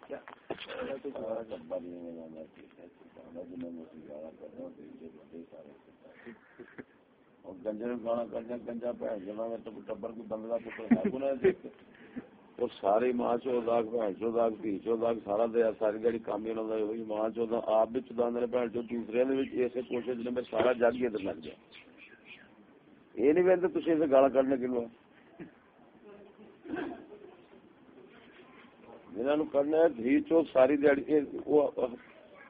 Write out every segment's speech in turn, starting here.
جی گنجر گانا گنجا بھن جنا ٹبر بندہ پتر اور ساری ماں چو داغ بھن چو داغ دھی چو داغ سارا دیا ساری دیہی کام ہی ہوئی ماں چو آپ بھی چدا بھن چو دوسرے اسے کوشش نے سارا جگ ہی ادھر لگ گیا۔ یہ نہیں وہدے تھی اسے گالا کھڑنے کلو جنہوں کرنا ہے، دھی چو ساری دیہی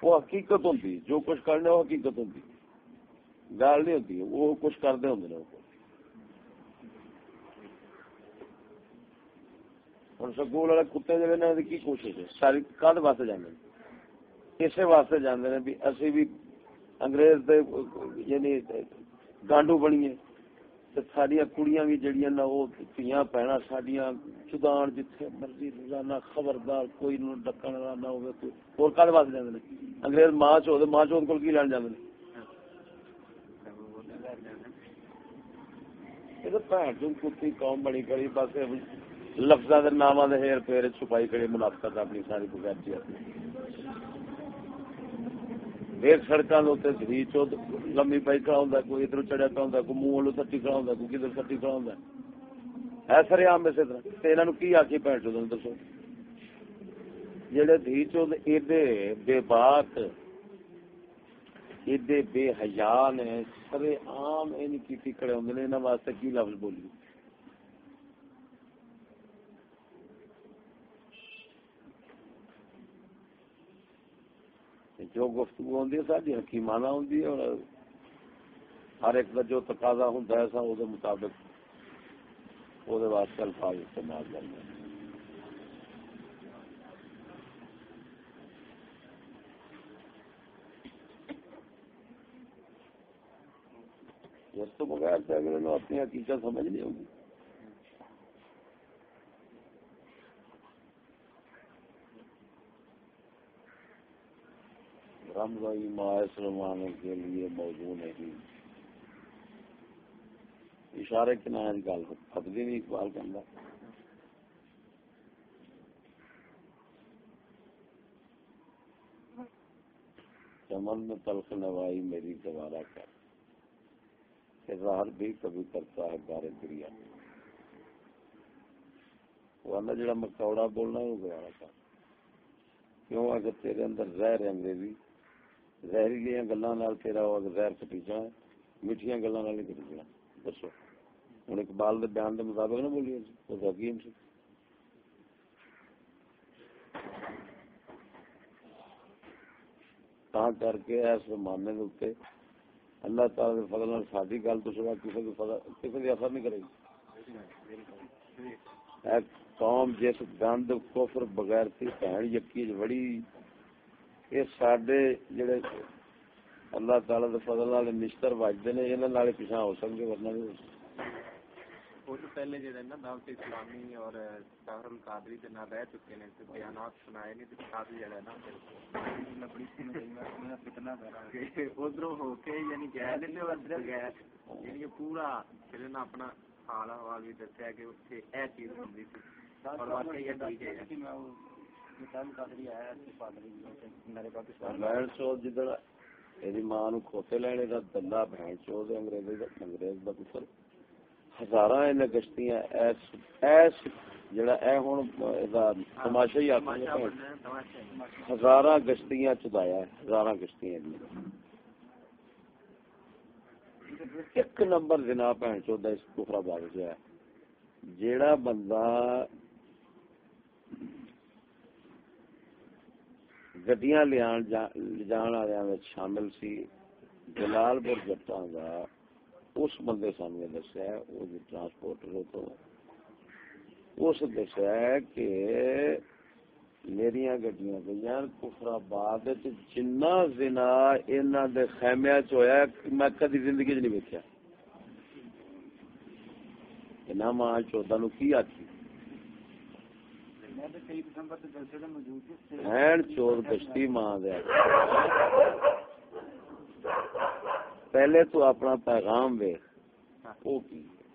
وہ حقیقت ہوں جو کچھ کرنا وہ حقیقت ہوں گل نہیں ہوتی وہ کچھ کرتے ہوں ہوں سکول والے کتے جی کی کوشش ہے؟ ساری کد واسطے جانے اسی واسطے جانے بھی اسی بھی انگریز دے یعنی گانڈو بنیے سڈیا کڑیاں بھی جہیا نا وہ تیاں پینا سڈیا چدان جتھے مرضی روزانہ خبردار کوئی نو ڈکن والا نہ ہوگا اور کد واسطے جانے انگریز ماں چو ماں چو کو لین جانے کتی قوم بنی کری بس لفظ نام ہیر پیر چھپائی کری منافقت اپنی ساری بغیر ایک سڑکوں کے دھی چو لمبی پائی کھڑا ہوں کوئی ادھر چڑھیا پہ ہوں کوئی منہ والوں سٹی کھڑا ہوں کوئی کدھر سٹی کھڑا ہوں ہے سر عام اسی طرح تے انہوں کی آخی بھن چو دسو جہے دھی چو ایڈے بے بات ایڈے بے حیا نے سر عام ان کی کھڑے ہوں انہوں واسطے کی لفظ بولی جو گفتگو ہوں ساری حکیمانہ ہوں اور ہر ایک کا جو تقاضا ہوں سا وہ مطابق وہ واسطے الفاظ استعمال کرنا اس تو بغیر اگر اپنی حقیقت سمجھ نہیں ہوگی رمضائی ماہ سلمانے کے لیے موضوع نہیں۔ اشارے کے نام گل فتوی نہیں اقبال کرنا چمن میں تلخ نوائی میری گوارا کر۔ اظہار بھی کبھی کرتا ہے گارے دریا ورنہ جڑا مکوڑا بولنا ہے وہ گوارا کر۔ کیوں؟ اگر تیرے اندر زہر ہے انگریزی زہری گلا تیرا او زہر کٹیچا ہے میٹھیا گلا کٹیچنا دسو۔ ہوں اقبال دے بیان کے مطابق نہ بولیے جی، وہ حکیم سی۔ کر کے اس زمانے کے اللہ تعالی دے فضل ساری گل تو سوا کسی کسی کی اثر نہیں کرے گی۔ قوم جس گند کفر بغیر تھی، بہن یقین بڑی یہ سڈے جڑے اللہ تعالی دے فضل والے مستر وجدے نے انہاں نال پیچھے ہو سکدے ورنہ نہیں ہو سکدے پہلے جڑے نا دعوت اسلامی اور طاہر القادری دے نال رہ چکے نے تے بیانات سنائے نے تے قاضی جڑا نا بڑی فتنہ ادھر ہو کے یعنی گئے نے ادھر گئے یعنی پورا پھر نا اپنا حال حوال بھی دسیا کہ اتنے اے چیز ہوندی سی اور واقعی یہ ٹھیک ہے ماں کھوتے لینے کا دلہ بہن چوز انگریز انگریز کا پتر ہزار گشتیاں ایس جڑا اے ہوں تماشا ہی آتا ہزار گشتیاں چدایا گشتیاں ایک نمبر دنا بہن چودا اس ہے۔ جیڑا بندہ گڈیاں لیا جان والے شامل سی۔ جلال پور جٹا کا اس بندے سان دسیا وہ ٹرانسپورٹر تو اس دسیا کہ میری گڈیاں گئی کفرآباد جنا زنا انہوں دے خیمیا چیا میں کدی زندگی چ نہیں ویکیا ماں چودہ نو کی آخی آتی چور کشتی ماں دیا پہلے تو اپنا پیغام ویخ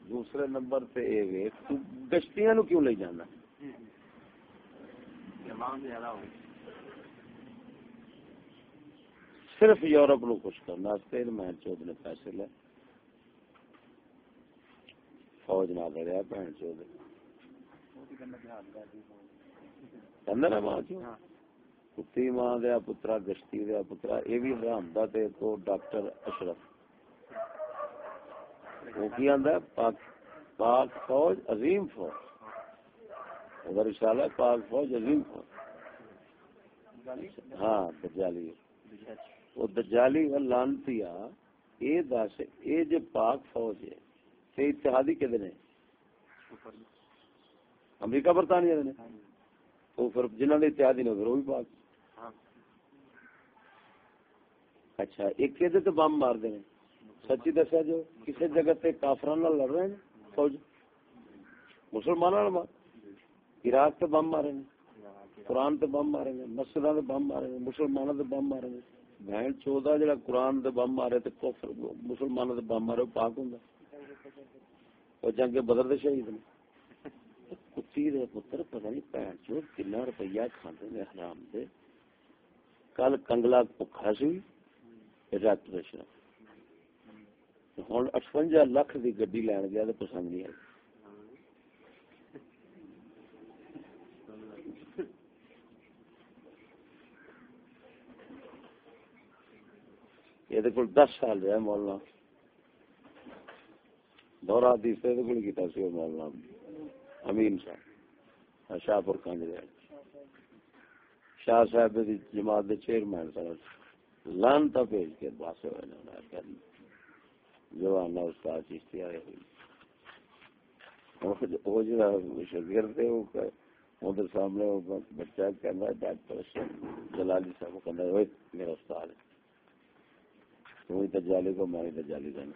دوسرے نمبر پہ یہ ویخ تو گشتیاں نو کیوں لے جانا؟ صرف یورپ نو خوش کرنا میں چود نے پیسے لے۔ فوج نہ لڑیا بہن چود کتی ماں دیا پترا گشتی دیا پترا بھی تے تو ڈاکٹر اشرف۔ وہ کی آندا پاک پاک فوج عظیم فوج۔ اگر رسالہ پاک فوج عظیم فوج۔ ہاں دجالی۔ وہ دجالی و لانتیا اے دس اے جو پاک فوج ہے تے اتحادی امریکہ برطانیہ تو پھر جنہوں نے اتحادی نے وہ بھی پاک۔ اچھا ایک کے تو بم مار دینے سچی دسیا جو کسی جگہ تے کافران لڑ رہے ہیں، فوج۔ مسلمان عراق تے بم مارے قرآن تے بم مارے گے مسجد تے بم مارے گے مسلمانوں تے بم مارے گے بہن، چودہ جڑا قرآن دے بم مارے تے کفر مسلمانوں دے بم مارے پاک ہوں وہ جنگ بدر دے شہید نے۔ کتی دے پتر، پتہ نہیں بہن چود کنا روپیہ کھاندے نے حرام دے۔ کل کنگلا بکھا سی ڈاکٹر اشرف ہوں اٹھوجا لکھ کی گڈی لین گیا تو پسند نہیں آئی۔ یہ دس سال رہا مولانا۔ دورہ دی سے کیتا سی مولانا۔ امین صاحب ہاں، شاہ پور کنج شاہ صاحب دی جماعت دے چیئرمین سر لانتا بھیج کے پاسے ہوئے جو آنا استاد چیشتی آئے ہوئی وہ جو شگرد ہے، وہ ادھر سامنے بچہ کہنا ہے، ڈاکٹر جلالی صاحب کہنا ہے میرا استاد ہے۔ تو ہی دجالی کو میں ہی دجالی دینا۔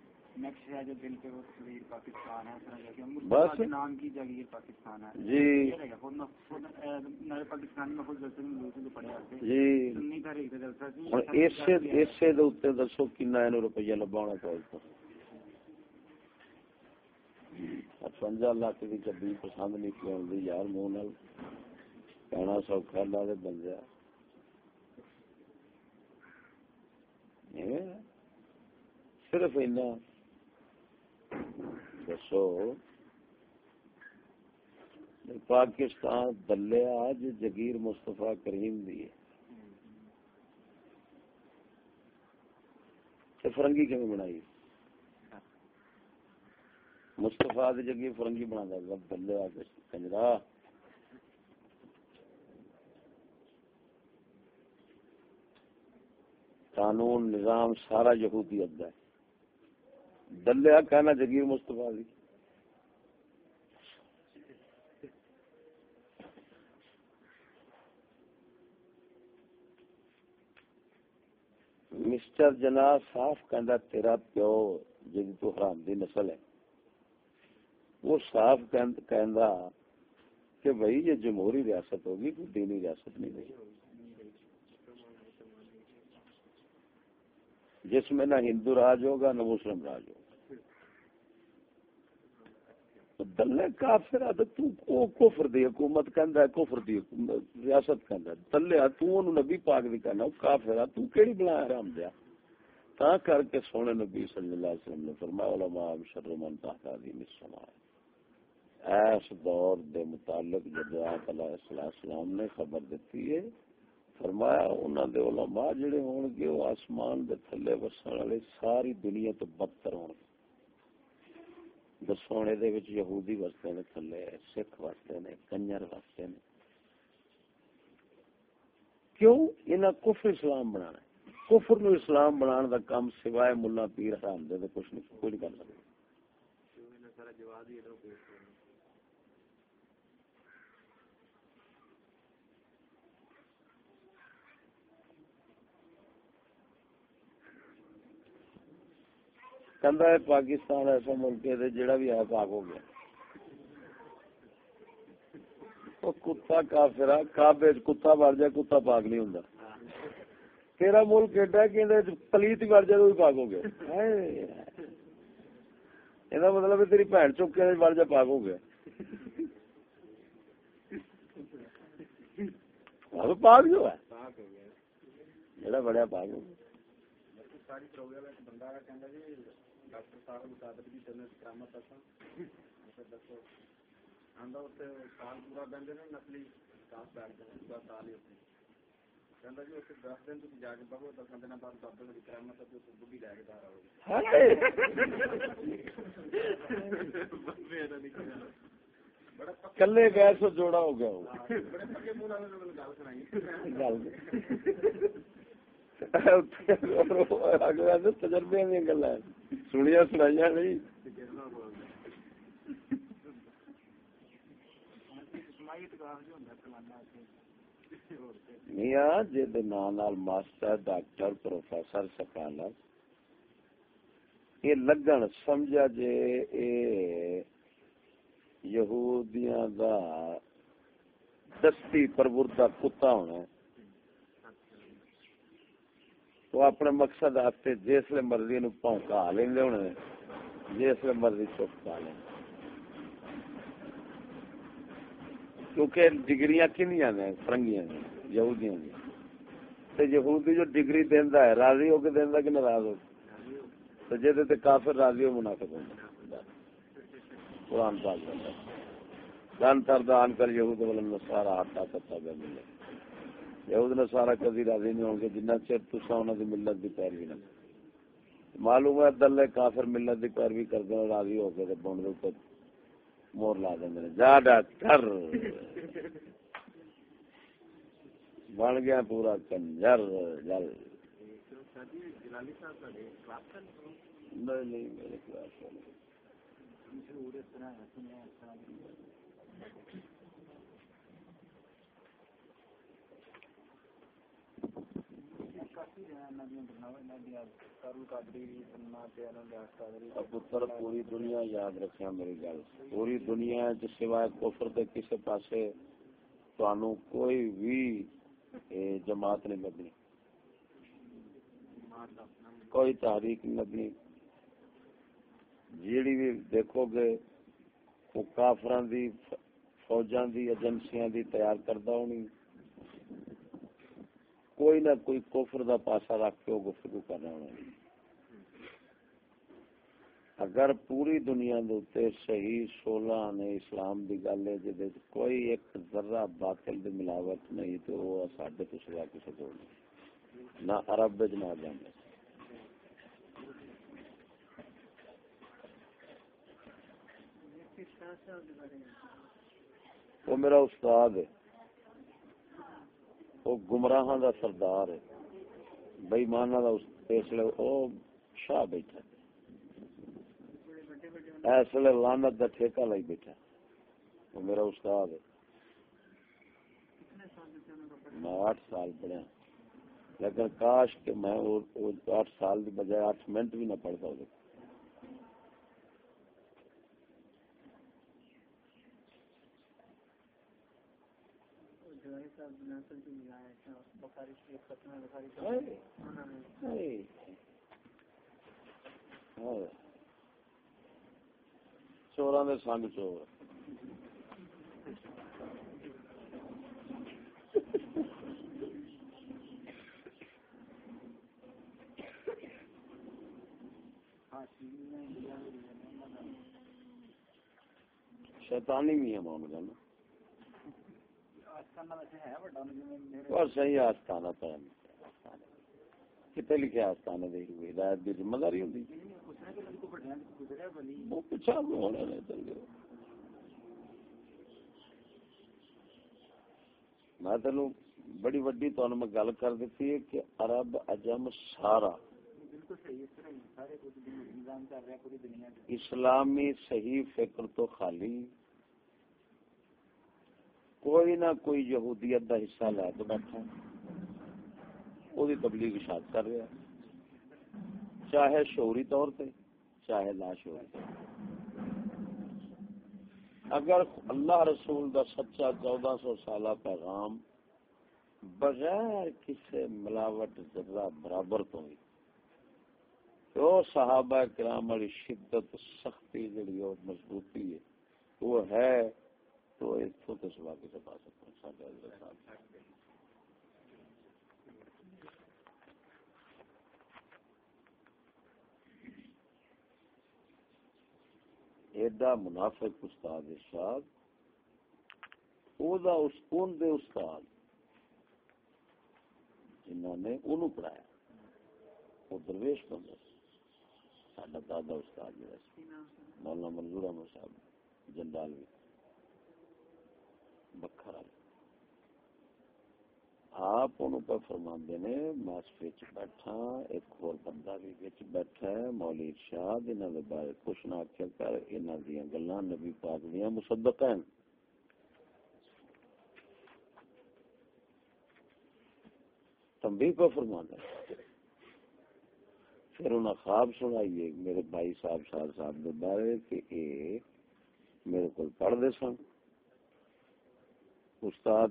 بس۔ نام کی جاگیر پاکستان ہے۔ جی۔ جی۔ دسو کن روپیہ لبا چاہیے اٹھوجا لاکھ کی گڈی پسند نہیں کی یار منہ نال کہنا سوکھا لا دے بندہ صرف اینا دسو پاکستان دلے آج جگیر مستفا کریم دی فرنگی کیوں بنائی مستفا جگیر فرنگی بنا دیا دلے کنجرا قانون نظام سارا یہودیت ہے دلیا کہنا جگیر مستفا دی جی۔ مسٹر جنا صاف کہندا تیرا پیو جی تو حرام دی نسل ہے۔ وہ صاف کہندا کہ بھائی یہ جمہوری ریاست ہوگی، کوئی دینی ریاست نہیں ہوگی۔ جس میں نہ ہندو راج ہوگا نہ مسلم راج ہوگا۔ دلے کافر ہے، تو کو کفر دی حکومت کہندا ہے، کفر دی ریاست کہندا ہے۔ دلے تو انہوں نبی پاک دی کہنا او کافر ہے، تو کیڑی بلا حرام دیا؟ تا کر کے سونے نبی صلی اللہ علیہ وسلم نے فرمایا، علماء شر من تحت هذه السماء۔ ایس دور دے متعلق جب آپ علیہ السلام نے خبر دیتی ہے فرمایا انہوں دے علماء جڑے ہون گے، وہ آسمان دے تھلے وسن والے ساری دنیا تو بدتر ہون گے۔ دسونے دے وچ یہودی وستے نے، تھلے سکھ وستے نے، کنجر وستے نے۔ کیوں؟ انہاں کفر اسلام بنانا ہے۔ کفر نو اسلام بنان دا کام سوائے ملا پیر حرام دے تے کچھ نہیں، کوئی نہیں کر سکتا۔ کہندا ہے پاکستان ایسا ملک ہے جڑا بھی ہے پاک ہو گیا وہ کتا کافرا کعبے کتا بڑھ جائے کتا پاک نہیں ہوندا تیرا ملک ایڈا کہ پلیت بڑھ جائے تو پاک ہو گیا یہ مطلب ہے تیری بھن چک کے بڑھ جائے پاک ہو گیا پاک جو ہے جڑا بڑا پاک ہو گیا ڈاکٹر صاحب جی اوتے 10 دن تسی جا کے بہو 10 دن بعد بابے دی کرامت تے تو بڈھی لے کے دار آؤ۔ کلے گئے سو جوڑا ہو گیا بڑے پکے منہ نال گل سنائی۔ گل۔ تجربے گلا سنیا سنائی نہیں میاں جد نال ماسٹر ڈاکٹر پروفیسر سکالت یہ لگن سمجھا جے اے یہودیاں دا دستی پروردہ کتا ہونا ہے تو اپنے مقصد آتے جسے مرضی نو پونکا لیں ہونے جسے مرضی چپ پا لیں کیونکہ ڈگریاں کنیاں نے، فرنگیاں نے، یہودیاں نے۔ تو یہودی جو ڈگری دینا ہے، راضی ہو کے دینا کہ ناراض ہو؟ تو جہد تے کافر راضی ہو، منافق ہونا قرآن پاک کرتا دن تردان کر یہود ولن نصارا حتا تتا بے ملے یہود نے سارا کدی راضی نہیں ہوں گے، جنہ چر تسا انہوں دی ملت دی پیروی نہ معلوم ہے دلے کافر ملت دی پیروی کر دیں راضی ہو کے بن دے مور لا دیں جا ڈاکٹر بن گیا پورا کنجر۔ جل۔ نہیں نہیں، میرے کلاس پتر، پوری دنیا یاد رکھا میری گل۔ پوری دنیا سوائے کفر دے کسے پاسے تانوں کوئی بھی جماعت نہیں لبنی۔ کوئی تحریک نہیں لبنی۔ جیڑی بھی دیکھو گے، وہ کافران دی فوجان دی، ایجنسیاں دی تیار کردہ ہونی۔ کوئی نہ کوئی کفر دا پاسا رکھ کے گفتگو کر رہا ہوں۔ اگر پوری دنیا دے صحیح سولہ نے اسلام دی گل ہے جے کوئی ایک ذرہ باطل دی ملاوٹ نہیں، تو وہ ساڈے تو سوا کسی کو نہیں۔ نہ عرب وچ نہ جانے وہ میرا استاد ہے۔ وہ گمراہ دا سردار ہے۔ بئی مانا دا اس لیے وہ شاہ بیٹھا اس لیے لانت دا ٹھیکہ لائی بیٹھا وہ میرا استاد ہے۔ میں آٹھ سال پڑھیا لیکن کاش کہ میں آٹھ سال کی بجائے آٹھ منٹ بھی نہ پڑھتا ہوں چورا نے سنگ چور۔ شیطانی ہے معاملہ نا اور صحیح آستانہ پہ کتنے لکھے آستانے دے ہوئی ہدایت دی ذمہ داری ہوتی۔ وہ پچھا ہونا نہیں چل گیا میں تینوں بڑی وڈی میں گل کر دیتی ہے کہ عرب عجم سارا اسلامی صحیح فکر تو خالی۔ کوئی نہ کوئی یہودیت دا حصہ لے کے بیٹھا وہ تبلیغ شاد کر رہا چاہے شعوری طور پہ چاہے لاش ہو اگر اللہ رسول دا سچا چودہ سو سالہ پیغام بغیر کسی ملاوٹ ذرہ برابر تو ہی تو صحابہ کرام والی شدت سختی جڑی اور مضبوطی ہے، وہ ہے تو اتوں تو سوا کسی پاس پہنچا ایڈا منافق استاد ارشاد، او دا اس کون دے استاد جنہوں نے انہوں پڑھایا۔ وہ درویش بندہ ساڈا دادا استاد جڑا مولانا منظور احمد صاحب جنڈال بھی۔ بکھر والے آپ پر فرما نے مس بیٹھا، ایک اور بندہ بھی بچ بیٹھا ہے، مولی ارشاد انہوں نے بارے کچھ نہ آخیا کر انہوں دیا گلا نبی پاک دیا مصدق ہیں تمبی پر فرما پھر انہیں خواب سنائیے، میرے بھائی صاحب سال صاحب کے بارے، کہ اے میرے کو پڑھتے سن۔ استاد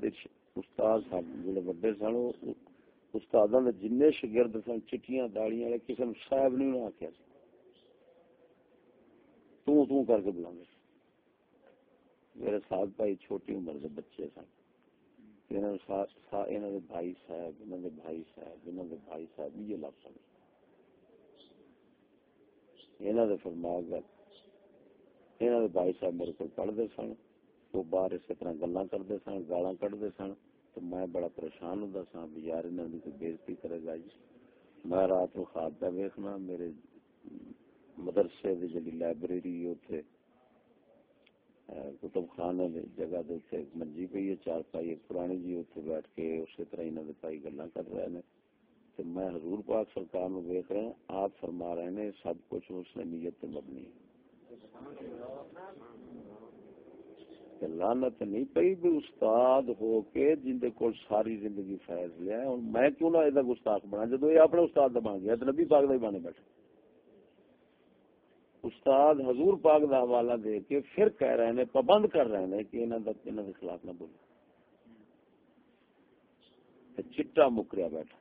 استاد صاحب جڑے بڑے سن استاد جن شگرد سن چٹیاں داڑیاں والے کسی نے صاحب نہیں آخیا تو تو کر کے بلا میرے ساتھ بھائی چھوٹی عمر کے بچے سن بھائی صاحب بھائی صاحب انہوں نے بھائی صاحب یہ لفظ سن گل بھائی صاحب میرے کو پڑھتے سن وہ باہر اسی طرح گلا کرتے سن گالا کٹتے سن، تو میں بڑا پریشان ہوں سا بھی یار انہوں نے کوئی بےزتی کرے گا جی۔ میں رات کو خواب پہ ویخنا میرے مدرسے کی جی لائبریری اتنے کتب خانے جگہ دے منجی پی ہے، چار پائی پرانی جی اتنے بیٹھ کے اسی طرح انہوں نے پائی گلا کر رہے ہیں تو میں حضور پاک سرکار نو ویخ رہا ہاں، آپ فرما رہے ہیں سب کچھ اس نے نیت مبنی ہے۔ لانت نہیں پی بھی استاد ہو کے جن کو ساری زندگی فیض لیا ہوں میں کیوں نہ یہ گستاخ بنا جدو یہ اپنے استاد کا بن گیا تو نبی پاک کا بنے بیٹھے۔ استاد حضور پاک کا حوالہ دے کے پھر کہہ رہے ہیں پابند کر رہے ہیں کہ انہوں کے خلاف نہ بولے۔ چٹا مکریا بیٹھا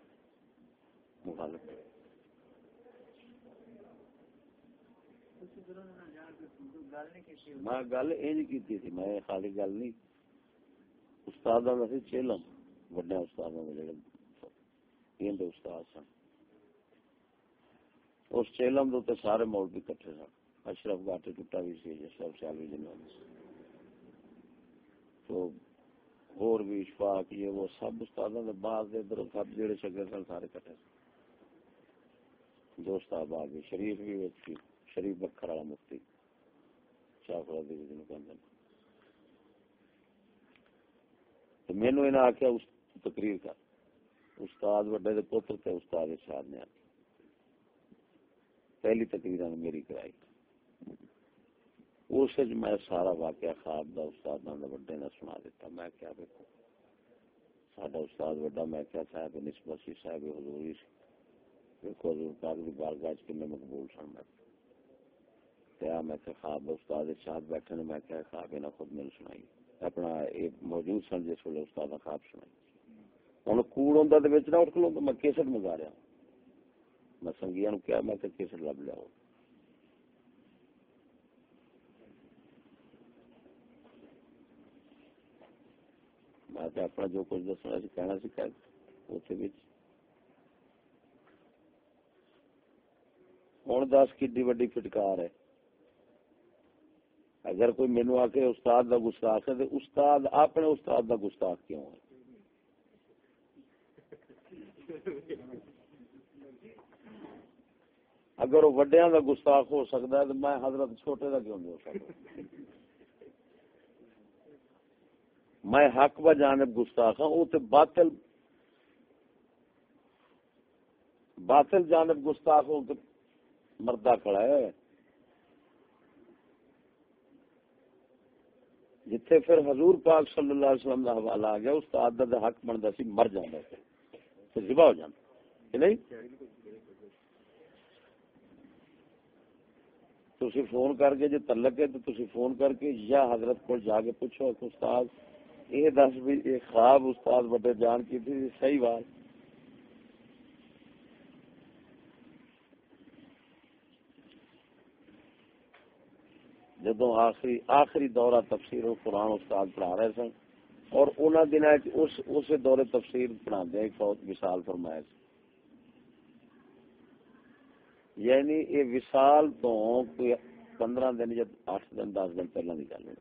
مخالف میں گل انج کی تھی، میں خالی گل نہیں۔ استاد سی چیلم وڈیا استاد جڑے استاد سن۔ اس چیلم دے سارے مول بھی کٹھے سن۔ اشرف گاٹے ٹوٹا بھی سی، اشرف سیال بھی جنوب تو اور بھی اشفاق یہ وہ سب استاد بعد دے ادھر سب جڑے شگر سن، سارے کٹھے سن۔ دوست آباد بھی شریف بھی شریف بکھر والا مفتی۔ مینو آخیا تقریر کر۔ استاد وڈے دے پوتر تے استاد ارشاد نے پہلی تقریر میری کرائی۔ اس میں سارا واقعہ خواب دا استاد وڈے نے سنا دیتا میں کیا دیکھو ساڈا استاد وڈا، میں کیا صاحب نسبت سی، صاحب حضوری سی۔ دیکھو حضور پاک دی بارگاہ کنے مقبول سن میں۔ کیا میں کہ خواب استاد شاد بیٹھے نے میں کیا خواب نہ خود میرے سنائی۔ اپنا ایک موجود سن جس ویلے استاد خواب سنائی۔ ہوں کوڑ ہوں تو نہ اٹھ لوں تو میں کیسٹ منگا رہا میں سنگیا نو کیا میں کہ کیسٹ لب لیا میں اپنا جو کچھ دسنا سی، کہنا سی کہ اتنے ہوں دس کی وڈی فٹکار ہے۔ اگر کوئی مینو آ کے استاد کا گستاخ ہے تو استاد اپنے استاد کا گستاخ کیوں ہے؟ اگر وہ وڈیا کا گستاخ ہو سکتا ہے تو میں حضرت چھوٹے کا کیوں نہیں ہو سکتا؟ میں حق و جانب گستاخ ہوں وہ تو باطل باطل جانب گستاخ ہوں تو مردہ کھڑا ہے۔ جتھے پھر حضور پاک صلی اللہ علیہ وسلم کا حوالہ آ گیا، استاد کا حق بنتا سی، مر جانا تو ذبح ہو جانا نہیں؟ تسی فون کر کے جی تلک ہے، تو تسی فون کر کے یا حضرت کو جا کے پوچھو کہ استاد یہ دس بھی یہ خواب استاد بڑے جان کی تھی، صحیح بات۔ جدو آخری آخری دورہ تفسیر و قرآن استاد پڑھا رہے سن۔ اور انہوں دن اس اس دورے تفسیر پڑھا دیا ایک فوت مثال فرمایا سن یعنی یہ وصال تو کوئی پندرہ دن یا آٹھ دن، دس دن پہلے کی گل ہے۔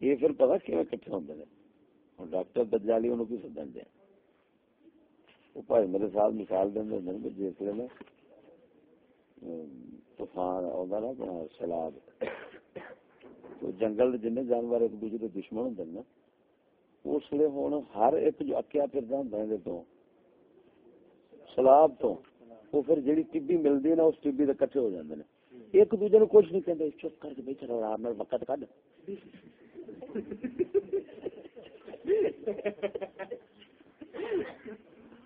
یہ پھر پتا کیون کٹھے ہوتے ہیں ڈاکٹر دجالی انہوں کی سدن دیا وہ بھائی میرے ساتھ مثال دیں جس جی نا طوفان آتا نا اپنا سیلاب۔ تو جنگل جن جانور ایک دوسرے دشمن ہوں نا اس لیے ہوں ہر ایک جو اکیا پھر تو سلاب تو، وہ پھر جیڑی ٹبی ملتی ہے نا، اس ٹبی کے کٹھے ہو جاتے ہیں ایک دوسرے نے کچھ نہیں کہتے چپ کر کے بیٹھے رہو آرام وقت کڈ۔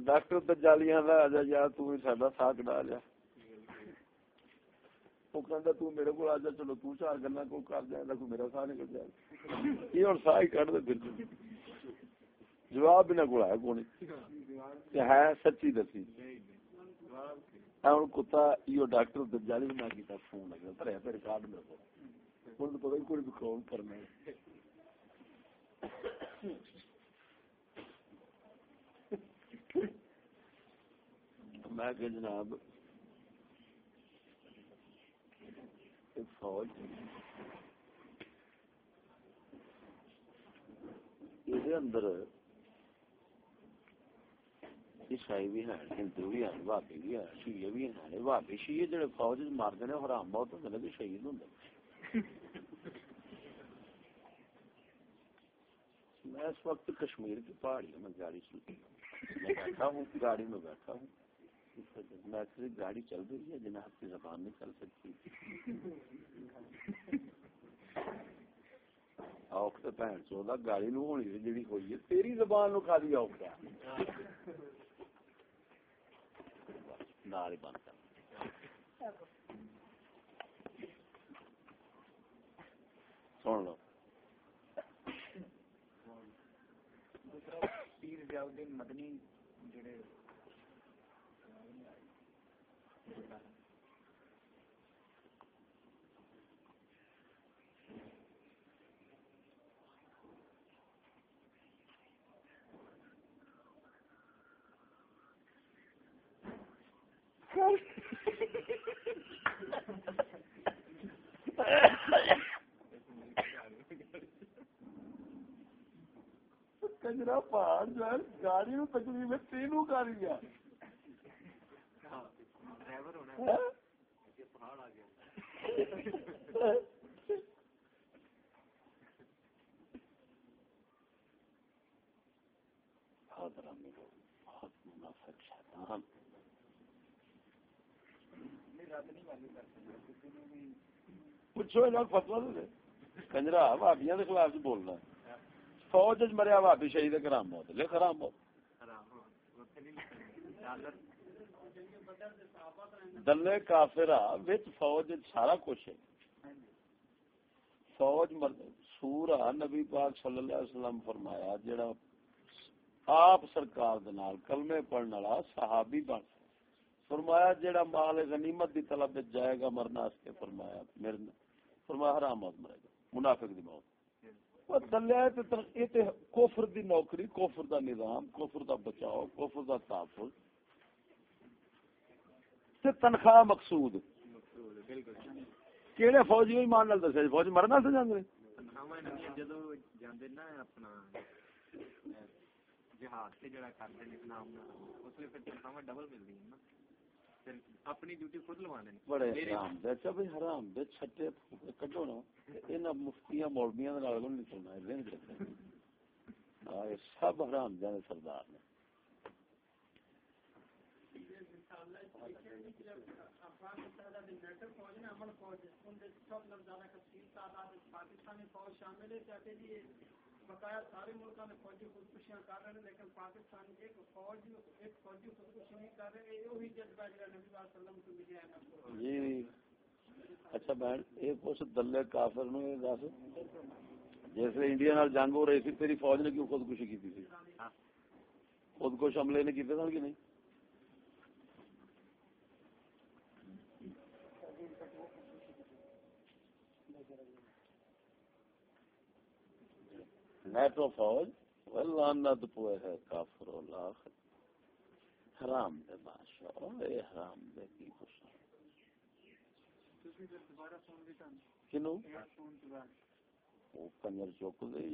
ڈاکٹر تجالیاں آ جا یار تھی سا ساتھ ڈالیا وہ کہتا تو میرے کو آجا چلو تو چار گلا کو کر جائے گا میرا سا نکل جائے یہ ہوں سا ہی کٹ دے پھر جواب بھی نہ کو ہے کون ہے سچی دسی ہوں کتا یہ ڈاکٹر دجالی بھی نہ کیتا فون لگا پر ہے ریکارڈ میرے کو ہوں پتا کوئی بھی کون کرنا میں کہ جناب فوج یہ اندر عیسائی بھی ہیں، ہندو بھی ہیں بھابی بھی ہیں، شیعہ بھی ہیں بھابی شیعہ جڑے فوج مارتے ہیں، حرام بہت ہوتے ہیں شہید ہوں میں اس وقت کشمیر کی پہاڑیوں میں گاڑی چلتی۔ میں بیٹھا ہوں، گاڑی میں بیٹھا ہوں۔ میں گاڑی چل رہی ہے، جناب کی زبان نہیں چل سکتی۔ اوکھ تو بھن چودا گاڑی نو ہونی جی ہوئی ہے۔ تیری زبان نو کھا دی اوکھ نال بند کر سن لو مدنی جڑے کجرا پہاڑ جو ہے گاڑی میں تقریباً تینوں گاڑی گیا۔ پوچھو فتوا دے کنجرا بھابیا کے خلاف بولنا فوج مریا بھابی شہید کرام موت۔ لے خرام موت۔ دلے کافرا وچ فوج سارا کچھ ہے۔ فوج مرد سورا نبی پاک صلی اللہ علیہ وسلم فرمایا، جڑا آپ سرکار دنال کلمے پڑھنے والا صحابی بن فرمایا جڑا مال غنیمت دی طلب وچ جائے گا مرنا اس کے فرمایا میرے فرمایا حرام موت مرے گا، منافق دی موت۔ وہ دلیا تے تے کفر دی نوکری، کفر دا نظام، کفر دا بچاؤ، کفر دا تحفظ۔ تے تنخواہ مقصود۔ کیڑے فوجی بھی مان نال دسیا جی، فوج مرنا سے جاندے تنخواہ جدو جاندے نا اپنا جہاد سے جڑا کرتے ہیں اسلام اس لیے پھر تنخواہ ڈبل ملتی ہیں نا۔ اپنی ڈیوٹی خود لوا بڑے حرام دے۔ اچھا بھائی حرام دے۔ چھٹے کڈو نا انہاں مفتیاں مولویاں دے نال نہیں چلنا اے ہاں یہ سب حرام دے سردار نے۔ پاکستانی فوج شامل ہے بتایا سارے ملکوں میں فوجی خودکشیاں کر رہے ہیں، لیکن پاکستان ایک فوج ایک فوجی خودکشی نہیں کر رہے، یہ وہی جذبہ جو نبی علیہ وسلم کو ملے ہے جی۔ اچھا بہن ایک اس دلے کافر نو یہ دس۔ جیسے انڈیا نال جنگ ہو رہی تھی، تیری فوج نے کیوں خودکشی کی تھی؟ خودکش حملے نے کیتے سن کہ نہیں؟ نیٹو فوج لعنت پوئے ہے کافر و لاخ حرام دے بادشاہ اے حرام دے کی کچھ کنو؟ وہ کنجر چوک دے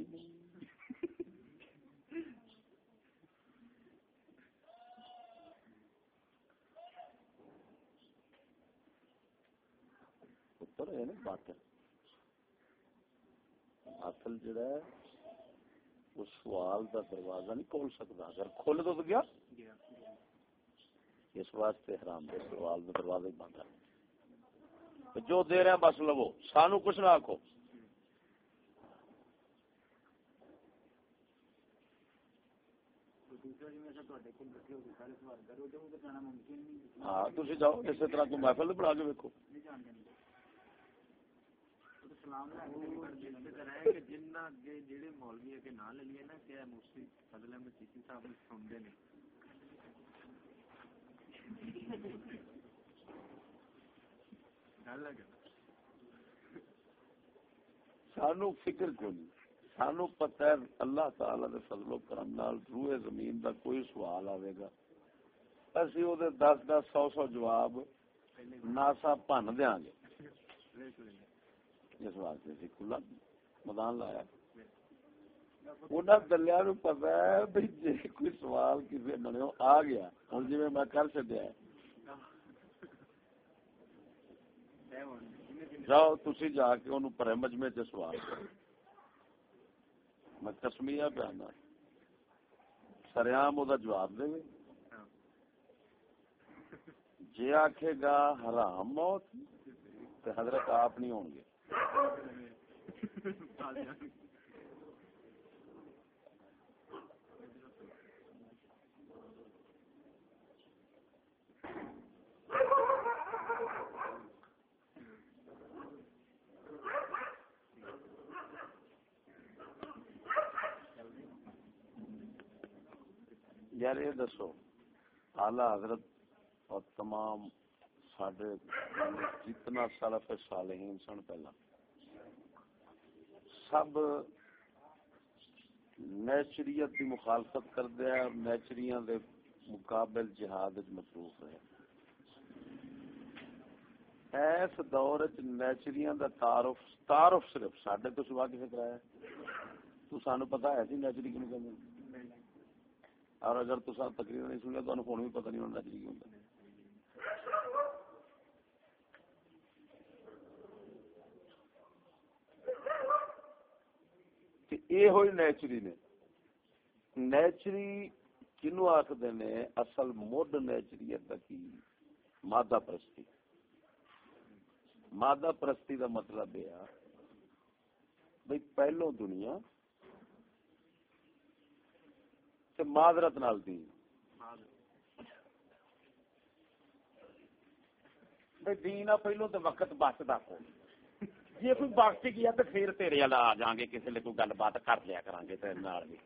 پتر ہے نا باطل اصل جڑا ہے۔ وہ سوال دا دروازہ نہیں کھول سکتا۔ اگر کھول تو گیا۔ اس واسطے حرام دے سوال دا دروازہ ہی بند ہے۔ جو دے رہے ہیں بس لو۔ سانو کچھ نہ آکو ہاں تھی جاؤ، اسی طرح کو محفل پڑھا کے ویکو جنہ جڑے مولوی کے نام لے لیے نا کہ مفتی فضل احمد چیشی صاحب سنتے ہیں سانو فکر کو نہیں؟ سانو پتہ ہے اللہ تعالی دے فضل و کرم نال روئے زمین دا کوئی سوال آئے گا۔ اسی او دے دس دس سو سو جواب ناسا پن دیا گے۔ اس واسطے سی کھلا میدان لایا۔ انہوں دلیا نو پتا ہے بھائی جی کوئی سوال کسی بنے آ گیا۔ ہوں جی میں کر چڈیا جاؤ تھی جا کے انہوں پرے مجمے چ سوال کرو۔ میں کسمیا پیانا سریام وہ جواب دے۔ جی آخے گا حرام موت تو حضرت آپ نہیں ہون گے۔ یار یہ دسو اعلی حضرت اور تمام سڈے جتنا سلف صالحین سن پہلا، سب نیچریت کی مخالفت کرتے ہیں اور نیچریاں دے مقابل جہاد مصروف رہے۔ اس دور چ نیچریاں دا تعارف تعارف صرف سڈے تو سوا کسی کرایا تو سانو پتا ہے سی نیچری کیوں کہ اور اگر تو تقریر نہیں سنیا تو فون بھی پتہ نہیں ہونا نیچری کیوں کہ یہ ہوئی نیچری نے نیچری کنو آخر نے اصل مڈ نیچریت کی مادہ پرستی مادہ پرستی کا مطلب یہ بھائی پہلو دنیا معذرت نال دی بھائی دین پہلو تو وقت بچتا کو جی کوئی بخش گیا تو پھر تیرے والا آ جاؤں گے کسی لیے کوئی گل بات کر لیا کریں گے بھی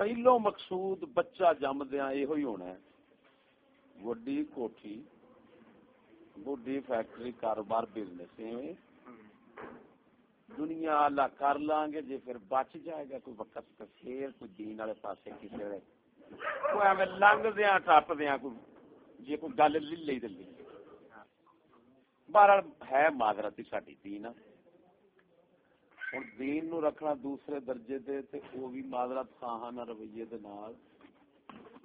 پہلو مقصود بچہ جمدیا یہ ہونا ہے وڈی کوٹھی وڈی فیکٹری کاروبار بزنس دنیا اللہ کر لاں گے جی پھر بچ جائے گا کوئی وقت پھر کوئی دین والے پاسے کسی کوئی ایویں لنگ دیا ٹپ دیا کوئی جی کوئی گل لی لی دلی بہر ہے معذرت ساری دین ہوں دین نو رکھنا دوسرے درجے دے تے وہ بھی معذرت خواہانہ رویے دے نال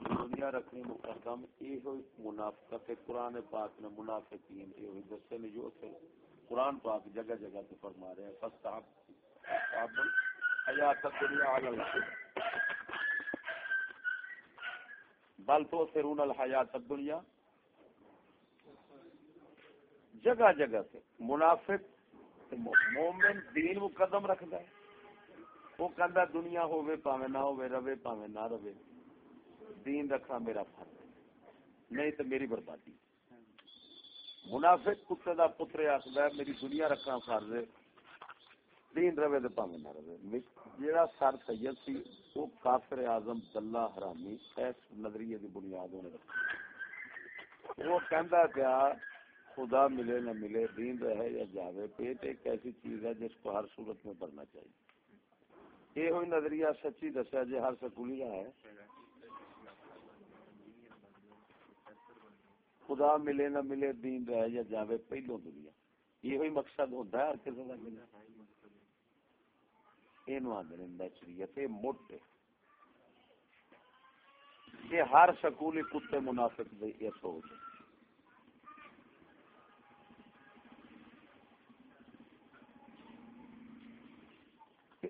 دنیا رکھنی مقدم یہ ہوئی منافقت ہے۔ قرآن پاک نے منافقین یہ ہوئی دسے نے جو تھے قرآن پاک جگہ جگہ تے فرما رہے ہیں فستاب حیات الدنیا علی الحق بل تو فرون الحیات الدنیا جگہ جگہ تے منافق مومن دین مقدم رکھدا ہے۔ وہ کہندا دنیا ہوے پاویں نہ ہوے رہے پاویں نہ رہے دین رکھنا میرا فرض ہے۔ نہیں تو میری بربادی۔ منافق کتے دا پتر آخر ہے، میری دنیا رکھنا فرض ہے۔ دین رہے تو پاویں نہ رہے جیڑا سر سید سی، وہ کافر اعظم دلہ حرامی اس نظریے دی بنیاد ہونے رکھی۔ وہ کہندا پیا خدا ملے نہ ملے، دین رہے یا جاوے، پیٹ ایک ایسی چیز ہے جس کو ہر صورت میں پڑھنا چاہیے۔ یہ ہوئی نظریہ سچی دسیا جی ہر سکولی کا ہے۔ خدا ملے نہ ملے، دین رہے یا جاوے، پہلو دنیا۔ یہ ہوئی مقصد ہوتا ہے، ہر کسی کا ملے۔ یہ آدھے نیچریت یہ موٹ یہ ہر سکولی کتے منافق دی یہ سوچ۔ ہے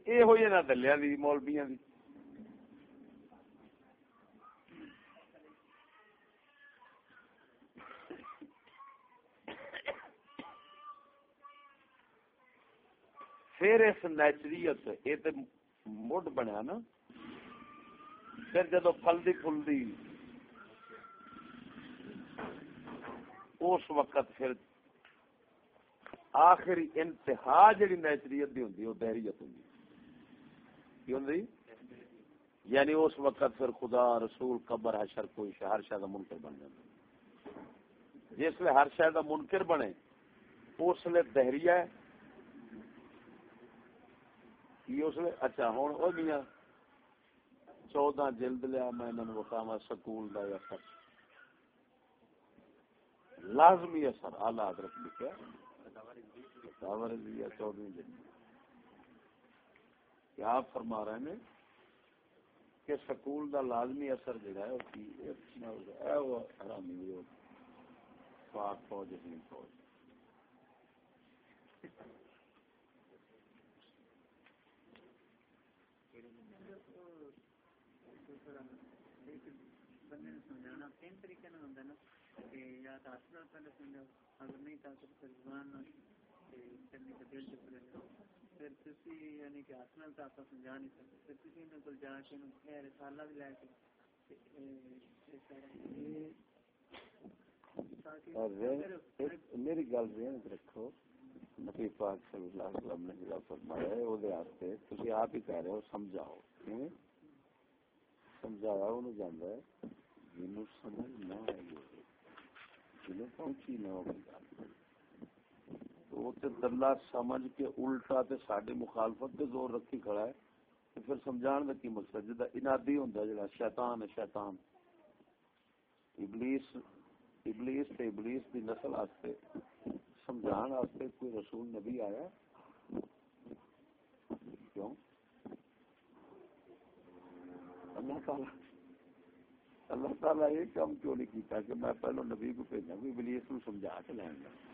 یہ ہوئی نہ دلیا دی مولبیاں دی پھر اس نیچریت یہ تو مڈ بنیا نا پھر جدو پھلدی پھلدی اس وقت پھر آخری انتہا جڑی نیچریت دی ہوندی وہ دہریت ہوندی کی ہوندی یعنی اس وقت پھر خدا رسول قبر حشر کوئی ہر شاید منکر بن جاتا جس لیے ہر شاید منکر بنے، اس لیے دہریہ ہے۔ یہ اس لیے؟ اچھا ہوں وہ گیا چودہ جلد لیا میں انہوں نے وقاما سکول دا یا سر۔ لازمی اثر آلہ حضرت لکھا دعوی رضویہ چودہ جلد۔ کیا آپ فرما رہے ہیں کہ سکول دا لازمی اثر جڑا ہے، وہ حرامی پاک فوج ہند فوج بندے نے سمجھانا طریقے نا کہ یا پہلے سمجھاؤ اگر نہیں تو زبان کرنے دل پھر تسی یعنی کہ نال تو آپ سمجھا نہیں سکتے پھر تسی انہاں کول جا کے اے رسالہ بھی لے کے میری گل ذہن رکھو نبی پاک صلی اللہ علیہ وسلم نے جڑا فرمایا ہے او دے واسطے تسی آپ ہی کہہ رہے ہو سمجھاؤ کیویں سمجھایا انہوں جاندا ہے جنوں سمجھ نہ آئی ہوئے جنوں پہنچی نہ ہوگی گل تو وہ تے دلہ سمجھ کے الٹا تے ساڈی مخالفت تے زور رکھی کھڑا ہے تے پھر سمجھان دا کی مقصد؟ جدا انادی ہوندا جڑا شیطان ہے، شیطان۔ ابلیس ابلیس تے ابلیس دی نسل واسطے سمجھان واسطے کوئی رسول نبی آیا؟ کیوں؟ اللہ تعالی، اللہ تعالیٰ یہ کام کیوں نہیں کیتا کہ میں پہلو نبی کو بھیجا بھی ابلیس نو سمجھا کے لیں گا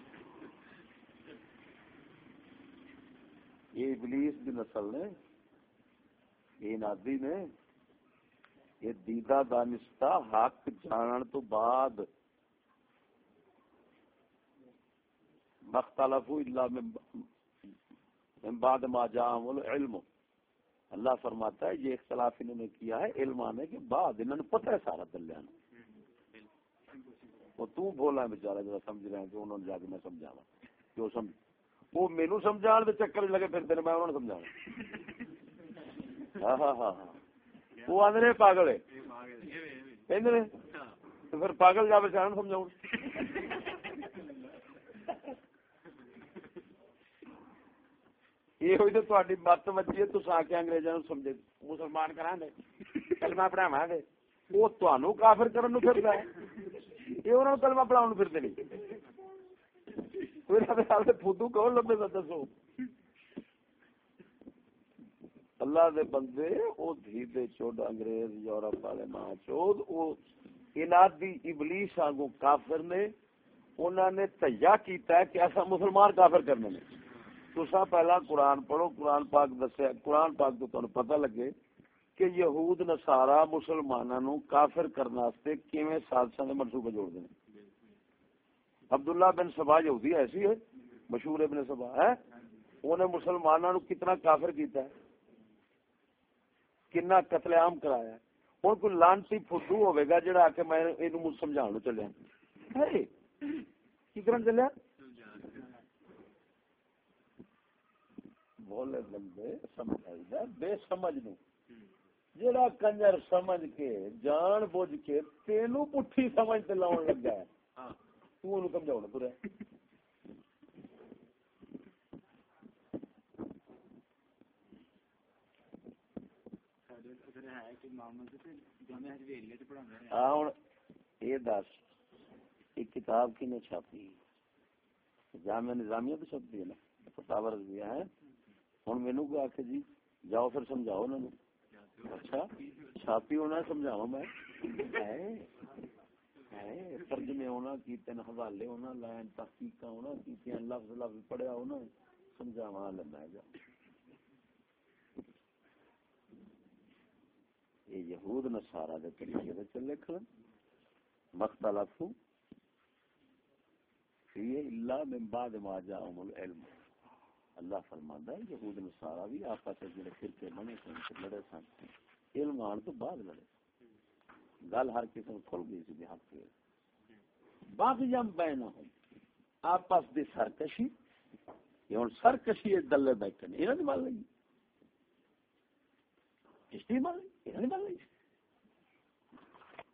یہ ابلیس دی نسل نے، یہ نادی نے، یہ دیدہ دانستہ حق جانن تو بعد مختلف الا من من بعد ما جاءهم العلم. اللہ فرماتا ہے، یہ اختلاف انہوں نے کیا ہے، علم آنے کے بعد انہوں نے پتہ ہے سارا دلیاں وہ تو بولا ہے بیچارہ جڑا سمجھ رہے ہیں کہ انہوں نے جا کے میں سمجھاوا جو سمجھ وہ مینو سمجھان دے چکر لگے پھرتے نے، میں انہوں نے سمجھانا ہاں،, ہاں ہاں ہاں وہ آندے نے پاگل ہے۔ کہندے نے، تو پھر پاگل جا بچان سمجھاؤں۔ یہ ہوئی تو تہاڈی مت وجی ہے، تساں آ کے انگریزاں نوں سمجھے، مسلمان کراں دے کلمہ پڑھاواں دے۔ وہ تانوں کافر کرن نوں پھردا ہے۔ یہ انہاں کلمہ پڑھاون پھردے نہیں۔ کوئی کون لبے گا دسو؟ اللہ دے بندے، او دھی دے چوڈ انگریز، یورپ والے ماں چود، او انادی ابلیس آگوں کافر نے انہوں نے تیا کیتا ہے کہ ایسا مسلمان کافر کرنے نے۔ تسا پہلا قرآن پڑھو، قرآن پاک دسیا قرآن پاک تو تمہیں پتہ لگے کہ یہود نصارا مسلمانوں نو کافر کرنے واسطے کیویں سازشاں دے منصوبے جوڑ دے عبداللہ بن سبا یہودی ایسی ہے؟ مشہور ابن سبا ہے انہیں مسلمانوں نو کتنا کافر کیتا ہے؟ کنا قتل عام کرایا ہے؟ ہوں کوئی لانسی فدو ہوے گا جڑا آ کے میں یہ سمجھا چلیا ہے؟ کی کرن چلیا بولے بندے، سمجھائی دا بے سمجھ نو جڑا کنجر سمجھ کے، جان بوجھ کے تینوں پٹھی سمجھ تے لاون لگا ہے۔ ہاں۔ تو سمجھاؤ نا کتاب کی چھاپی جامعہ نظامیہ تو چھپتی ہے نا دیا ہے ہوں مینو کو آخ جی جاؤ پھر سمجھاؤ اچھا چھاپی ہونا میں ترجمے ہونا کیتے نا حوالے ہونا، لائن تحقیق ہونا کیتے لفظ لفظ پڑھیا ہونا سمجھاوا لینا جا۔ یہ یہود نصارا دے طریقے دے چلے کھڑن مختلف فی الا من بعد ما جاءهم العلم۔ اللہ فرماندا ہے، یہود نصارا بھی آپس وچ جڑے فرقے بنے سن لڑے سن۔ علم آن تو بعد لڑے۔ گل ہر کسی کھل گئی سی حق کے باغیم بینہم آپس دی سرکشی، یہ ہن سرکشی دلے بیٹھے نے انہاں دی مان لئی کشتی مان لئی انہاں دی مان لئی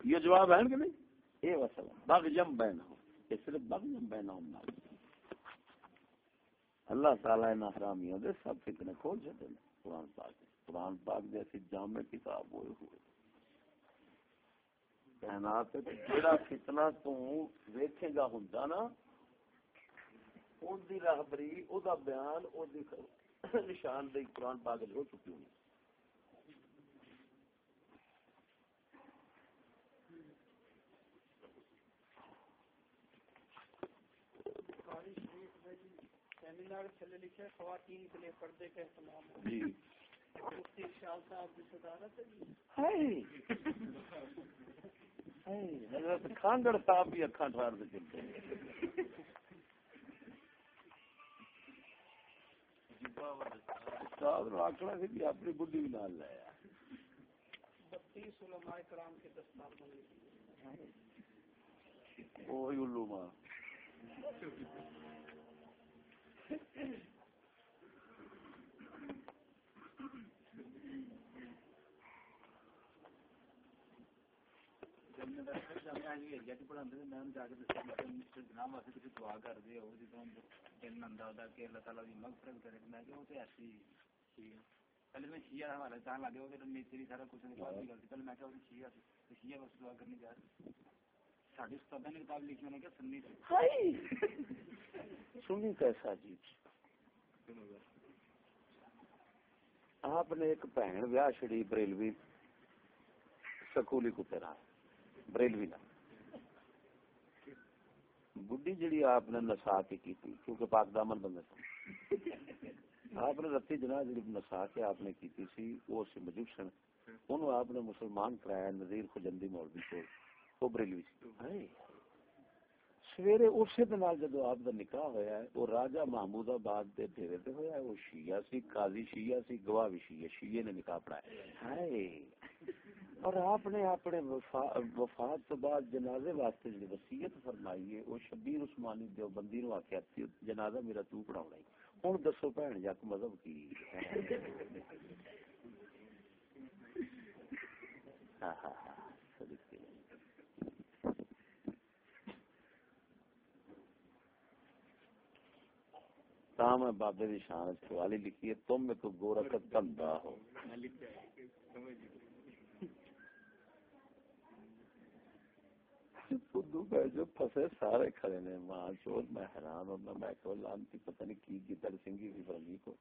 یہ جواب ہے کہ نہیں؟ یہ مسئلہ بغیم بینہم یہ صرف بغیم بینہم نہ۔ ہو اللہ تعالی نے حرامیوں دے سب فتنے کھول چھڈے قرآن پاک قرآن پاک جیسی جامع کتاب ہوئے ہوئے۔ کائنات جڑا فتنہ تو ویکھے گا ہوندا نا اون دی راہبری او دا بیان او دی نشاندہی قرآن پاک ہو چکی ہونی۔ جی سیمینار چلے لکھے خواتین کے لیے پردے کا اہتمام۔ جی۔ حضرت کھانگڑ صاحب بھی اکھاں ٹھار دے چلتے ہیں استاد نو آکھنا سی کہ اپنی بڈھی بھی نال آ بتیس علماء کرام کے دستار بنے۔ وہی الو سنی کیسا جی آپ نے ایک بہن ویاہ چڑی بریلوی سکولی کتے نال بریلوی نال بڈی جڑی آپ نے نسا کے کی تھی کیونکہ پاک دامن بندے سن۔ آپ نے رتی جناح جڑی نسا کے آپ نے کی تھی سی، وہ سی مجوشن انہوں آپ نے مسلمان کرایا نظیر خجندی مولوی کو وہ بریلوی سی۔ سویرے اسی دن جدو آپ کا نکاح ہویا ہے، وہ راجا محمود آباد دے ڈیرے تے ہویا ہے، وہ شیعہ سی، قاضی شیعہ سی گواہ بھی شیعہ شیعہ نے نکاح پڑھایا ہائے۔ اور آپ نے اپنے وفات تو بعد جنازے واسطے جی وصیت فرمائی ہے، وہ شبیر عثمانی دیوبندی نو آکھیا، تی جنازہ میرا تو پڑھاونا ہے ہن دسو بہن جک مذہب کی ہاں ہاں۔, ہاں ہاں صدقے میں بابے دی شان لکھی ہے تم میں دندا ہو۔ میں جو پھسے سارے کھڑے نے ماں چوت میں حیران ہونا میں کہ لانتی پتہ نہیں کی سنگھی کی فرمی کو۔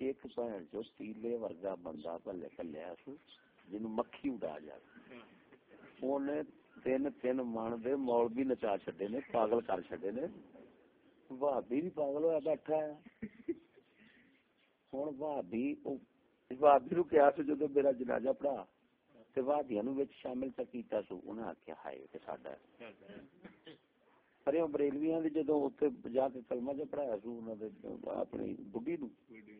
ایک بھن جو تیلے ورگا بندہ پلے پلیا سو جن مکھی اڈا جائے اونے تین تین من دے مولوی نچا چھڈے نے پاگل کر چھڈے نے۔ بھابی بھی پاگل ہوا بیٹھا ہے ہوں بھابی بھابی نو کیا سو جدو میرا جنازہ پڑھا تے بھابیاں نو وچ شامل کیتا سو انہاں آکھیا ہائے تے ساڈا بریلویاں اوتے جا کے کلمہ پڑھایا سو انہاں دے اپنی بڈھی نو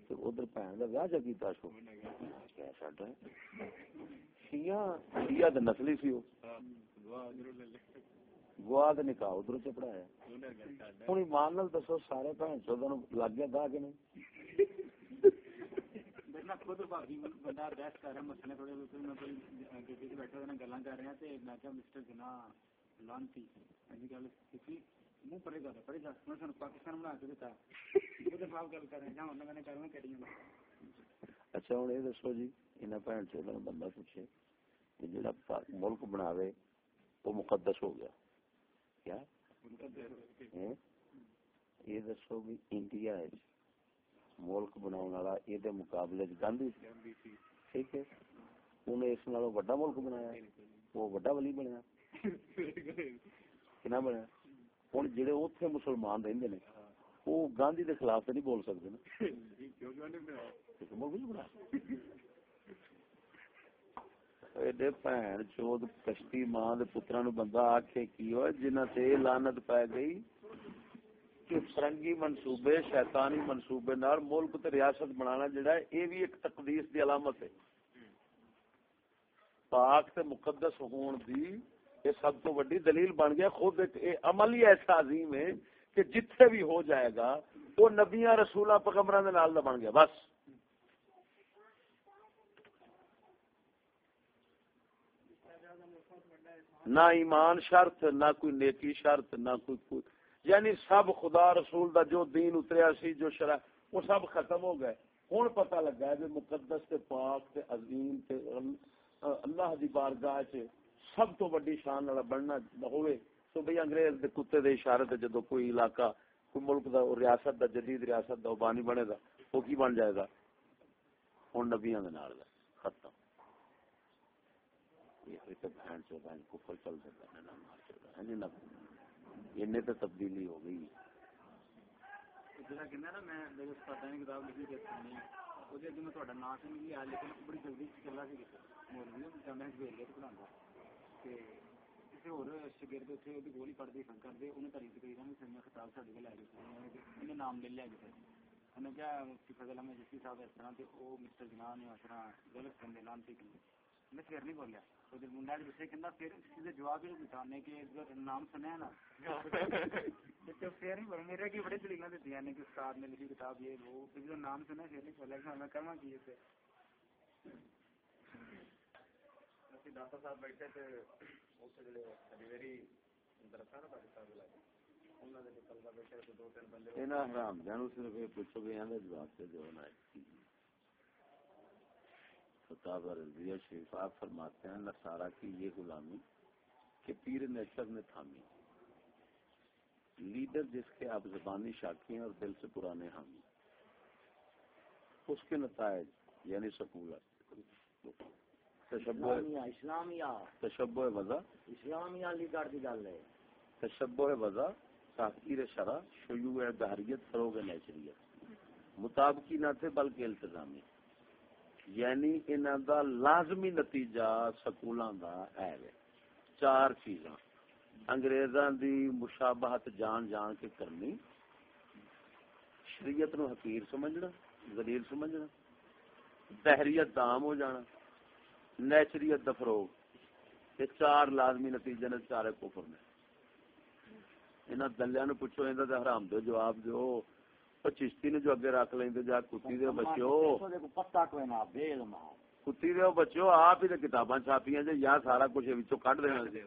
تے ادھر دا ویاہ جا کیتا سو کیا ساڈا شیعہ شیعہ دے نسلی سی او گوا دے نکاح ادھر چ پڑھایا ہن ایمان نال دسو سارے بھن نو لگ گیا دا کہ نہیں؟ میں خود بھابی بندہ بحث کر رہا مسئلے تھوڑے بہت میں کوئی کسی سے بیٹھا ہوئے گلاں کر رہے ہیں تے میں کہا مسٹر جنا لانتی ایسی گل کسی منہ پرے کر پڑے جا میں سن پاکستان بنا کے دیتا۔ وہ تے صاحب گل کر رہے ہیں جہاں انہوں نے اچھا ہوں یہ دسو جی انہیں بھن چودہ بندہ پوچھے کہ جڑا پا- ملک بناوے وہ مقدس ہو گیا۔ کیا؟ ہیں؟ یہ دسو بھی انڈیا ملک بناؤن والا یہ دے مقابلے گاندھی۔ ٹھیک ہے۔ انہیں اس بڑا ملک بنایا۔ وہ بڑا ولی بنیا۔ کنا بنیا؟ ہوں جڑے اوتھے مسلمان رہندے نے وہ گاندھی دے خلاف تو نہیں بول سکتے نا۔ کسی ملک نہیں بنایا۔ ایڈے بھن چود کشتی ماں دے پتراں نو بندہ آکھے کی ہوئے جنہ تے یہ لعنت پی گئی کہ فرنگی منصوبے شیطانی منصوبے نال ملک تے ریاست بنانا جڑا ہے اے بھی ایک تقدیس دی علامت ہے پاک تے مقدس ہون دی یہ سب تو بڑی دلیل بن گیا خود ایک عمل ہی ایسا عظیم ہے کہ جتھے بھی ہو جائے گا وہ نبیاں رسولاں پیغمبراں دے نال دا بن گیا بس نہ ایمان شرط، نہ کوئی نیکی شرط، نہ کوئی کوئی یعنی سب خدا رسول دا جو دین اتریا سی، جو شرع، وہ سب ختم ہو گئے۔ ہوں پتہ لگا ہے مقدس تے پاک تے عظیم تے اللہ دی بارگاہ چ سب تو بڑی شان والا بننا ہوئے۔ تو بھئی انگریز دے کتے دے اشارے تے جدو کوئی علاقہ، کوئی ملک دا ریاست دا، جدید ریاست دا بانی بنے گا وہ کی بن جائے گا؟ ہوں نبیاں دے نال ختم۔ یہ تو بہن چودہ ان کفر چل دیتا ہے نا مار چودہ ہے نا انہیں تو تبدیلی ہو گئی۔ جڑا کہنا نا، میں میرے استاد نے کتاب لکھی کہ نہیں وہ جے میں تہاڈا نام تے نہیں آ لیکن بڑی جلدی چلا سی مولوی جب میں ویل کے پڑھاਉਂدا تے کسی اور شاگرد اتنے وہ گولی پڑھتے سن کرتے انہیں تعریف کری کہ سنیا خطاب سارے کو لے گئے انہیں نام لے لیا جیسے انہیں کیا مفتی فضل احمد جسی صاحب اس طرح تے وہ مسٹر جنان نے اس طرح غلط کرنے نام سے میں پھر نہیں بولیا۔ جواب سے جو ہے۔ خطاب رضویہ شریف آپ فرماتے ہیں نصارہ کی یہ غلامی کہ پیر نیچر نے تھامی۔ لیڈر جس کے آپ زبانی شاکی ہیں اور دل سے پرانے حامی۔ اس کے نتائج یعنی سکولت اسلامیہ تشبہ وضع۔ اسلامیہ لیڈر کی گل ہے۔ تشبہ وضع تحقیر شرع شیوع دہریت فروغ نیچریت۔ مطابقی نہ تھے بلکہ التزامی۔ یعنی انہاں دا لازمی نتیجہ سکولاں دا ہے چار چیزاں۔ انگریزاں دی مشابہت جان جان کے کرنی۔ شریعت نو حقیر سمجھنا، ذلیل سمجھنا۔ دہریت دام ہو جانا۔ نیچریت دا فروغ۔ یہ چار لازمی نتیجے نے چارے کفر نے۔ انہاں دلیاں نو پوچھو ایندا تے حرام دو جواب دیو۔ چشتی نے جو اگے رکھ لیندے جا کتی دے بچو پتا کوئی نہ بیل مار کتی دے بچو آپ ہی تے کتاباں چھاپیاں جے یا سارا کچھ وچوں کڈ دینا جے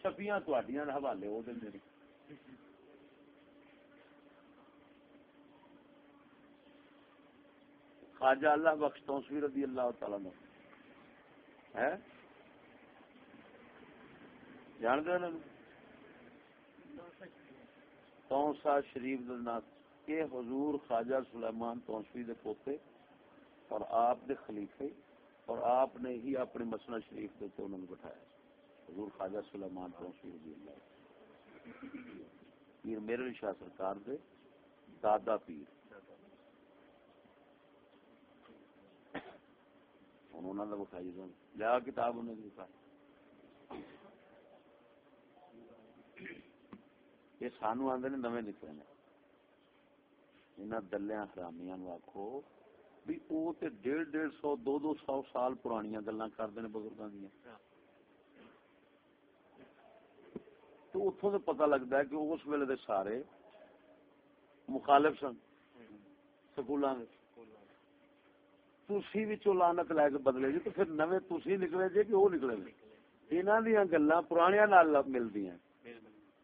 چھپیاں تواڈیاں دے حوالے او دے نے خواجہ اللہ بخش توسوی رضی اللہ تعالی عنہ ہے جان دے انہاں تونسا شریف دے نا حضور خواجہ سلیمان تونسوی دے پوتے اور آپ دے خلیفے اور آپ نے ہی اپنے مسئلہ شریف کے انہوں نے بٹھایا۔ حضور خواجہ سلیمان تونسوی رضی اللہ پیر میرے شاہ سرکار دے، دادا پیر۔ انہوں نے بخائی سن لیا کتاب انہوں نے دکھائی یہ سانو آدھے نے نویں نکلے نے۔ انہاں دلیاں حرامیاں نو آکھو بھی او تے ڈیڑھ ڈیڑھ سو، دو دو سو سال پرانیاں گلاں کردے نے بزرگاں دیاں۔ تو اتوں سے پتہ لگتا ہے کہ اس ویلے دے سارے مخالف سن، سکولاں دے۔ تسی وچوں لعنت لے کے بدلے جی تو پھر نویں تسی نکلے جی کہ وہ نکلے جی انہاں دیاں گلاں پرانیاں نال ملدیاں۔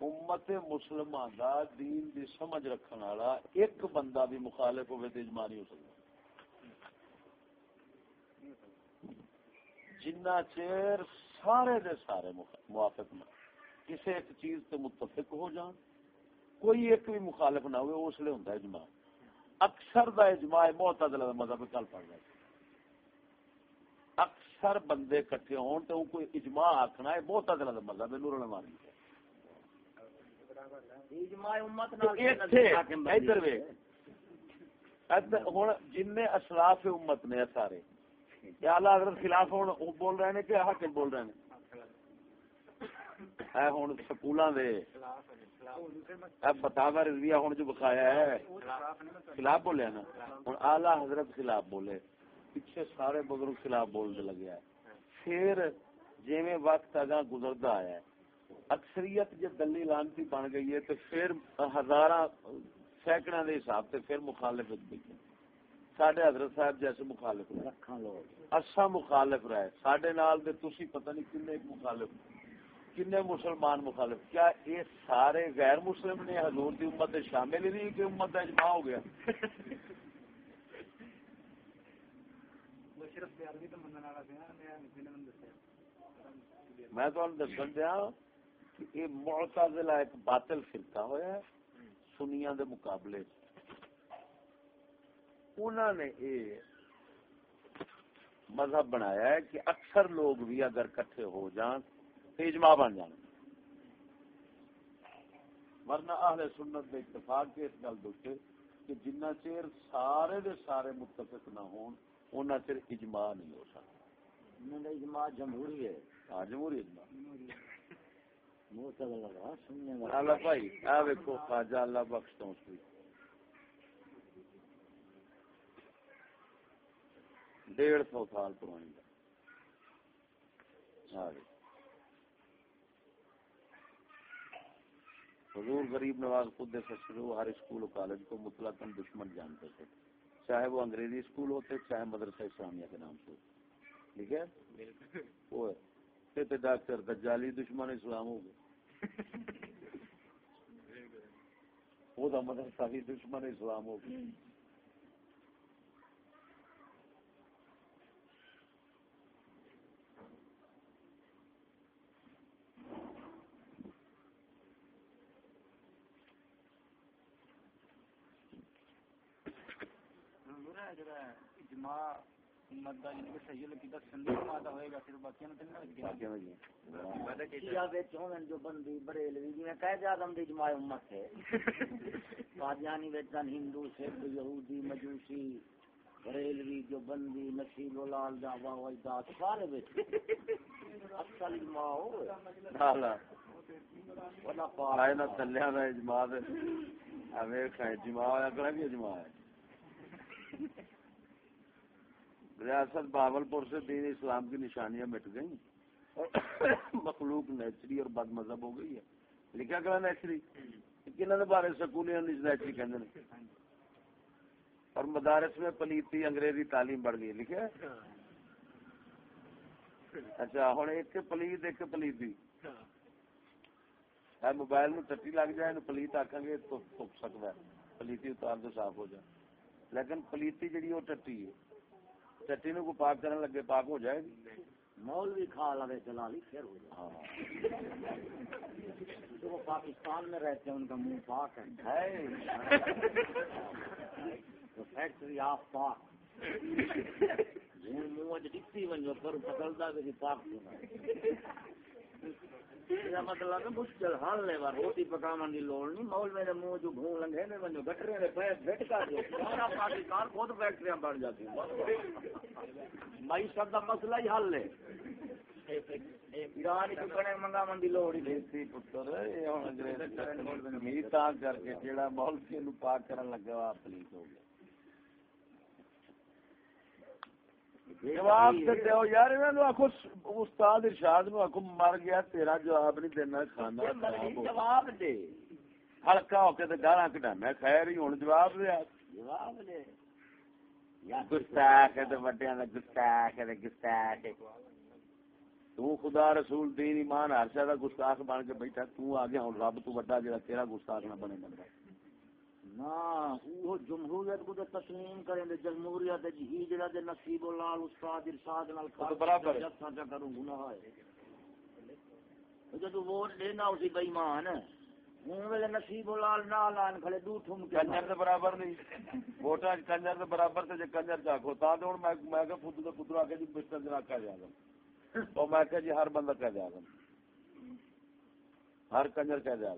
امت مسلمہ دا دین دی سمجھ رکھن والا ایک بندہ بھی مخالف ہوئے تے اجماع نہیں ہو سکتا۔ جنہ چیر سارے دے سارے موافق نہ کسی ایک چیز تے متفق ہو جان، کوئی ایک بھی مخالف نہ ہوئے، اس لیے ہوندا اجماع۔ اکثر دا اجماع معتزلہ دا مذہب چل پڑ جائے اکثر بندے کٹھے ہون تے کوئی اجماع آکھنا ہے معتزلہ دا مذہب نورن ماری ہے جن اسلاف امت نے سارے۔ حضرت خلاف ہوں بول رہے نے کہ حاکم بول رہے سکولاں دے۔ ہن جو بخایا ہے۔ خلاف بولے نا۔ ہن اعلی حضرت خلاف بولے۔ پیچھے سارے بزرگ خلاف بولنے لگے ہیں پھر جویں وقت اگا گزردا ہے اکثریت جب دلی لانتی بن گئی ہے تو پھر ہزار سینکڑوں کے حساب سے پھر مخالف سڈے حضرت صاحب جیسے مخالف رہے اچھا مخالف رہے۔ سڈے نال دے تسی پتہ نہیں کنے مخالف کنے مسلمان مخالف کیا یہ سارے غیر مسلم نے حضور دی امت شامل ہی نہیں کہ امت کا اجماع ہو گیا؟ بھی میں تو دسن دیا کہ یہ معتزلہ ایک باطل فرقہ ہویا ہے سنیاں دے مقابلے۔ انہوں نے یہ مذہب بنایا ہے کہ اکثر لوگ بھی اگر کٹھے ہو جان تو اجماع بن جان۔ ورنہ اہل سنت دے اتفاق کے اس گل دوتے کہ جنہ چیر سارے دے سارے متفق نہ ہون انہ چیر اجماع نہیں ہو سکتا۔ اجماع جمہوری ہے۔ ہاں جمہوری اجماع معتزلہ کا سننے والا اللہ بھائی آ ویکو خواجہ اللہ بخش تو اس ڈیڑھ سو سال پرانی۔ حضور غریب نواز خود سے شروع ہر اسکول و کالج کو مطلق دشمن جانتے تھے۔ چاہے وہ انگریزی اسکول ہوتے چاہے مدرسہ اسلامیہ کے نام سے ٹھیک ہے؟ وہ ہے۔ تے تے ڈاکٹر دجالی دشمن اسلام ہو گئے۔ وہ دا مدرسہ بھی دشمن اسلام ہو گیا اجماع امت دا یعنی ہوئے گا باقی جی۔ شیعہ وچ ہون جو بندی بریلوی جویں قائد اعظم دی اجماع امت ہے۔ قادیانی وچ دن ہندو سکھ یہودی مجوسی بریلوی جو بندی نصیب لال دا وا اجداد سارے وچ اصل ہو۔ ولا نہ تلیاں دا اجماع بھی اجماع ہے۔ ریاست باولپور سے دین اسلام کی نشانیاں مٹ گئیں اور مخلوق نیچری اور بد مذہب ہو گئی ہے۔ لکھا کرا نیچری کنہ دے بارے سکولی نیچری کہندے نے۔ اور مدارس میں پلیتی انگریزی تعلیم بڑھ گئی، لکھا اچھا ہوں ایک پلیت، ایک پلیتی۔ موبائل میں ٹٹی لگ جائے پلیت آکھاں گے، تو تک سکتا ہے۔ پلیتی اتار دے صاف ہو جائے۔ لیکن پلیتی جڑی وہ ٹٹی ہے۔ ٹٹی نو کو پاک کرنے لگے پاک ہو جائے گی۔ مولوی کھا لے جلالی پھر ہو جائے۔ ہاں۔ وہ پاکستان میں رہتے ہیں ان کا منہ پاک ہے۔ فیکٹری آف پاک۔ منہ ڈکتی ونجو پر پکڑدا کہ پاک ہونا مطلب ہے مشکل حل ہے ور روٹی پکاون دی لوڑ نہیں مول میرے منہ جو گھون لنگے نے ونجو گٹرے دے پے پھٹ کر دو سارا پاکستان خود فیکٹریاں بن جاتی معیشت دا مسئلہ ہی حل ہے ایران منگا من دی لوڑ ہی دیسی پتر ہن انگریز کر کے جیڑا مولوی نو پاک کرن لگا وا پلیت ہو گیا جواب تے دیو یار انہاں نو آکھو استاد ارشاد نو آکھو مر گیا تیرا جواب نہیں دینا کھانا۔ جواب دے۔ ہلکا ہو کے تے گالاں کڈانا خیر ہی ہن جواب دے۔ جواب دے۔ یا گستاخ تے وڈیاں دا گستاخ تے گستاخ تو خدا رسول دین ایمان ہر شے دا گستاخ بن کے بیٹھا تو آ گیا ہن رب تو وڈا جڑا تیرا گستاخ نہ بنے بندہ۔ نا وہ جمہوریت کو تسلیم کریں دے جمہوریت دے دے نصیب لال استاد ارشاد نال برابر ہے۔ کروں گناہ ہے۔ ووٹ دینا اسی بے ایمان ہوں ویلے نصیب لال نال آن کھڑے دو ٹھم کے کنجر دے برابر نہیں۔ ووٹاں کنجر دے برابر تے جے کنجر تا تے میں میں کہ فدو دے پتر آ کے جی جا او میں کہ جی ہر بندہ جا ہر کنجر جا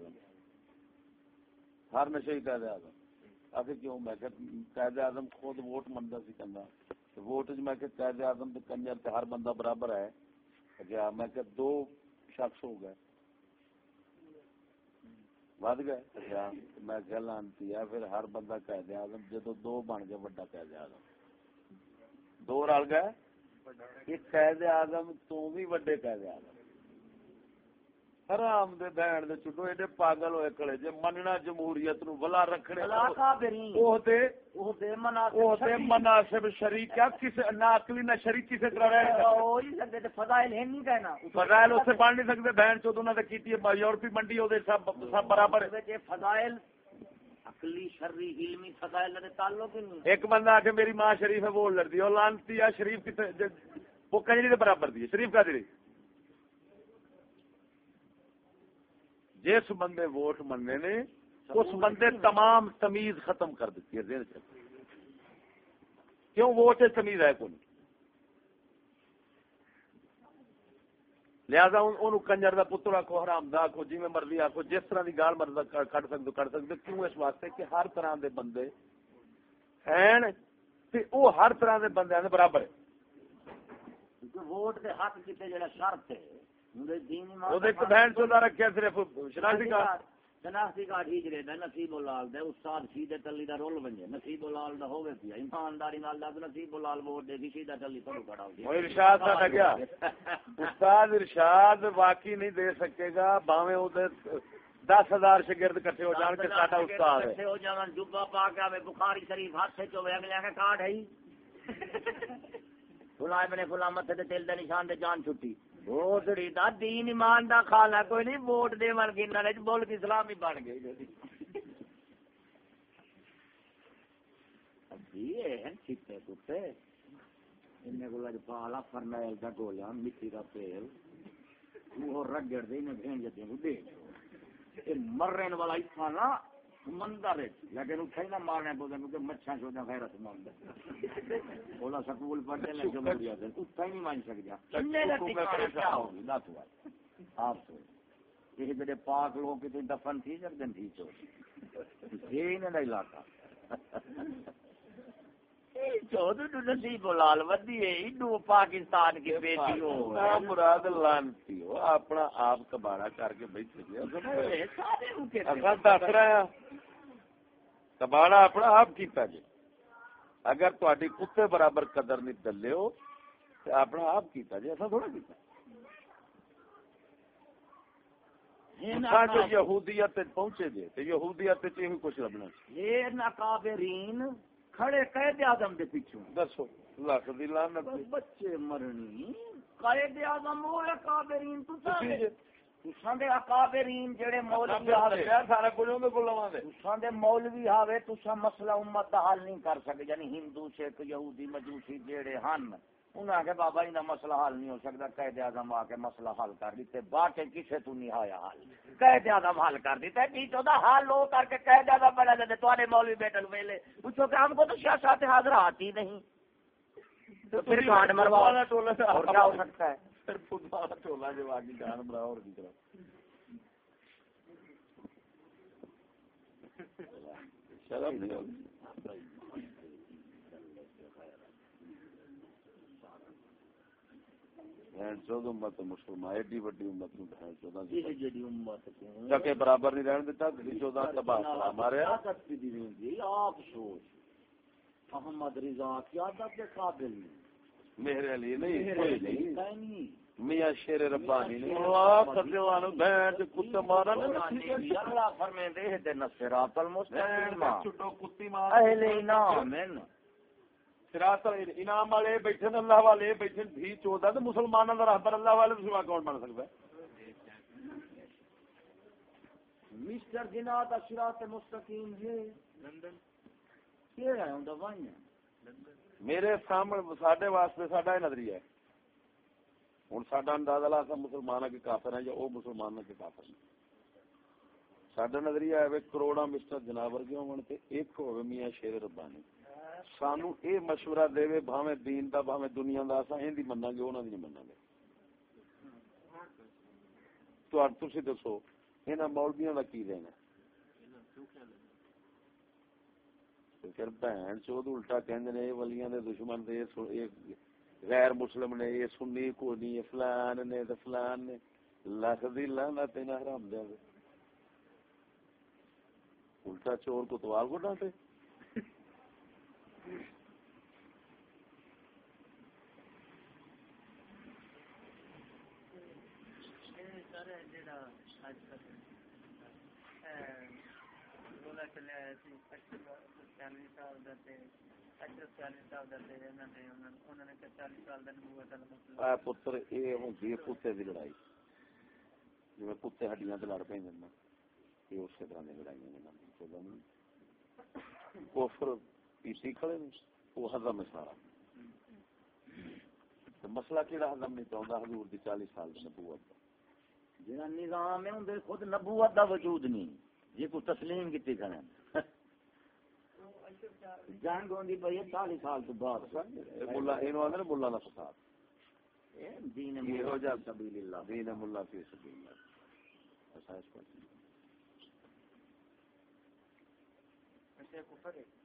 ہر نشے کہہ دیا آخر کیوں؟ میں کہ قائد اعظم خود ووٹ منگا سی کندا۔ ووٹ میں کہ قائد اعظم تے کنجر تے ہر بندہ برابر ہے۔ کیا میں کہ دو شخص ہو گئے۔ ود گئے؟ اچھا میں کہ لانتی ہے۔ پھر ہر بندہ قائد اعظم جدو دو بن گئے بڑا قائد اعظم۔ دو رل گئے؟ ایک قائد اعظم تو بھی وڈے قائد اعظم۔ حرام دے بہن دے چٹو ایڈے پاگل ہوئے کھڑے جے مننا جمہوریت نو ولا رکھنے وہ دے وہ دے مناسب وہ دے۔ مناسب شریک کیا کسے نہ عقلی نہ شریک کسے کرا رہے ہیں وہی سکتے تے فضائل ہے نہیں کہنا فضائل اسے بن نہیں سکتے بہن چود انہوں نے کیتی ہے یورپی منڈی وہ سب سب برابر ہے فضائل عقلی شرری علمی فضائل دے تعلق ہی نہیں ایک بندہ آ کے میری ماں شریف ہے وہ لڑ دی اور لانتی ہے شریف کتنے وہ کنجری کے برابر دی شریف کا دی جس بندے ووٹ مننے نے اس بندے تمام تمیز ختم کر دیتی ہے ذہن کیوں ووٹ تمیز ہے کون؟ لہذا ان کنجر دا پتر آخو حرام دا آخو جی میں مرضی آخو جس طرح کی گال مرضی کٹ سکتے کٹ سکتے کیوں اس واسطے کہ ہر طرح دے بندے ہیں تے او ہر طرح دے بندے برابر ہے۔ ووٹ دے حق کیتے جڑا شرط ہے رکھیا صرف شناختی کا شناختی کارڈ ہی جڑے دا نصیب لال دے استاد سیدھے تلی دا رول بنجے۔ نصیب لال دا ہوے پیا ایمانداری نال دا نصیب لال ووٹ دے سیدھا تلی تو کھڑا ہو وہ ارشاد استاد واقعی نہیں دے سکے گا باویں او دے دس ہزار شگرد کٹھے ہو جان کے ساڈا استاد ہے۔ ہو جان جبا پا کے آوے بخاری شریف ہاتھ سے چوے اگلے کے کارڈ ہے ہی۔ فلاں ابن فلاں متھے تے تل دے نشان دے جان چھٹی۔ بوتڑی دا دین ایمان دا کھانا کوئی نہیں، ووٹ دے من کے نالے بول کے اسلام ہی بن گئی یہ ہیں چھتے کتے۔ انہیں کو لج پالا فرنائل دا گولا، مٹی دا تیل وہ رگڑ دے انہیں بھین جتے ہیں دے مرن والا ہی سمندر لیکن اتھے ہی نہ مارنے بولے کیونکہ مچھاں چھو جائیں غیرت مند بولا سکول پڑھتے ہیں جمہوریت اتھے ہی نہیں مان سکتا آپ تو یہ جڑے پاک لوگ کتنے دفن تھی دن تھی چو یہ علاقہ۔ نصیب لال ودی ہے انو پاکستان کی بیٹی ہو نہ مراد لانتی ہو اپنا آپ کباڑا کر کے بیٹھ گیا دس رہا کباڑا اپنا آپ کیتا جی اگر کتے برابر قدر نہیں دلے ہو اپنا آپ کیتا جی ایسا تھوڑا کیتا یہودیت پہنچے تے یہودیت کچھ لبنا یہ ناکابرین کھڑے قید اعظم دے پیچھے دسو لاکھ دی لعنت بچے مرنی قائد اعظم وہ اکابرین تساں تسی دے تساں دے اکابرین جڑے مولوی آوے۔ سارا کچھ اون کو لواں دے۔ تساں دے مولوی آوے تساں مسئلہ امت دا حل نہیں کر سکے یعنی ہندو سکھ یہودی مجوسی جڑے ہن۔ انہاں کے بابا جی مسئلہ حل نہیں ہو سکتا قائد اعظم آ کے مسئلہ حل کر دیتے باٹے کسے تو نہیں آیا حل۔ قائد اعظم حل کر دیتا ہے ٹیچو دا حل ہو کر کے قائد اعظم بنا دیتے تمہارے مولوی بیٹل ویلے۔ پوچھو کہ ہم کو تو سیاست حاضر آتی نہیں۔ تو پھر کانڈ مرواؤ اور کیا ہو سکتا ہے؟ پھر دا ٹولا جو آگے جان مرا اور کی طرف شرم نہیں ہوگی۔ بہن چود امت مسلمان ایڈی وڈی امت نو بہن چودہ یہ جڑی امت کو جکے برابر نہیں رہن دیتا چودہ تباہ کرا مارے آپ سوچ۔ محمد رضا کی عادت کے قابل نہیں۔ میرے علی نہیں کوئی نہیں۔ میاں شیر ربانی بہن چ کتے مارا نے اللہ فرمے دے دے نصرات المستقیم چھٹو کتی مار اہل انعام سراط انعام والے بیٹھے اللہ والے بیٹھے بھی چودہ مسلمانوں دا رہبر اللہ والے تو سوا کون بن سکتا ہے؟ مسٹر جنات اشرات مستقیم ہے۔ لندن۔ کیا ہے؟ میرے سامنے ساڈے واسطے ساڈا یہ نظریہ ہے۔ ہوں ساڈا اندازہ لا مسلمان کے کافر ہیں یا وہ مسلمان کے کافر ہیں۔ ساڈا نظریہ ہے کروڑا مسٹر جناب ورگے ہون تے ایک ہوے میاں شیر ربانی۔ سانو اے مشورہ دے وے بھاویں دین دا، بھاویں دنیا دا، اساں این دی مناں گے، انہاں دی نہیں مناں گے۔ تو تسی دسو، انہاں مولویاں دا کی دینا تے پھر بہن چود الٹا کہندے نے یہ ولیاں دے دشمن دے یہ سو- یہ غیر مسلم نے یہ سنی کو نہیں فلان نے، تے فلان نے۔ لکھ دی لعنت انہاں حرام دے۔ الٹا چور کو توال کو ڈانٹے سارا جڑا چالیس سال چالیس سال چالیس سال کتے لڑائی ہڈیاں لڑ پیندے نا طرح دی لڑائیاں پیسی کھڑے نے وہ ہضم ہے سارا۔ مسئلہ کیڑا ہضم نہیں چاہندا حضور دی 40 سال دی نبوت دا۔ جہاں نظام ہے اندر خود نبوت دا وجود نہیں۔ جی کو تسلیم کیتی کریں جنگ ہوندی پئی ہے 40 سال تو بعد۔ مولا اینو نے مولا دا فساد۔ دین یہ ہو جا سبیل اللہ دین مولا فی سبیل اللہ ایسا اس پر اچھا کفر ہے۔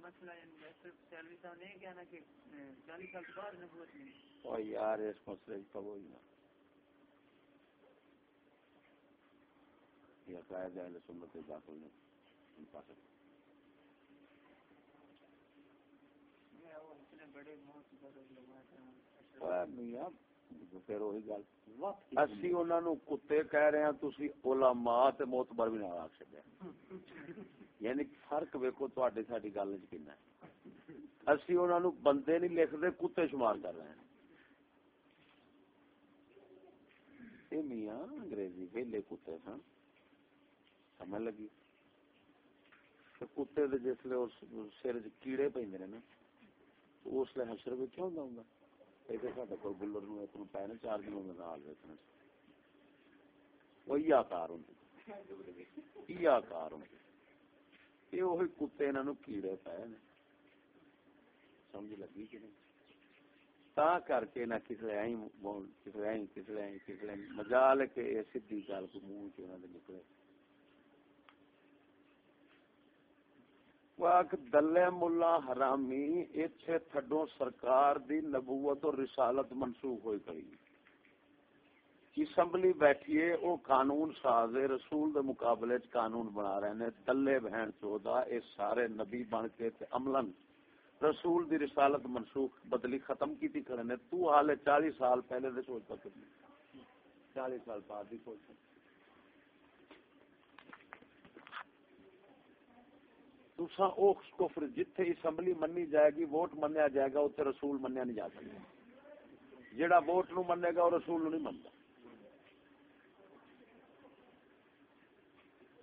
مسئلہ کہنا کہ چالیس سال بعد نبوت یار اس مسئلے کا وہی نا یہ قائد اہل سنت کے داخل نے ان پاس میاں پھر وہی گل۔ وقت کی اسی انہاں نو کتے کہہ رہے ہیں تسی علماء تے معتبر بھی نہ آکھ سکدے یعنی فرق ویکھو تواڈے ساڈی گل وچ کنا ہے۔ اسی انہاں نو بندے نہیں کتے شمار کر رہے ہیں۔ اے میاں انگریزی ویلے کتے سن۔ سمجھ لگی؟ تے کتے دے اس سر کیڑے پیندے نے نا اس حشر وچ کیوں ہوندا ہوندا؟ ایسے ساڈے نو چار دنوں نال وہ یا یا یہ وہی کتے کیڑے سمجھ لگی کہ نہیں؟ تا کر کے نہ مجال کے یہ سیدھی گل کو منہ چ انہاں دے نکلے۔ دلے ملا حرامی، ایتھے تھڈو سرکار دی نبوت اور رسالت منسوخ ہوئی کری اسمبلی بیٹھیے، او قانون ساز رسول دے مقابلے چ قانون بنا رہے نے دلے بہن چودا اے سارے نبی بن کے تے عملاً رسول دی رسالت منسوخ، بدلی ختم کی تھی کھڑے نے تو حال چالیس سال پہلے دے سوچ پکڑ چالیس سال بعد دی سوچ تسا او کفر جتھے اسمبلی منی جائے گی ووٹ منیا جائے گا اتنے رسول منیا نہیں جا سکتا۔ جیڑا ووٹ نو منے گا وہ رسول نو نہیں منتا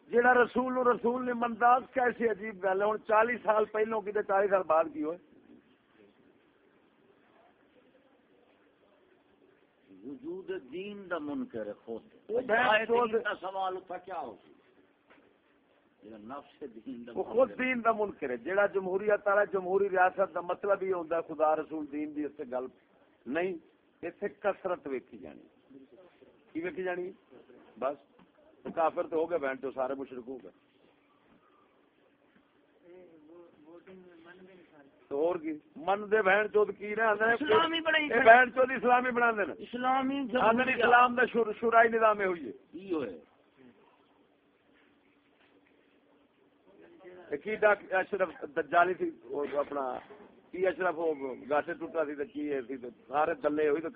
جیڑا رسول نو رسول نہیں منتا کیسی عجیب گل ہے۔ ہوں چالیس سال پہلو کی چالیس سال بعد کی ہوئے۔ وجود دین دا منکر خود۔ سوال اٹھا کیا ہو یہ نفس دین دا وہ خود۔ دین دا منکر ہے جیڑا جمہوریت والا جمہوری ریاست دا مطلب یہ ہے خدا رسول دین دی اتنے گل نہیں اتنے کسرت ویکھی جانی۔ کی ویکھی جانی؟ بس کافر تو ہو گئے بہن تو سارے مشرک ہو گئے۔ تو اور کی؟ من دے بہن چود کی رہے آندے نے اسلامی بنائی اے بہن چود اسلامی بنا دے نا۔ اسلامی اسلام دا نظام ہوئی ہے۔ کی ہوئے تے اپنا کی اشرف گاٹے ٹوٹا سارے تھلے ہوئی تو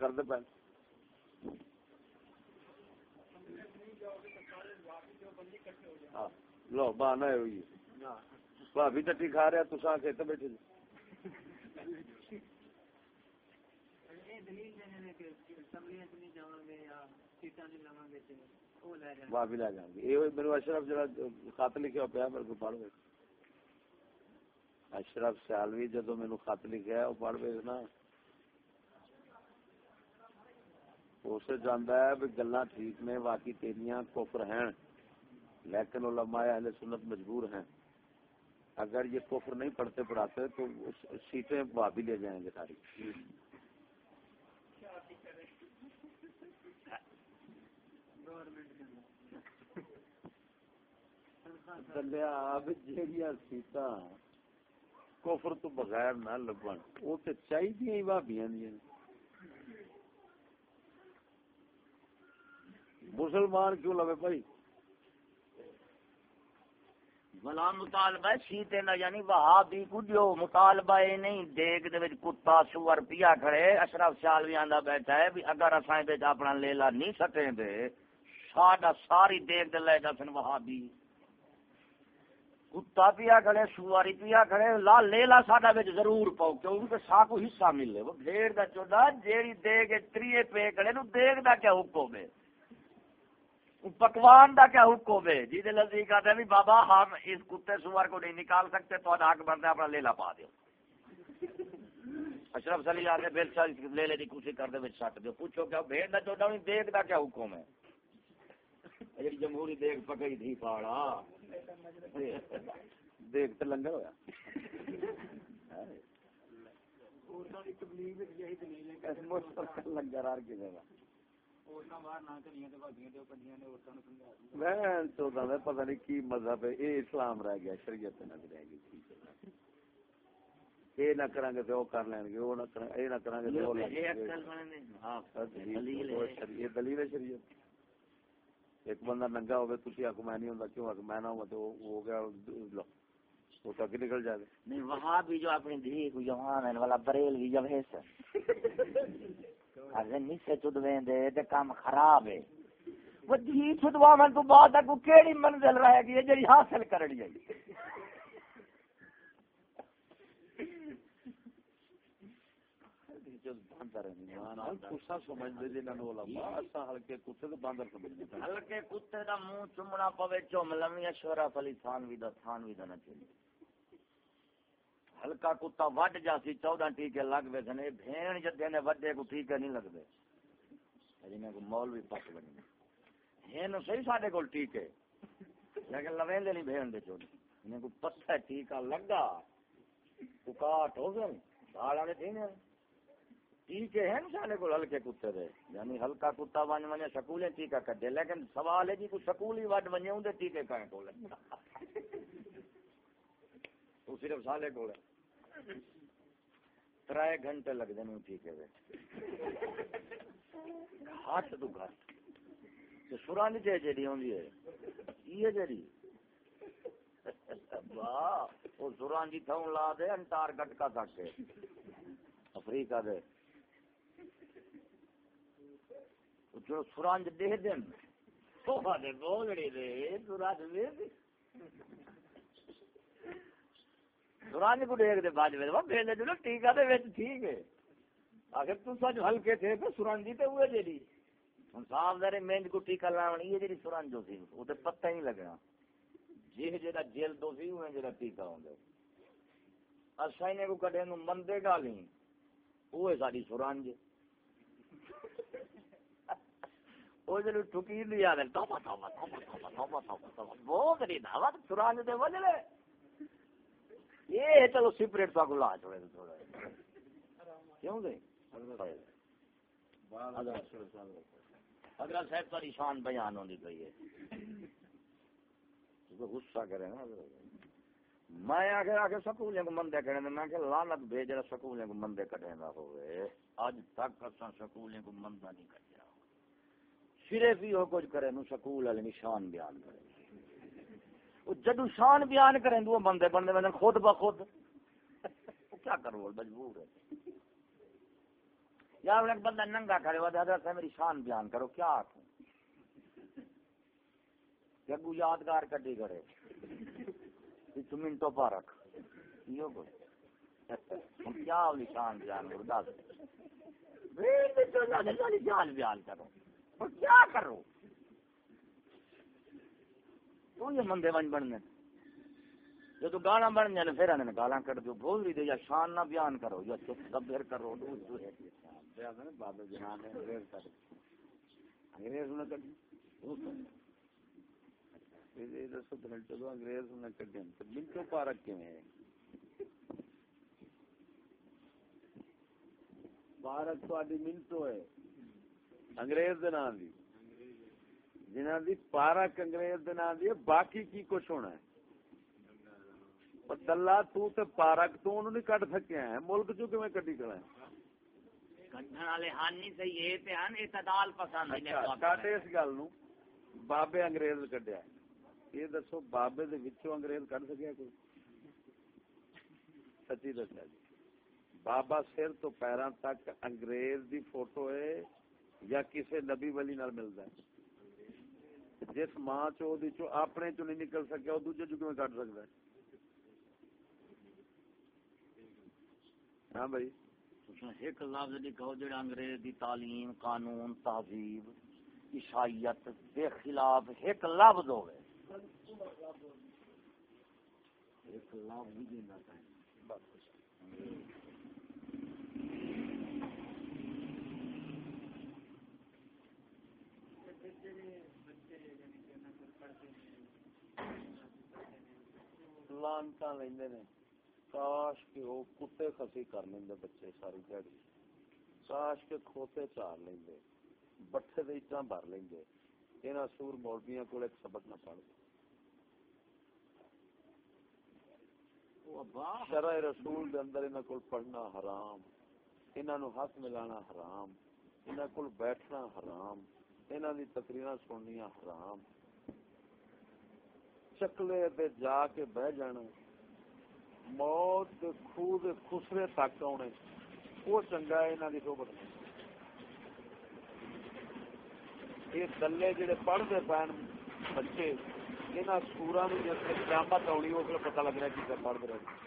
لو بہانا ہوئی بھابی چٹی کھا رہا تسا کھیت بیٹھے بھابی لے جاؤں گی یہ میرے اشرف جڑا خط لکھا پیا میرے کو پڑھ اشرف سیالوی جدو مینو خط لکھیا ہے وہ پڑھ وے نا اسے جاندا ہے بھی گلاں ٹھیک نے، واقعی تیریاں کفر ہیں، لیکن علماء اہل سنت مجبور ہیں۔ اگر یہ کفر نہیں پڑھتے پڑھاتے تو سیٹیں بھابی لے جائیں گے ساری۔ گورنمنٹ جیڑیاں سیٹاں کفر تو بغیر نہ لبن۔ وہ تے چاہیے ہی بھابیاں مسلمان کیوں لوے بھائی؟ بلا مطالبہ سیتے نہ یعنی مطالبہ نہیں دے وچ کتا سور پیا کھڑے۔ اشرف سالوی آندا بیٹھا ہے بھی اگر اساں وچ اپنا لیلا نہیں سکیں دے ساڈا ساری دیکھ دے لے کتا پیا کھڑے سواری پیا کھڑے لا لیلا ساڈا وچ ضرور پاؤ کیونکہ سا کو حصہ ملے۔ وہ بھیڑ دا چودا جیڑی دیکھ تریے پے کھڑے نو دیکھ دا کیا حکم ہے پکوان دا کیا حکم ہے جی لذیذ کہتے ہیں بابا، ہم اس کتے سوار کو نہیں نکال سکتے تو حق بنتا ہے، اپنا لیلا پا دیو۔ اشرف سلی آتے پھر سال لیلے کی کوشش کرتے ہوئے سٹ دیو۔ پوچھو کیا، بھیڑ نہ چوٹا نہیں دیکھ دا کیا حکم ہے؟ جی جمہوری دیکھ پکئی تھی پاڑا دیکھ تے لنگر کہ لنگر دیا میں چودہ میں پتہ نہیں کی مذہب ہے یہ اسلام رہ گیا شریعت نہ رہ گئی یہ نہ کریں گے تو وہ کر لیں گے وہ نہ کریں یہ نہ کریں گے تو وہ لیں ہاں دلیل دلیل ہے یہ دلیل ہے شریعت ایک بندہ ننگا ہوگا تھی آخ میں نہیں ہوں کیوں؟ آخ میں نہ ہوں تو وہ ہو گیا لو۔ وہ تک نکل جائے۔ نہیں وہاں بھی جو اپنی دھی کو جوان ہے والا بریل بھی جب ہے سر۔ دے تے کام خراب ہے۔ وہ دھی من تو بعد تک کیڑی منزل رہے گی جڑی حاصل کرنی ہے۔ ہلکے کتے باندر سمجھتے ہلکے کتے دا منہ چمڑا پوے چوم لمی اشرف علی تھانوی دا تھانوی دا نہ چلی ہلکا کتا وڈ جاسی چودہ ٹیکے لگ وے سنے بھین جدے نے وڈے کو ٹیکے نہیں لگدے۔ جنہیں کو مولوی پک بنی۔ ہن صحیح ساڈے کول ٹیکے۔ لیکن لویندے نہیں بھین دے چوڑی انہیں کو پتھر ٹیکا لگا۔ کاٹ ہو گئے۔ بھاڑا نے تھی ٹیکے ہیں سارے کو ہلکے کتے دے۔ یعنی ہلکا کتا ون ونے سکولے ٹیکا کڈے لیکن سوال ہے جی کو سکول ہی وڈ ونے اون دے ٹیکے کائیں کول تو صرف سالے کول ترائے گھنٹے لگ دے نوں ٹیکے دے۔ ہاتھ تو گھٹ تے سراں دی جڑی ہوندی ہے یہ جڑی واہ وہ سوران جی تھوں لا دے، انٹار گٹکا تک افریقہ دے۔ جو سورانج دے دین سوفا دے بولڑی دے سورانج دے دے سورانج کو دیکھ دے باج میں وہ بھیجے جو ٹیکا دے وچ ٹھیک ہے آخر تو سج ہلکے تھے تے سورانجی تے ہوئے جیڑی ہن صاحب دے مینج کو ٹیکا لاون یہ جیڑی سورانج جو سی او تے پتہ ہی نہیں لگنا جی جڑا جیل دو سی ہوئے جڑا ٹیکا ہوندا اساں نے کو کڈے نو مندے گالی وہ ہے ساری سورانج وہ جڑی ٹھکی دی یاد توبہ توبہ توبہ توبہ توبہ توبہ توبہ بہت نہیں دعوت سورانج دے وجلے یہ چلو سپریٹ تو لا چھوڑے تھوڑا کیوں دے حضرت صاحب پر شان بیان ہوندی پئی ہے تو غصہ کرے نا میں آخر آخر سکولیں کو مندے کریں میں کہ لعنت بھیج رہا سکولیں کو مندے کٹیں دا ہوئے اج تک اساں سکولیں کو مندہ نہیں کٹیا صرف ہی ہو کچھ کرے نو سکول والے نشان بیان کرے۔ وہ جدو شان بیان کریں دو بندے بندے بندے خود بخود وہ کیا کرو مجبور ہے۔ یا ایک بندہ ننگا کھڑے ہوا حضرت صاحب میری شان بیان کرو، کیا آخوں جگو یادگار کٹی کرے۔ تو منٹو پا رکھ۔ یہ کوئی کیا ہولی شان بیان کرو، دس۔ جان بیان کرو۔ اور کیا کرو؟ تو یہ مندے بن بننے جب گانا بن جانے، پھر آنے گالا کر دو بھول دے، یا شان نہ بیان کرو، یا چپ دبیر کرو دور دور ہے۔ بابے جنان ہے انگریز کر انگریز نے کر یہ دسو منٹ چلو، انگریز نے کر دیں۔ تو منٹو پارک کیوں ہے پارک تو آدھی منٹو ہے۔ انگریز دے نام دی۔ جنہاں دی پارک انگریز دے نام دی باقی کی کچھ ہونا ہے؟ دلہ تو تے پارک تو انہوں نے کٹ سکیا ہے ملک جو کہ میں کٹی کرا ہے؟ کٹن والے ہانی سے یہ تے ہن اعتدال پسند نے کاٹے اس گل نو بابے انگریز کڈیا یہ دسو بابے دے وچوں انگریز کڈ سکیا کوئی؟ سچی دسیا جی۔ بابا سر تو پیراں تک انگریز دی فوٹو ہے۔ یا کسی نبی ولی نال ملتا ہے جس ماں چو دی چو اپنے چو نہیں نکل سکیا وہ دوجے چو کیوں کٹ سکتا ہے؟ ہاں بھائی۔ ایک لفظ لکھو جڑا انگریز دی تعلیم، قانون، تہذیب، عیسائیت کے خلاف ایک لفظ ہوئے۔ ایک لفظ بھی دینا چاہیے لانتا لیندے نے۔ کاش کہ وہ کتے خسی کر لیندے بچے ساری دیہڑی کاش کے کھوتے چار لیندے۔ بٹھے دے اٹاں بھر لیندے۔ انہاں سور مولویاں کول ایک سبق نہ پڑھ۔ شرع رسول دے اندر انہاں کول پڑھنا حرام۔ انہاں نو ہاتھ ملانا حرام۔ انہاں کول بیٹھنا حرام۔ انہاں دی تقریراں سننیاں حرام۔ چکلے تے جا کے بہ جانا موت دے خوہ دے خسرے تک آنے وہ چنگا ہے، انہاں دی صحبت میں یہ دلے جڑے پڑھتے پین بچے، انہاں سوراں نو جس قیامت آنی اس لیے پتہ لگ رہا ہے کہ پڑھ رہے۔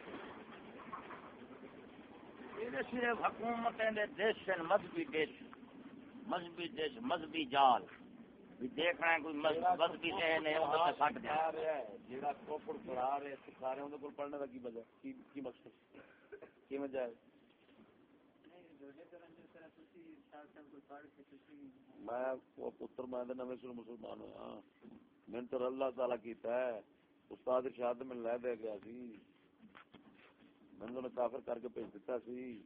یہ صرف حکومتیں دے دیش مذہبی دیش۔ مذہبی دیش، مذہبی جال۔ دیکھنا کوئی مذہب- مذہبی ذہن ہے وہ تو سٹ دیا جڑا کوپڑ پڑھا رہے سکھا رہے ہیں پڑھنے کا کی وجہ کی کی مقصد؟ کی وجہ ہے؟ میں وہ پتر میں دے نویں سر مسلمان ہوا میں تو اللہ تعالی کیتا ہے استاد ارشاد میں لے دے گیا سی۔ میں نے کافر کر کے بھیج دیتا سی۔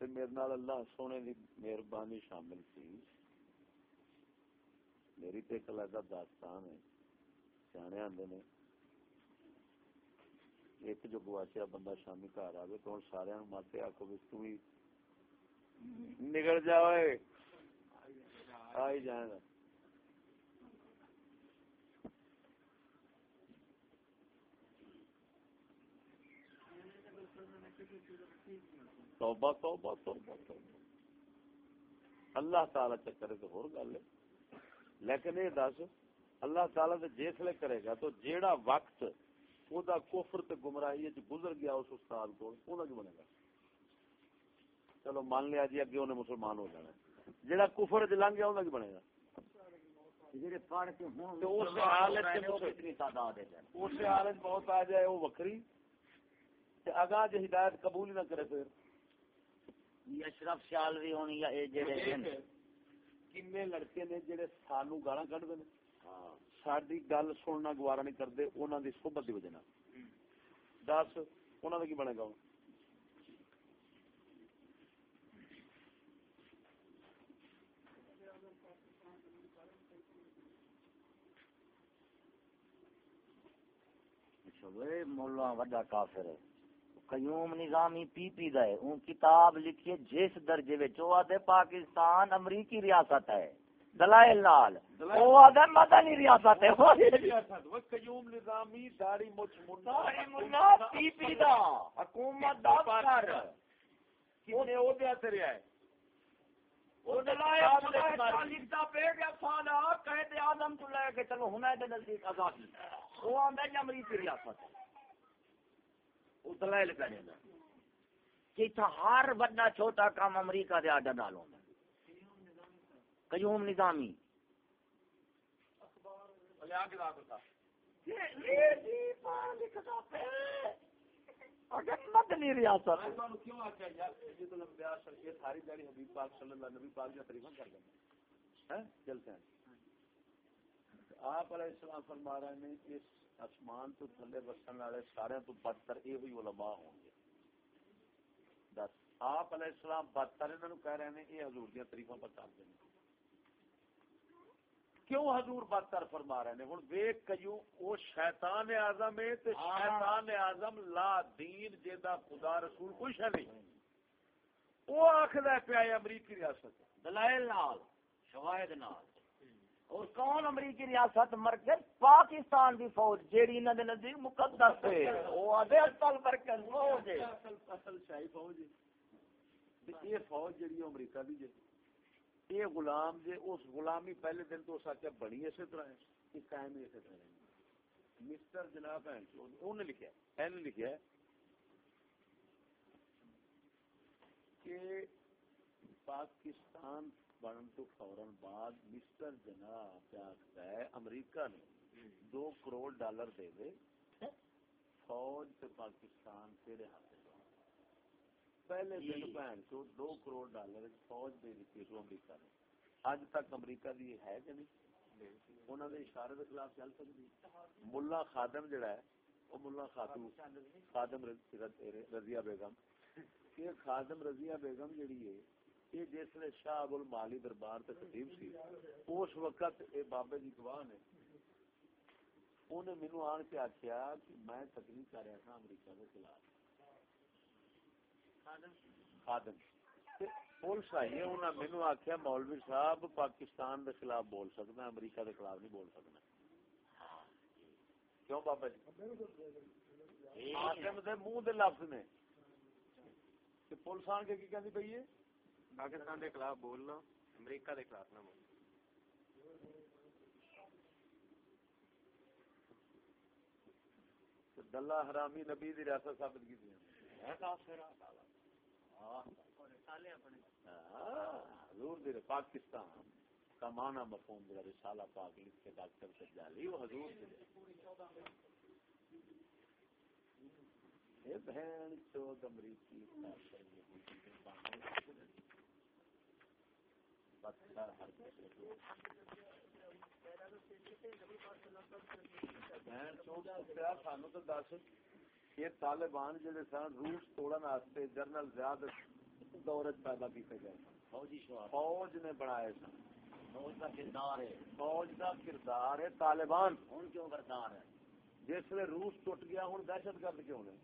میرے نال اللہ سونے دی مہربانی شامل سی۔ میری تے ایک علیحدہ داستان ہے، سیانے آندے نے۔ ایک جو گواچیا بندہ شامی گھر آئے تو ہوں سارے ماتے آخو بھی تو ہی نکل جاؤ آئی جائیں گا توبہ توبہ توبہ توبہ۔ اللہ تعالی چکر تو ہور گل ہے۔ لیکن یہ دس اللہ تعالی تے جسلے کرے گا تو جیڑا وقت او دا کفر تے گمراہی وچ گزر گیا اس استاد کول او کی بنے گا؟ چلو مان لیا جی اگے انہیں مسلمان ہو جانا۔ جیڑا کفر وچ لنگ گیا او کی بنے گا؟ جڑے پڑھ کے ہوں تو اس حالت مجھے- کتنی تعداد ہے اس حالت بہت آ جائے وہ وکری۔ تے اگاں جے ہدایت قبول نہ کرے پھر۔ یہ اشرف سیالوی ہونی یا اے جڑے ہیں کنے لڑکے نے جڑے سانو گالاں کڈدے نے ساری گل سننا گوارا نہیں کرتے انہوں دی صحبت دی وجہ دس انہوں دا کی بنے گا مولا وڈا کافر ہے قیوم نظامی پی پی دا ہے۔ اون کتاب لکھیے جس درجے وچ او آدھے پاکستان امریکی ریاست ہے۔ دلائل نال۔ او آدھے مدنی ریاست ہے۔ وہ قیوم نظامی داڑھی مچ منا پی پی دا۔ حکومت دا کر کنے او دے اثر ہے۔ او دلائل لکھتا پہ گیا سالا اعظم تو لے کے چلو ہنے دے نزدیک آزادی۔ او آندا ہے امریکی ریاست۔ ہے دلائل کرے نا کہ تھا ہر بڑا چھوٹا کام امریکہ دے آڈر نال ہوندا۔ قیوم نظامی۔ مدنی ریاست۔ ہیں۔ آپ علیہ السلام فرما رہے ہیں اس آسمان تو تھلے بسن والے سارے تو بدتر یہ ہوئی علماء ہوں گے۔ دس آپ علیہ السلام بدتر انہوں نے کہہ رہے ہیں یہ حضور دیا پر کر دیں کیوں حضور بدتر فرما رہے ہیں؟ ہوں ویک کیوں وہ شیطان اعظم ہے تے شیطان اعظم لا دین جیدا خدا رسول کچھ ہے نہیں۔ وہ آخر پیا امریکی ریاست۔ دلائل نال شواہد نال۔ اور کون امریکی ریاست مرکز پاکستان دی فوج جیڑی انہاں دے نزدیک مقدس ہے؟ او آدھے اصل مرکز فوج ہے اصل اصل شاہی فوج ہے۔ یہ فوج جڑی ہے امریکہ دی جے یہ غلام جے اس غلامی پہلے دن تو سچ بنی اسی طرح ہے۔ یہ قائم اسی طرح ہے۔ مسٹر جناب ہیں انہوں نے لکھا ہے این لکھا ہے کہ پاکستان بنن تو فوراً بعد مسٹر جناح کیا ہے امریکہ نے دو کروڑ ڈالر دے دے فوج تے پاکستان تیرے ہاتھ۔ پہلے دن بہن چو دو کروڑ ڈالر فوج دے دیتی سو امریکہ نے۔ اج تک امریکہ دی ہے کہ نہیں؟ انہوں نے اشارے کے خلاف چل سکتی ملا خادم جڑا ہے وہ ملا خاتون خادم رض- رض- رضیہ بیگم۔ یہ خادم رضیہ بیگم جڑی ہے یہ جس نے شاہ المالی دربار تے خطیب سی اس وقت اے بابے دی گواہ نے۔ انہیں مینو آن کے آخیا کہ میں تقریر کر رہا تھا امریکہ کے خلاف۔ خادم؟ پولیس آئی ہے نے مینو آخیا مولوی صاحب پاکستان کے خلاف بول سکنا امریکہ خلاف نہیں بول سکنا۔ کیوں بابا جی؟ خادم دے منہ دے لفظ نے۔ پولیس آن کے کی پئی ہے؟ پاکستان کے خلاف بولنا امریکہ کے خلاف نہ بولنا۔ دلہ حرامی نبی دی ریاست ثابت کی کافر ہاں۔ حضور دی پاکستان۔ کا معنی مفہوم جڑا رسالہ پاک لکھ کے ڈاکٹر سجالی وہ حضور دی بہن چود امریکی کافر یہودی کے بانو بدتر ہر کسی کو بہن چود کتیا سانو تو دس یہ طالبان جڑے سن روس توڑن واسطے جنرل زیاد دور چ پیدا کیتے گئے فوجی فوج نے بنائے سن فوج کا کردار ہے فوج کا کردار ہے طالبان ہن کیوں کردار ہے جس روس ٹوٹ گیا ہوں دہشت گرد کیوں نے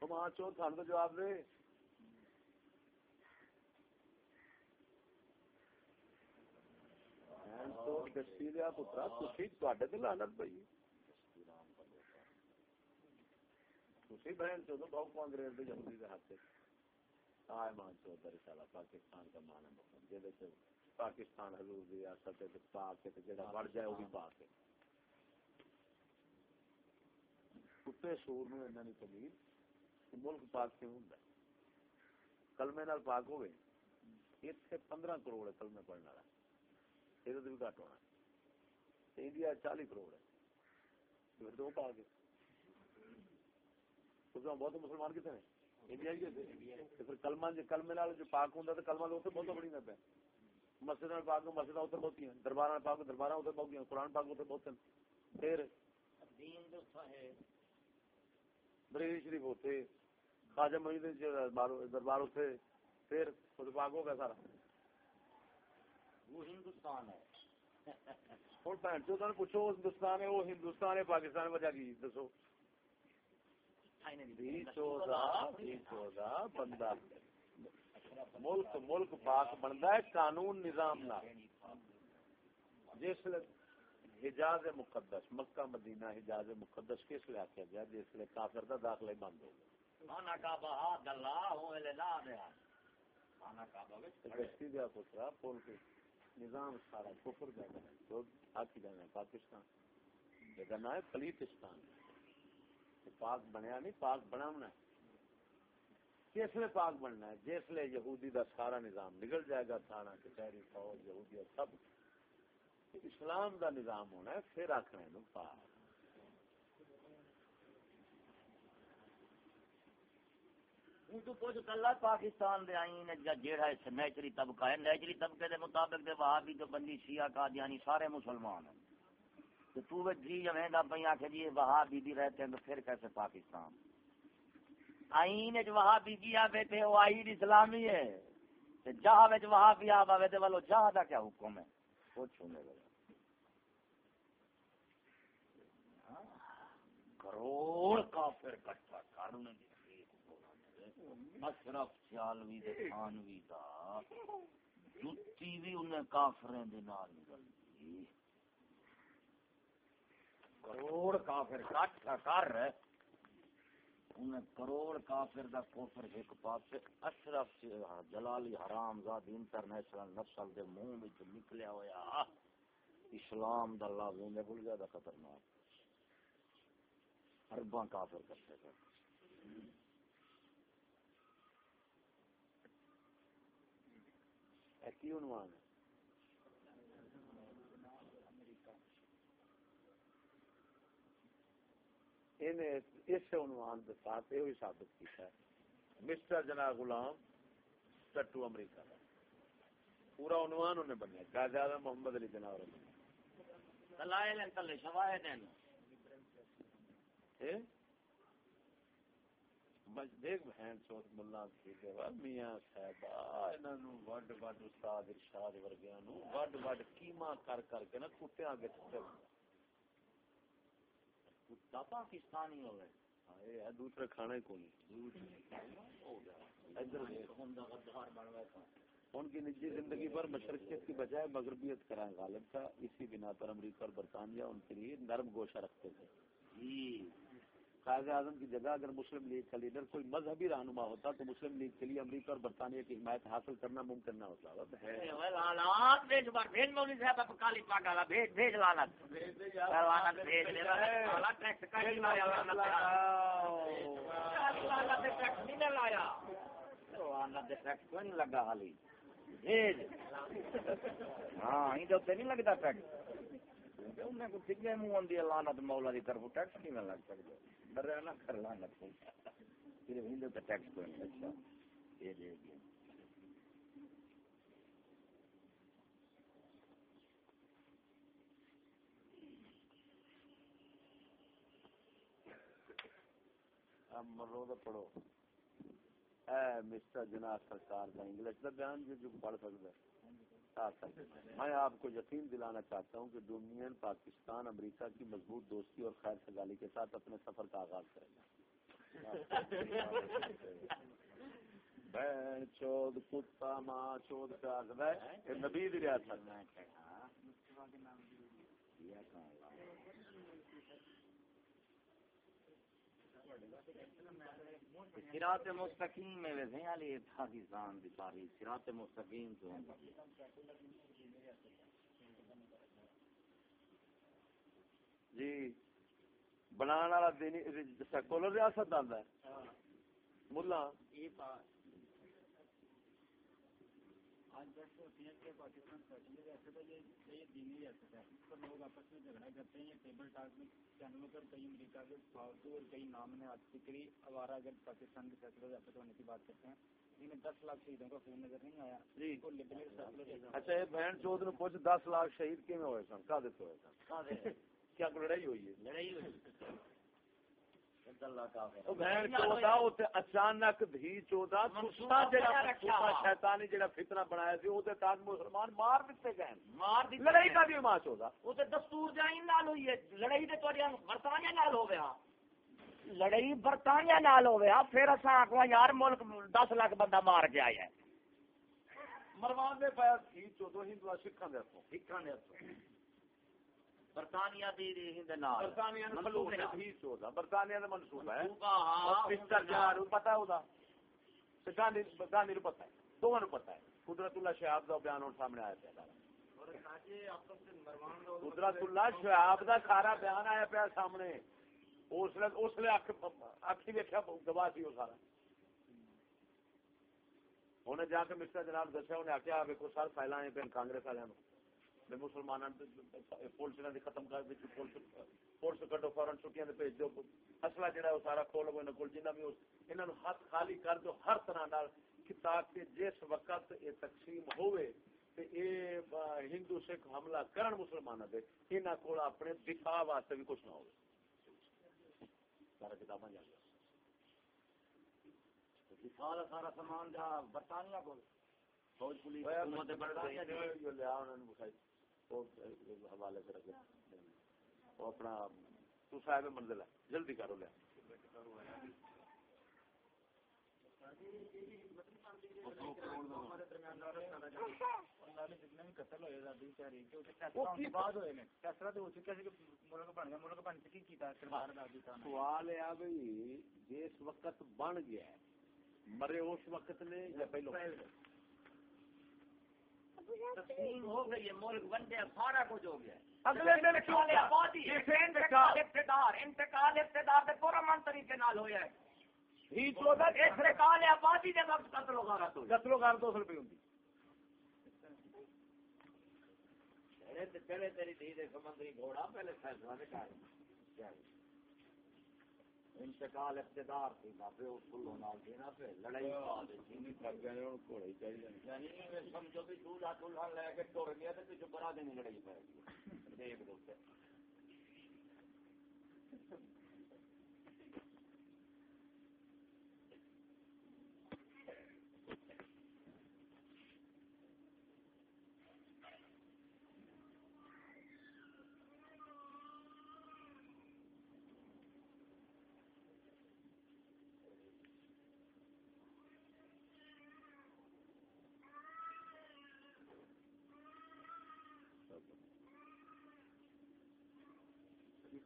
چو تو جواب دے بہن دیا پترا تے بہن کو انگریز دے یہودی دے ہاتھ آئے مان رسالہ، پاکستان کا معنی مطلب، پاکستان حضور دی ریاست تے پاک تے جڑا جائے وہ بھی پاک ہے۔ کتے سور نو انہاں دی تمیز ملک پاک کیوں ہوندا کلمے نال پاک ہوئے اتنے پندرہ کروڑ کلمے پڑھنے والا۔ یہ تو بھی گھٹ ہونا انڈیا چالی کروڑ ہے۔ ہے اس میں بہت مسلمان کتنے ہیں؟ انڈیا ہی ہے تے پھر کلمہ جو کلمے نال جو پاک ہوندا تے کلمہ تو بہت بڑی نہ پہ مسجد نال پاک مسجد اتر بہت ہیں۔ دربار نال پاک دربار اتر بہت ہیں۔ قرآن پاک اتر بہت ہیں۔ پھر دین جو ہے۔ بریلی شریف ہوتے خواجہ مجید دربار ہوتے پھر خود پاک ہو گیا سارا۔ وہ ہندوستان ہے۔ ہوں بھن چو تمہیں پوچھو ہندوستان ہے وہ ہندوستان ہے پاکستان وجہ کی؟ دسو۔ بندہ۔ ملک ملک پاک بنتا ہے قانون نظام نہ۔ جس حجاز مقدس مکہ مدینہ حجاز مقدس کس لیے آخیا گیا؟ جس لیے کافر کا داخلہ بند ہو گیا۔ پول نظام سارا کفر جانا ہے تو آکی جانا ہے پاکستان۔ جگہ نہ ہے پلیتستان پاک بنیا نہیں، پاک بناونا ہے۔ کس لیے پاک بننا ہے؟ جس لیے یہودی دا سارا نظام نکل جائے گا، سارا کچہری فوج، یہودی سب۔ اسلام دا نظام ہونا ہے، پھر آخنا ہے پاک۔ تو پوچھ کلا پاکستان دے آئین جا جیڑا ہے نیچری طبقہ ہے۔ نیچری طبقے دے مطابق دے وہاں بھی جو بندی شیعہ قادیانی یعنی سارے مسلمان ہیں۔ تو تو وہ جی جب ہیندا پئی آکھے جی وہاں بی بھی رہتے ہیں تو پھر کیسے پاکستان؟ آئین وچ وہاں بی جی آ بیٹھے وہ آئین اسلامی ہے۔ تے جہاں وچ وہاں بھی آ باوے تے والو جہاں دا کیا حکم ہے؟ پوچھو میرے ہاں، کروڑ کافر کٹھا کرنے اشرف سیالوی دے خانوی دا، جتی بھی انہیں کافریں دے نال نکل کروڑ کافر کٹ کر۔ انہیں کروڑ کافر دا کوفر ایک پاس اشرف جلالی حرام زاد انٹرنیشنل نسل دے منہ وچ نکلیا ہویا۔ اسلام دا لفظ میں بھول گیا دا خطرناک۔ ارباں کافر کرتے تھے کی عنوان ہے؟ اس عنوان کے ساتھ یہ ثابت ہے۔ مسٹر غلام ٹٹو امریکہ کا پورا عنوان انہیں بنیا محمد علی جنا دلائل شواہد ہیں۔ دیکھ بہن چوت ملا میاں صاحب وڈ وڈ استاد ارشاد ورگیا نو وڈ وڈ کیما کر کر کے نا کتے آگے چھٹے کتا پاکستانی ہوئے ہے دوسرے کھانے کو نہیں۔ ان کی نجی زندگی پر مشرقیت کی بجائے مغربیت کرائیں غالب تھا۔ اسی بنا پر امریکہ اور برطانیہ ان کے لیے نرم گوشہ رکھتے تھے۔ قائد اعظم کی جگہ اگر مسلم لیگ کا لیڈر کوئی مذہبی رہنما ہوتا تو مسلم لیگ کے لیے امریکہ اور برطانیہ کی حمایت حاصل کرنا ممکن نہ ہوتا۔ لگا حالی۔ ہاں نہیں لگتا ٹیکس انہیں کو ٹھیک منہ آدھی لانت مولا کی طرف ٹیکس نہیں لگ سکتے ڈر نہ کر لانت صرف ہندو تو ٹیکس کوئی نہیں اچھا یہ دے گیا اب مرو تو پڑھو اے مسٹر جناح سرکار کا انگلش کا بیان جو پڑھ سکتا ہے میں آپ کو یقین دلانا چاہتا ہوں کہ ڈومین پاکستان امریکہ کی مضبوط دوستی اور خیر سگالی کے ساتھ اپنے سفر کا آغاز کرے گا۔ بہن چود، کتا، ماں چود کا نبی ریاست سرات مستقیم میں ویسے علی پاکستان دی ساری سرات مستقیم تو جی بنانا والا دینی، سیکولر ریاست آتا ہے۔ ملا۔ آج بات ہوتی ہے کہ پاکستان ہے یہ یہ دینی ہے اس پر لوگ آپس میں جھگڑا کرتے ہیں یہ ٹیبل ٹاک میں چینلوں پر کئی امریکہ کے فالتو اور کئی نام نے آج فکری آوارہ اگر پاکستان کی فیصلے ریاست ہونے کی بات کرتے ہیں انہیں دس لاکھ شہیدوں کا خون نظر نہیں آیا۔ جی۔ اچھا یہ بہن چودھ نے پوچھ دس لاکھ شہید کیویں ہوئے سن؟ کا دیتے ہوئے سن کیا لڑائی ہوئی ہے؟ لڑائی اللہ کا وہ بہن چودہ اتنے اچانک دھی چودہ منصوبہ جڑا بنایا رکھا۔ منصوبہ شیطانی جڑا فتنہ بنایا سی وہ تاج مسلمان مار دیتے گئے مار دی لڑائی کا بھی ماں چودہ وہ تو دستور جائیں نال ہوئی ہے لڑائی تے تواڈی برطانیہ نال ہو گیا لڑائی برطانیہ نال ہو گیا پھر اساں آکھوا یار ملک 10 لاکھ بندہ مار کے آیا ہے مروان دے پایا دھی چودہ ہندو سکھاں دے ہاتھوں سکھاں دے ہتھوں برطانیہ دی ہند نال۔ برطانیہ برطانیہ دا منصوبہ ہے۔ ہاں پتہ گاندھی نو پتہ ہے۔ دوواں نو پتہ ہے۔ قدرت اللہ شہاب دا بیان سامنے آیا لوگ قدرت اللہ شہاب دا سارا بیان آیا پیا سامنے۔ اس لیے اس لیے اکھ اکھی ویکھیا گواہ سی وہ سارا۔ انہیں جا کے مسٹر جناب دسیا انہیں آخیا ویکو سر پھیلائے پہ کانگریس والوں میں مسلمانوں پولیس نے ختم کر دی پولیس کٹو فورن چھٹیاں دے بھیج دو اصلہ جڑا ہے وہ سارا کھول کو انہوں کو جنہ بھی انہوں نے ہاتھ خالی کر دو ہر طرح نال کہ تاکہ جس وقت یہ تقسیم ہوئے تے اے ہندو سکھ حملہ کرن مسلمانوں دے انہاں کول اپنے دفاع واسطے بھی کچھ نہ ہوئے سارا کتاباں جا گیا دفاع سارا سامان جا برطانیہ کو فوج پولیس حکومت برطانیہ دی لیا انہوں نے بخائی حوالے سے رکھے۔ وہ اپنا تو صاحب منزل ہے۔ جلدی کرو لیا سوال ہے بھائی جس وقت بن گیا مرے اس وقت نے یا پہلو؟ تقسیم ہو گئی ہے ملک بن گیا سارا کچھ ہو گیا۔ اگلے دن انتقال اقتدار انتقال اقتدار دے پرامن طریقے نال ہویا ہے۔ انتقال آبادی دے وقت قتل و غارت ہوئی۔ قتلو کار دو سو روپئے ہوں پہلے تیری دھی دے سمندری گھوڑا پہلے فیصلہ دے کار انتقال اقتدار تھی باپے اس کلو نال دینا پہ لڑائی چاہیے۔ یعنی سمجھو بھی چولہا چولہا لے کے ٹر گیا تو پیچھے برا دن لڑائی پہ گئی۔ دیکھ دو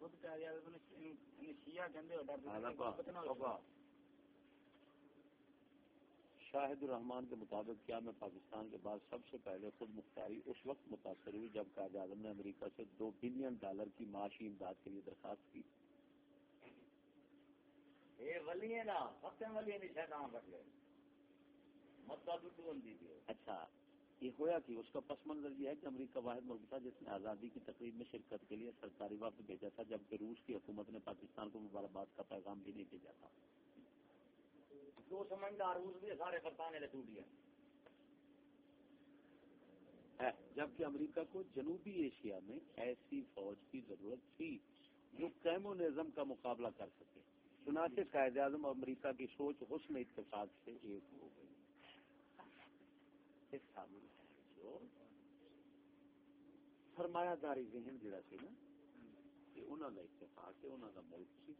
خود شیعہ کہندے ہو ڈر پا شاہد الرحمان کے مطابق کیا میں پاکستان کے بعد سب سے پہلے خود مختاری اس وقت متاثر ہوئی جب قائد اعظم نے امریکہ سے دو بلین ڈالر کی معاشی امداد کے لیے درخواست کی۔ اچھا۔ یہ ہوا کہ اس کا پس منظر یہ ہے کہ امریکہ واحد ملک تھا جس نے آزادی کی تقریب میں شرکت کے لیے سرکاری وقت بھیجا تھا جبکہ روس کی حکومت نے پاکستان کو مبارکباد کا پیغام بھی نہیں بھیجا تھا۔ دو سمجھدار روس بھی سارے برطانیہ نے ٹوٹ گیا ہے جبکہ امریکہ کو جنوبی ایشیا میں ایسی فوج کی ضرورت تھی جو کیمونزم کا مقابلہ کر سکے۔ چنانچہ قائد اعظم اور امریکہ کی سوچ حسن اتفاق سے ایک ہو گئی۔ شامل ہے جو سرمایہ داری ذہن جڑا سی نا یہ انہوں کا اتفاق ہے انہوں کا ملک سی۔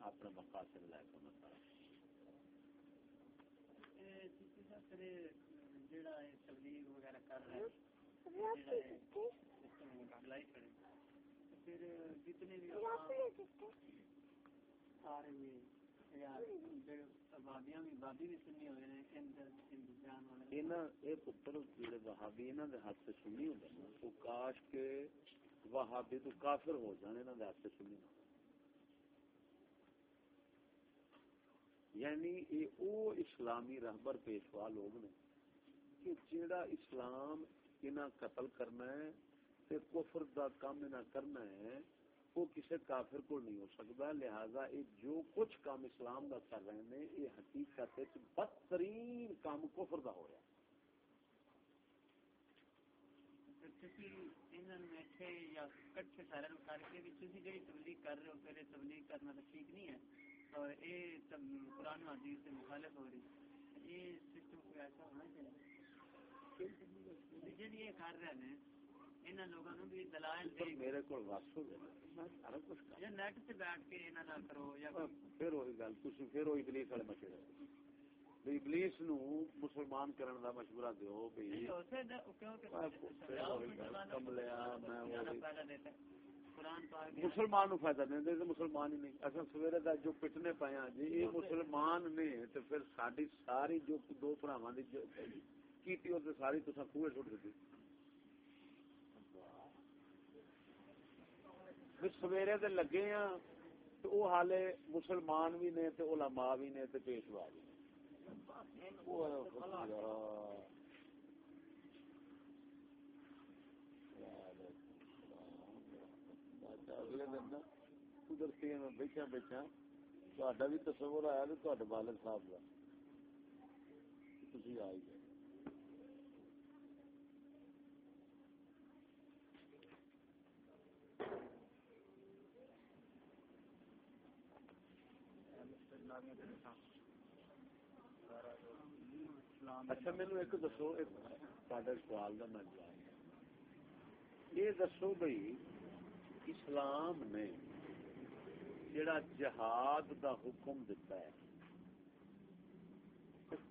اپنے مقاصد ہونا سارا جڑا تبلیغ وغیرہ کر رہا ہے جڑا پھر جتنے بھی سارے وہابی انہاں دے ہاتھ سنی کاش کے وہابی تو کافر ہو جان انہاں دے ہاتھ سنی یعنی اے او اسلامی رہبر پیشوا لوگ نے کہ جیڑا اسلام انہاں قتل کرنا ہے تے کفر دا کام انہاں کرنا ہے وہ کسی کافر کو نہیں ہو سکتا لہذا یہ جو کچھ کام اسلام دا کر رہے ہیں یہ حقیقت بدترین کام کفر دا ہو رہا ہے۔ تبلیغ کر رہے ہو پھر یہ تبلیغ کرنا تو ٹھیک نہیں ہے۔ اور اے تب قرآن و حدیث سے مخالف ہو رہی یہ سسٹم کوئی ایسا ہونا چاہیے؟ جڑی یہ کر رہے ہیں۔ نو مسلمان نو فائدہ مسلمان ہی نہیں۔ سویرے دا جو پٹنے پے ہاں جی مسلمان نے تے پھر ساری ساری جو دو بھراواں دی کیتی او تے ساری تساں کوے چھوڑ دتی۔ بھی سویرے دے لگے ہاں تے او حالے مسلمان بھی نے تے علماء بھی نے تے پیشوا بھی اگلے دن نا قدرتی میں بیٹھا بیٹھا، تہاڈا بھی تصور آیا تو تہاڈے والد صاحب کا تسی آئی گئے اچھا مینو ایک دسو، ایک سوال کا میں جواب یہ دسو بھائی اسلام نے جڑا جہاد دا حکم دیتا ہے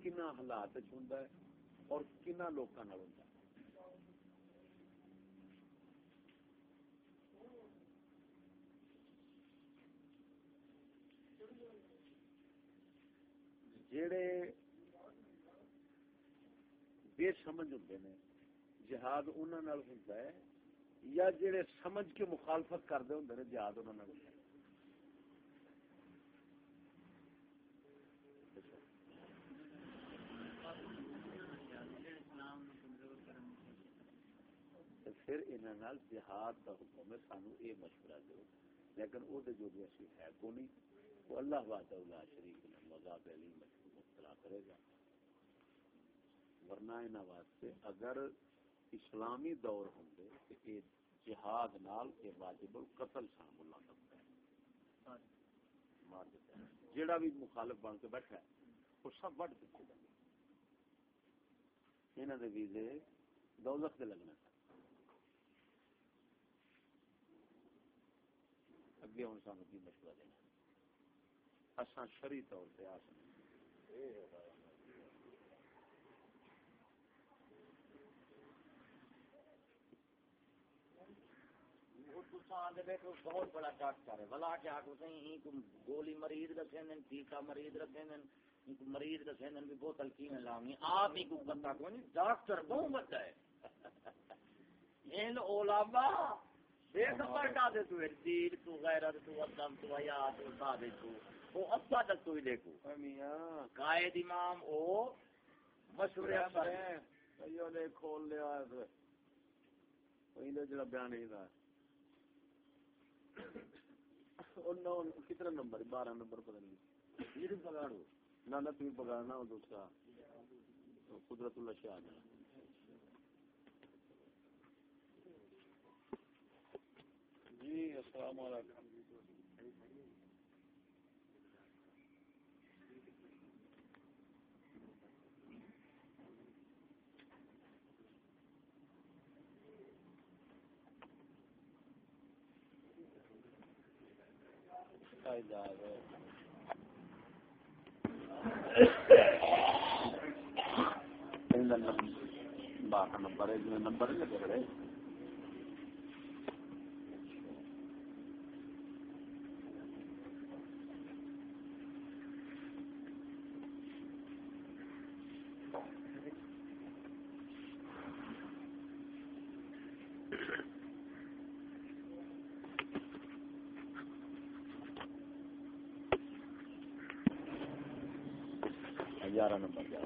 کنا حالات ہوں اور کنا لوگوں ہوں جڑے بے سمجھ ہوتے ہیں جہاد انہوں ہوتا ہے، یا جڑے سمجھ کے مخالفت کرتے ہوں نے، جہاد انہوں نے پھر انہاں نال جہاد دا حکم ہے، سانو اے مشورہ دیو لیکن او دے جو بھی اسی ہے، کو نہیں، وہ اللہ وحدہ لا شریک نے مذاب علی مبتلا کرے گا۔ ورنہ انہاں واسطے اگر اسلامی دور ہوندے تے اے جہاد نال اے واجب القتل سان اللہ کرتا ہے۔ مار دیتا ہے۔ جیڑا بھی مخالف بن کے بیٹھا ہے، وہ سب وڈ دیتے جاندے انہاں دے ویزے دولت دے لگنا تھا اگے ہوں سانو کی مشورہ دینا۔ اساں شری طور سے آ بہت بڑا ڈاکٹر ہے، بلا کیا ہی گولی مریض رکھے دن ٹیکا مریض رکھے دن مریض رکھے دن بھی بوتل کی میں لاؤنی آپ ہی کو بندہ کو نہیں، ڈاکٹر بہت بڑا ہے۔ این اولاما بے خبر کا دے تو دیر تو غیرت تو ادم تو حیات تو ثابت تو وہ ابا تک تو ہی دیکھو۔ میاں قائد امام او مشورے افسر ایو نے کھول لیا ہے پہلے جڑا بیان ہی تھا اور نو کتنا نمبر؟ بارہ نمبر پتہ نہیں۔ یہ نہ نہ تم بگاڑنا وہ دوسرا قدرت اللہ شاہ نے جی السلام علیکم۔ بارہ نمبر ہے نمبر نہیں لگے بڑے گیارہ نمبر جا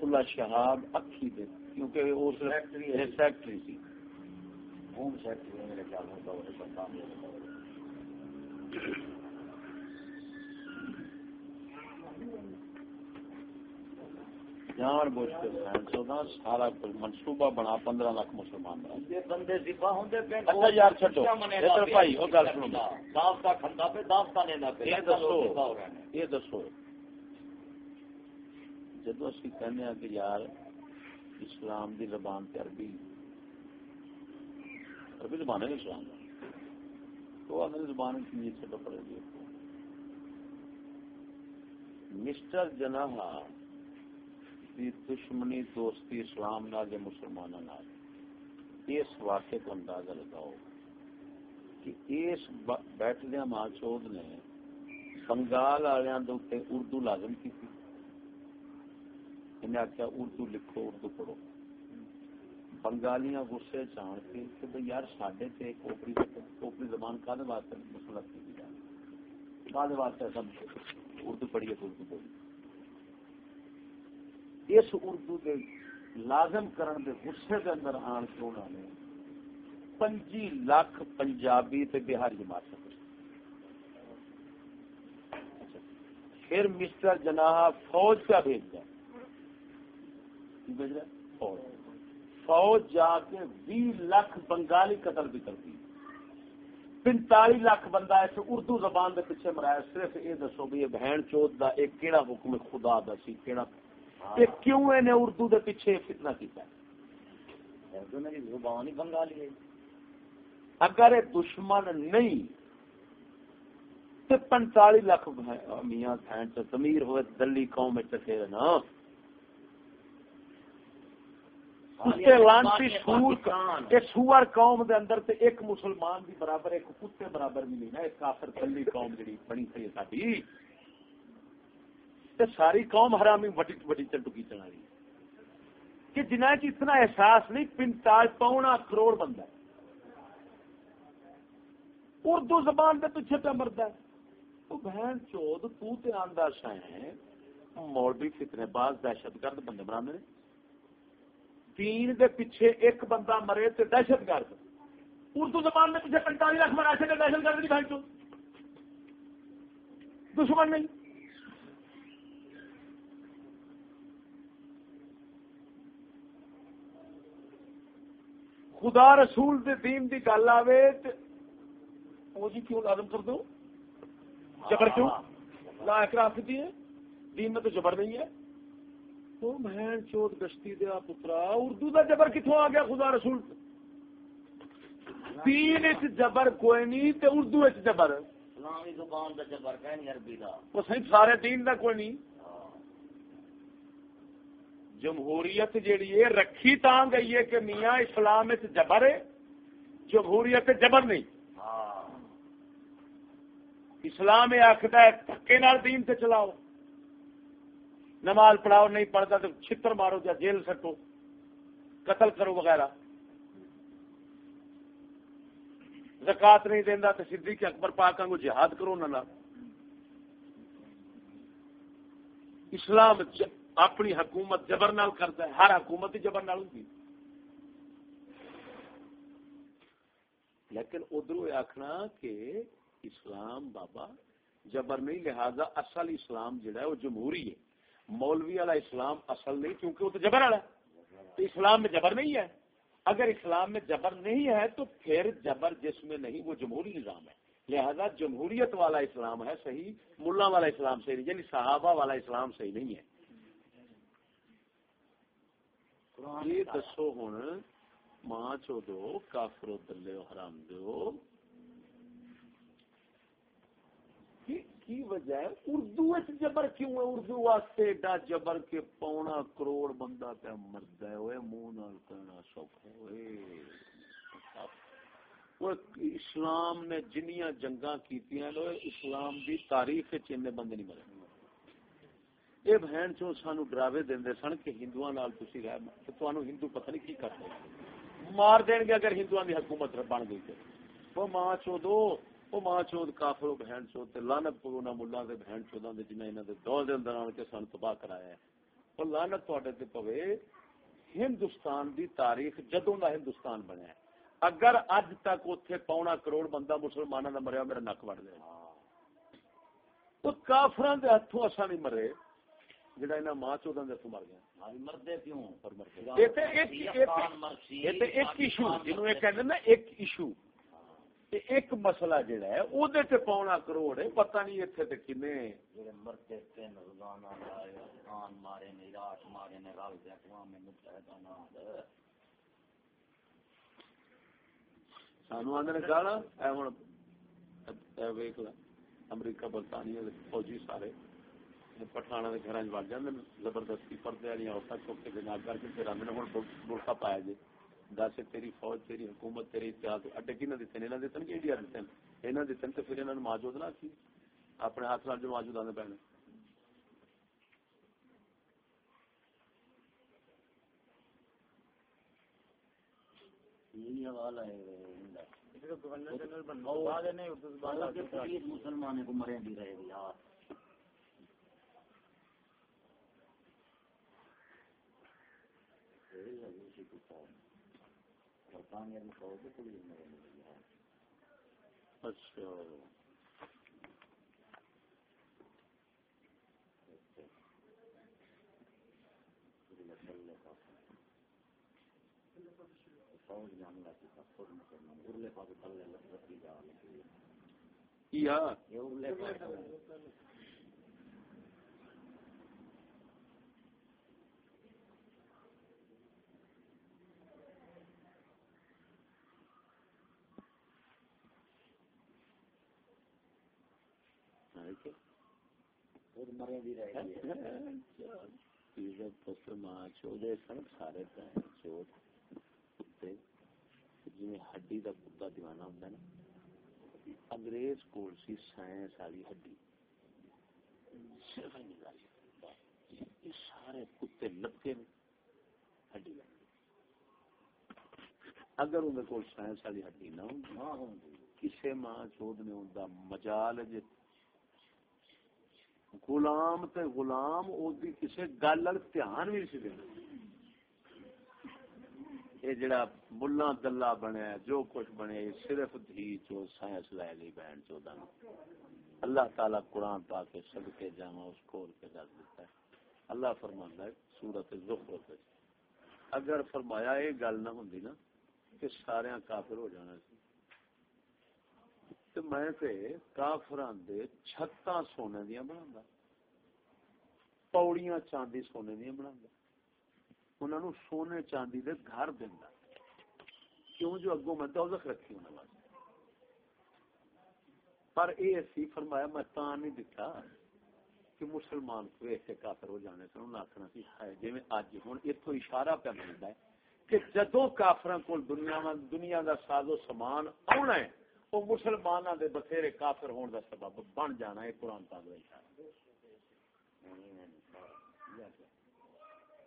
قدرت اللہ شہاب اکھی دے کیونکہ وہ سیکٹری سی۔ ہوم سیکٹری میرے خیال میں۔ جان بوجھ کے چودہ سارا منصوبہ بنا پندرہ لاکھ مسلمان بنا۔ یہ بندے ذبح ہوندے پہ اچھا یار چھٹو ادھر بھائی گل سنو۔ داف کھندا پہ داف پہ یہ دسو۔ یہ دسو۔ جدو اسی کہنے ہیں کہ یار اسلام دی زبان تے عربی عربی زبان ہے اسلام تو آدھے زبان کی سے پڑے گی مسٹر جناحا دی دشمنی دوستی اسلام نال یا مسلمانوں نال اس واقعے کو اندازہ لگاؤ کہ اس بیٹھدیا ماں چود نے بنگال والوں کے اردو لازم کی تھی انہیں آخیا اردو لکھو، اردو پڑھو۔ بنگالیاں غصے چان کے کہ بھائی یار سڈے سے کوپری کوپری زبان کھانے واسطے مسلط کی جائے کھانے واسطے سب اردو پڑھیے تو اردو پڑھیے اس اردو کے لازم کرن دے غصے دے اندر آن کے انہوں نے پنجی لاکھ پنجابی تے بہاری مار سکتے اچھا، پھر مسٹر جناح فوج کا بھیج جائے بھیج رہا فوج فوج جا کے بھی لاکھ بنگالی قتل بھی کرتی پنتالی لاکھ بندہ ایسے اردو زبان دے پیچھے مرایا صرف یہ دسو بھی یہ بہن چوت دا ایک کیڑا حکم خدا دا سی کیڑا۔ کہ کیوں نے اردو دے پیچھے فتنہ کیتا ہے؟ زبان ہی بنگالی ہے۔ اگر دشمن نہیں تو پنتالی لاکھ میاں بہن ضمیر ہوئے دلی قوم پھر نا لانسی سور سور قوم دے اندر تے ایک مسلمان بھی برابر ایک کتے برابر بھی نہیں نا، ایک کافر دلی قوم جڑی بنی سی ساری تے ساری قوم حرامی وڈی وڈی چٹکی چلا رہی کہ جنہیں کی اتنا احساس نہیں، پنتال پونا کروڑ بندہ ہے۔ اردو زبان پہ پیچھے پہ مرد ہے۔ تو بہن چود، تو تے آندہ شاہیں مولوی فتنے باز دہشت گرد بندے بنا نے۔ دین دے پیچھے ایک بندہ مرے تے دہشت گرد۔ اردو زبان میں پیچھے پینتالیس لاکھ مرا سے دہشت گرد نہیں بہن چود دشمن نہیں۔ خدا رسول دے دین دی گل آوے تے جی کیوں لازم کر دو؟ جبر کیوں؟ لا اکراہ کی ہے۔ دین میں تو جبر نہیں ہے۔ تو بہن چوت گشتی دیا پترا اردو دا جبر کتوں آ گیا خدا رسول؟ دین اچ جبر کوئی نہیں تے اردو اچ جبر۔ اسلامی زبان دا جبر کہیں عربی دا۔ وہ صحیح سارے دین دا کوئی نہیں۔ جمہوریت جیڑی ہے رکھی تا گئی ہے کہ میاں اسلام اچ جبر ہے۔ جمہوریت جبر نہیں۔ اسلام یہ آخر ہے دھکے نال دین سے چلاؤ۔ نماز پڑھاؤ، نہیں پڑھتا تو چھتر مارو یا جیل سٹو، قتل کرو وغیرہ۔ زکات نہیں دینا تو صدیق اکبر پاک کو جہاد کرو نہ اسلام اپنی حکومت جبر نال کرتا ہے، ہر حکومت ہی جبر نال ہوتی۔ لیکن ادھر یہ آخنا کہ اسلام بابا جبر نہیں، لہذا اصل اسلام جڑا ہے وہ جمہوری ہے۔ مولوی والا اسلام اصل نہیں کیونکہ وہ تو جبر والا ہے۔ تو اسلام میں جبر نہیں ہے۔ اگر اسلام میں جبر نہیں ہے تو پھر جبر جس میں نہیں وہ جمہوری نظام ہے۔ لہذا جمہوریت والا اسلام ہے صحیح ملا والا اسلام صحیح نہیں یعنی صحابہ والا اسلام صحیح نہیں ہے۔ یہ دسو ہوں ماں چو دو کافرو دلے حرام دو۔ کی وجہ ہے؟ اردو جبر کیوں ہے؟ اردو واسطے ایڈا جبر کے پونا کروڑ بندہ پہ مرد ہے۔ وہ منہ نال کہنا سوکھا ہوئے اسلام نے جنیاں جنگاں کیتیاں لو اسلام دی تاریخ چنے بندے نہیں مرے۔ یہ بہن چو سانو ڈراوے دے سن کہ ہندو نال تسی رہ تو تانوں ہندو پتہ نہیں کی کرتے مار دین گے اگر ہندوؤں دی حکومت بن گئی تو وہ ماں چو دو وہ ماں چود کافر بہن چود تے لعنت انہاں ملہ دے بہن چوداں دے جنہیں انہاں دے دور دے اندر آن کے سن تباہ کرایا ہے وہ لعنت تواڈے تے پوے ہندوستان دی تاریخ جدوں دا ہندوستان بنیا ہے اگر اج تک اوتھے پونا کروڑ بندہ مسلماناں دا مریا میرا نک وڑ جائے تو کافراں دے ہتھوں اساں نہیں مرے جڑا انہاں ماں چوداں دے ہتھوں مر گیا مردے کیوں پر مر گئے ایک ایشو جنوں یہ کہندے نا ایک ایشو ایک مسئلہ جڑا ہے او دے تے پونا کروڑ ہے پتہ نہیں ایتھے تے کنے جڑے مرتے تین روزانہ لائے خان مارے نے راش مارے نے رل دے اقوام متحدہ سانو آندے نے گالا اے ہن اے ویکھ لے امریکہ برطانیہ دے فوجی سارے پٹھانا دے گھراں وڑ جاندے زبردستی پردے والی عورتاں چوک کے جناب کر کے پھر آندے نے ہن برقع پایا جے دس تیری فوج تیری حکومت تیری اتحاد اڈے کی نہ دیتے انہاں دیتے کہ انڈیا دیتے انہاں دیتے تے پھر انہاں نوں موجود نہ سی اپنے ہاتھ نال جو موجود آندے پہنے۔ حوالہ ہے۔ گورنر جنرل نے بعد مسلمان کو مرے بھی رہے یار فوج ہے پولیس مرے بھی یار اچھا۔ فوج جانے لگی تھا خود مسلمان ارلے پاس تلے رکھی جا لگی یا یہ ارلے پاس خود مرے بھی رہے گی پتر ماں چودے سن سارے پہن چود۔ کتے جی ہڈی کا کتا دیوانہ ہوں نا انگریز کول سی سائنس والی ہڈی۔ صرف انہی گل ہے۔ یہ سارے کتے لپکے نے ہڈی لگ اگر کول سائنس والی ہڈی نہ ہوں کسے ماں چود نے ان مجال غلام تے غلام او دی کسے گل ال دھیان بھی نہیں دینا یہ جڑا ملا دلہ بنیا جو کچھ بنے صرف دھی چو سائنس لے لی بہن چودہ نے اللہ تعالیٰ قرآن پا کے سب کے جاما اس کھول کے دس دیتا ہے۔ اللہ فرماندا ہے سورت زخرف اگر فرمایا یہ گل نہ ہوندی نا، کہ سارے کافر ہو جانا سی۔ تے میں تے کافران دے چھتاں سونے دیاں بناوندا پوڑیاں چاندی سونے دیاں بناوندا انہاں نو سونے چاندی دے گھر دیندا۔ کیوں جو اگوں میں دوزخ رکھی انہاں واسطے؟ پر اے سی فرمایا، میں تاں نہیں دتا کہ مسلمان کو ایسے کافر ہو جانے سے انہوں آخنا سی ہے جی اج ہوں اتو اشارہ پہ ملتا ہے کہ جدو کافر کو دنیا دنیا دا ساز و سامان آنا ہے وہ مسلمانوں دے بتھیرے کافر ہون دا سبب بن جانا ہے قرآن پاک دا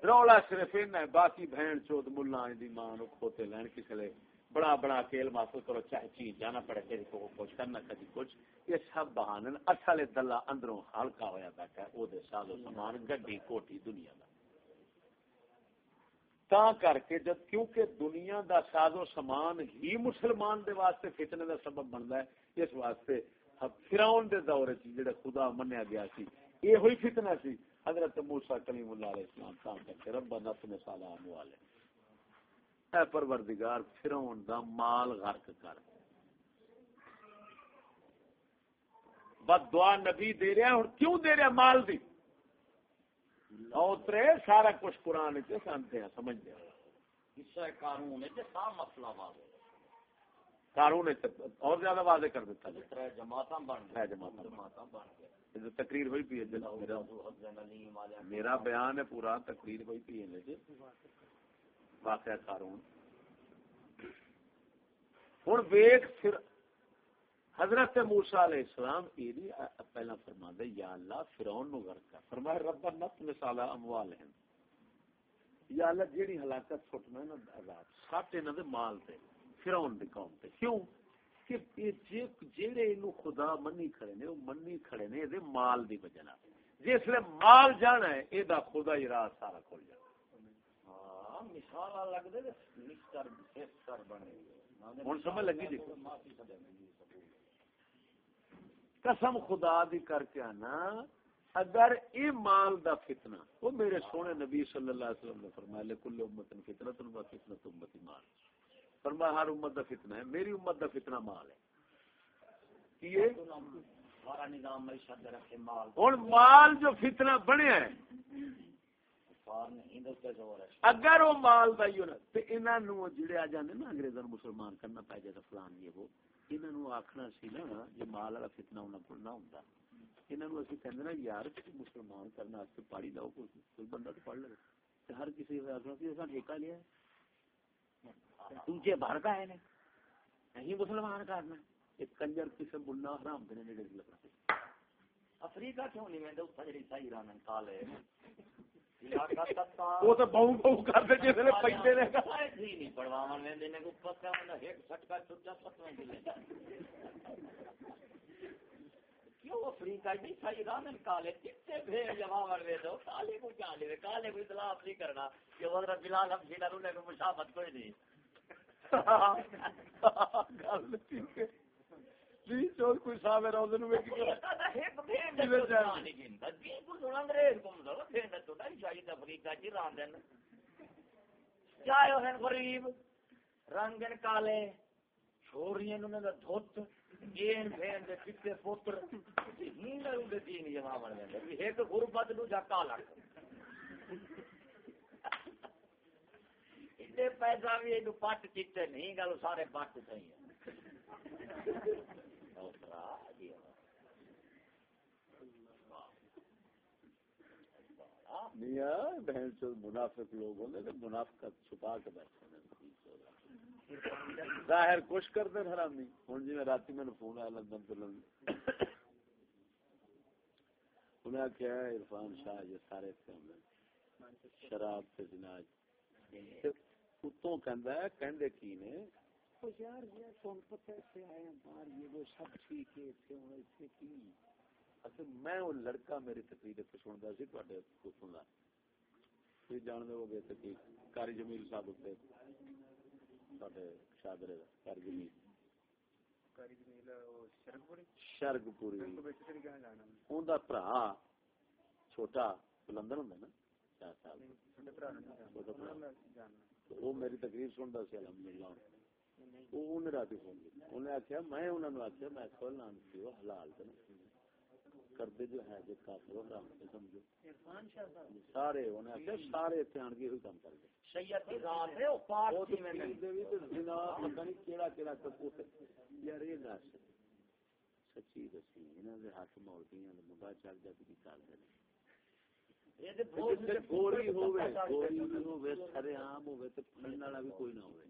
رولا صرف این ہے، باقی بہن چود ملا دی ماں کھوتے لین کسی لے۔ بڑا بڑا کیل ماسو کرو، چاہے چیز جانا پڑے تیرے کو کچھ کرنا کدی کچھ۔ یہ سب بہانے اصل دلہ اندروں ہلکا ہویا بیٹھا ہے، او ساز و سامان، گڈی کوٹی دنیا دا۔ تا کر کے جب کیونکہ دنیا دا ساز و سامان ہی مسلمان دے واسطے فتنے دا سبب بندا ہے اس واسطے فرعون دے دور وچ جڑا خدا منیا گیا سی یہ ہوئی فتنہ سی حضرت موسی کلیم اللہ علیہ السلام تا کر کے رب نفس سلام والے اے پروردگار فرعون دا مال غرق کر بد دعا نبی دے رہا ہے اور کیوں دے رہا مال دی اوترے سارا کچھ قرآن چ سمجھتے ہیں حصہ قانون ہے تے صاف مسئلہ واضح قانون اور زیادہ واضح کر دیتا ترے جماعتاں بن ترے جماعتاں۔ بن گئے تقریر ہوئی پی ہے میرا بیان ہے پورا تقریر ہوئی پی ہے واقعہ قانون ہوں ویخ پھر حضرت موسا علیہ السلام نہیں پہلا فرما دے یا اللہ فرعون نو غرق کر۔ فرمایا رب نت مثالا اموال ہیں۔ یا اللہ جیڑی ہلاکت سٹنا نا عذاب سٹ انہاں دے مال تے فرعون دی قوم تے۔ کیوں؟ کہ جے- جیڑے اینو خدا منی کھڑے نے منی کھڑے نے یہ مال دی وجہ نال۔ جس لے مال جانا ہے یہ خدا ہی راہ سارا کھل جانا۔ ہاں مثال لگ دے مسٹر بنے۔ ہن سمجھ لگی جی؟ قسم خدا دی کر کے آنا اگر یہ مال دا فتنہ وہ میرے سونے نبی صلی اللہ علیہ وسلم نے فرمایا لکل امت فتنہ تن و فتنہ امتی مال۔ فرمایا ہر امت دا فتنہ ہے میری امت دا فتنہ مال ہے۔ کیے ہن مال جو فتنہ بنیا ہے اگر وہ مال دا ہونا تے انہاں نو جڑے آ جاندے نا انگریزاں نوں مسلمان کرنا پے جائے فلان یہ وہ۔ انہاں نو آکھنا سی نا یہ مال والا فتنہ انہاں کول نہ ہوندا انہاں نو اسی کہندے نا یار مسلمان کرنا واسطے پڑھی لو کوئی کوئی بندہ تو پڑھ لے تے ہر کسی نے آکھنا کہ اساں ٹھیکہ لیا ہے دوجے بھر کا ہے نہیں مسلمان کرنا ایک کنجر کسے بننا حرام دے نے جڑے لگا افریقہ کیوں نہیں میں تو جڑی صحیح رانن کالے علاقہ تتا وہ تو بہو بہو کرتے جس نے پیندے نے۔ نہیں پڑھواون میں دینے کو پتہ ہے ایک سٹکا چھٹا ستویں دے کیوں افریقہ نہیں صحیح رانن کالے کتے بھے جواب دے دو۔ کالے کو کیا لے کالے کو اطلاع نہیں کرنا کہ حضرت بلال اب جیلا رونے کو مشابت کوئی نہیں۔ جی چور کوئی صاحب ہے روزن میں کی ایک بھیڑ دے تو نہیں گندا جی کو سن انگریز کو مزو بھیڑ دے تو نہیں شاہی افریقہ جی ران دین چاہے ہیں غریب رنگن کالے چھوڑیاں انہوں نے دھوت این بھین دے پتے پوتر ہی نہ دے دین جما بن دے ایک غربت دو جا کالا۔ پیسہ بھی پٹ چیتے نہیں گل سارے پٹ صحیح ہے میاں، بہن چود منافق لوگ ہوتے تو منافقت چھپا کے بیٹھے ظاہر کچھ کرتے ہیں حرامی۔ ہوں جی میں رات میں فون آیا لندن تو لندن انہیں کیا ہے عرفان شاہ، یہ سارے اتنے شراب سے جناج اتوں کہندا ہے، کہندے کی نے؟ او یار یہ پتہ سے آئے باہر یہ وہ سب ٹھیک ہے ہوں اتنے کی؟ اصل میں وہ لڑکا میری تقریر تے سندا سی تواڈے کوتوں دا تسی جان دے کہ کاری جمیل صاحب تواڈے دا جمیل۔ شرگ پوری اون دا بھرا چھوٹا لندن ہوندا نا چھوٹا بھرا وہ میری تقریر سنتا سی الحمدللہ۔ وہ انہیں رات فون کیا انہیں آخیا میں انہوں نے آخیا میں کھول نام پیو حلال تے نا کرتے جو ہے جو کافر ہو حرام تے سمجھو۔ سارے انہیں آخیا سارے اتنے آن کے ہوئی کام کر گئے سید کی ذات ہے وہ پاک وہ تھی تو میں پیر دے بھی تے زنا پتہ نہیں کیڑا کیڑا کپوت یار یہ دس سچی دسی انہاں دے ہاتھ دے چل جاتی کی کر دے۔ یہ تے بہت جتھے گوری ہوے گوری بھی ہوے سرے عام ہوے تے پھڑن والا بھی کوئی نہ ہوے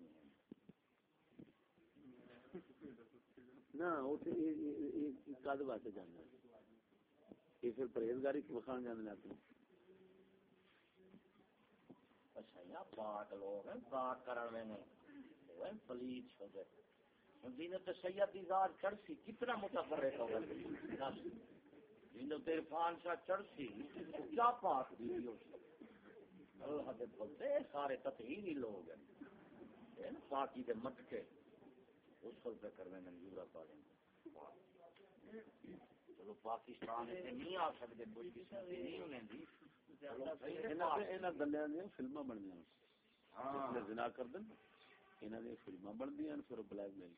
نہ کد واسطے جانا یہ پھر پرہیزگاری وکھان جاندے نے اچھا یا پاک لوگ ہیں پاک کرن میں نے۔ وہ پلیت ہو گئے۔ دین سید دی ذات چڑھسی کتنا متفرق ہو گئے۔ دین عرفان شاہ چڑھسی کیا پاک دی ہو اللہ دے بولتے سارے تطہیری لوگ ہیں۔ پاکی دے مٹکے۔ اس والے چلو پاکستان نہیں آ سکتے کوئی نہیں انہیں دی۔ انہاں دلیاں فلماں ہاں۔ جس زنا کر دین انہاں دی فلماں بندیاں پھر بلیک میل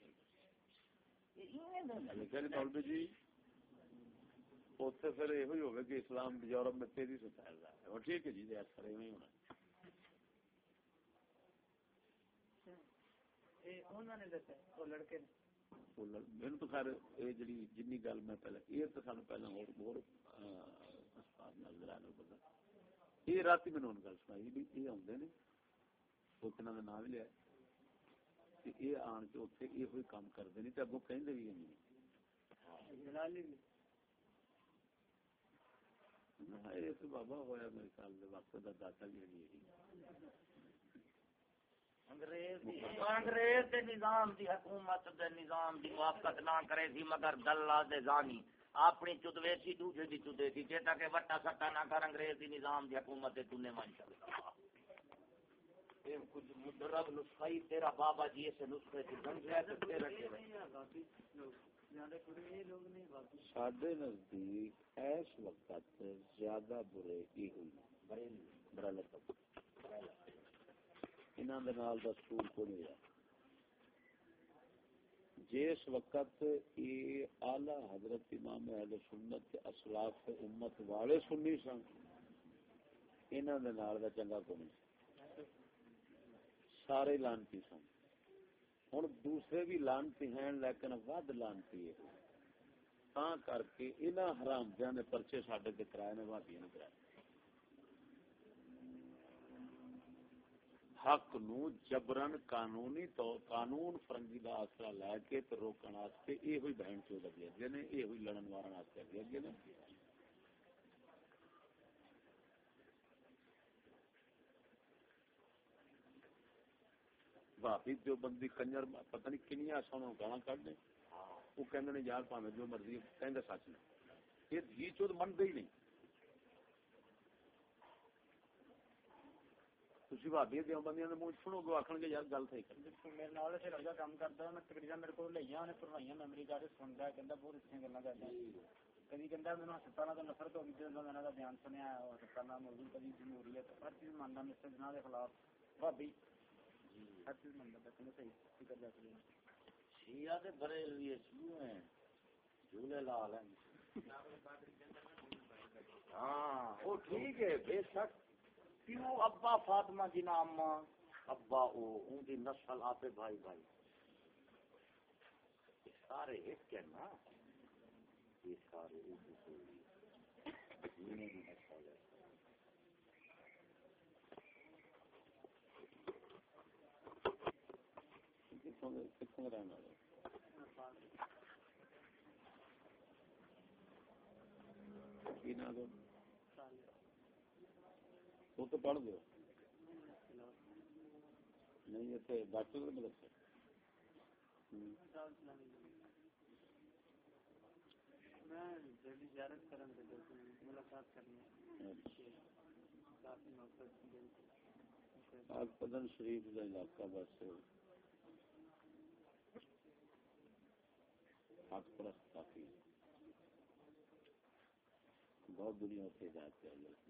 لیکن مولوی جی اتنے پھر یہ ہوگا کہ اسلام یورپ میں تیزی سے پھیل رہا ہے۔ اور ٹھیک ہے جی اثر ہونا۔ بابا ہوا میرے خیال انگریز دے نظام دی حکومت دے نظام دی موافقت نہ کرے سی مگر دلہ دے زانی۔ اپنی چدویسی دوسرے دی چدویسی جے تک وٹا سٹا نہ کر انگریز دی نظام دی حکومت دے تنے مان کچھ مدرب نسخہ ہی تیرا بابا جی اسے نسخے سے بن گیا تو تیرا کیا سڈے نزدیک اس وقت زیادہ برے یہ ہوئی۔ بریلی برالے تک انہوں دے نال دستور کو نہیں رہا جس وقت یہ اعلی حضرت امام اہل سنت اسلاف امت والے سنی سن انہوں دے نال دا چنگا کو نہیں۔ سارے لانتی سن۔ ہوں دوسرے بھی لانتی ہیں، لیکن ود لانتی ہے۔ تا کر کے انہاں حرام نے پرچے ساڈے تے کرائے نے بھابیاں نے کرائے۔ حق نو جبرن قانونی تو قانون فرنگی دا آسرا لے کے تے روکن واسطے اے ہوئی بہن چود اگے اگے نے اے ہوئی لڑن مارن واسطے اگے اگے نے بھابی جو بندی کنجر پتہ نہیں کنیاں سونوں گالاں کڈ دے وہ کہندے نے یار پاویں جو مرضی کہندے سچ نے۔ یہ دھی چود منتے ہی نہیں۔ تسی بھابی دیو بندیاں دے منہ سنو گے آکھن گے یار گل صحیح کر میرے نال پھر اجا کم کردا ہے میں تقریباً میرے کول لئی انے پروائیاں میموری کارڈ سندا ہے کہندا بہت اچھی گلاں کردا ہے کبھی کہندا میں نہ ستانا تے نفر تو ویڈیو دا نال دا بیان سنیا ہے اور ستانا موجود کبھی جمہوریہ تے ہر چیز ماندا مستر جناب دے خلاف بھابی ہر چیز ماندا تے کنے صحیح فکر دا کرے شیعہ دے بریلوی شیعہ ہیں جھولے لال ہیں ہاں وہ ٹھیک ہے بے شک کیوں ابا فاطمہ جی نام ابا او ان کی نسل آپے بھائی بھائی۔ یہ سارے ایک کے نا؟ یہ سارے ایک دوسرے کی نسل ہے کتوں دے کتوں دے رہنے والے کی نام دو وہ تو پڑھ دو۔ نہیں اتنے ڈاکٹر سے میں دہلی زیارت کرن دے دے ملاقات کرنی ہے۔ کافی مقصد دل پاک پدن شریف کا علاقہ بس۔ حق پرست کافی۔ بہت دنیا سے جاتے ہیں لوگ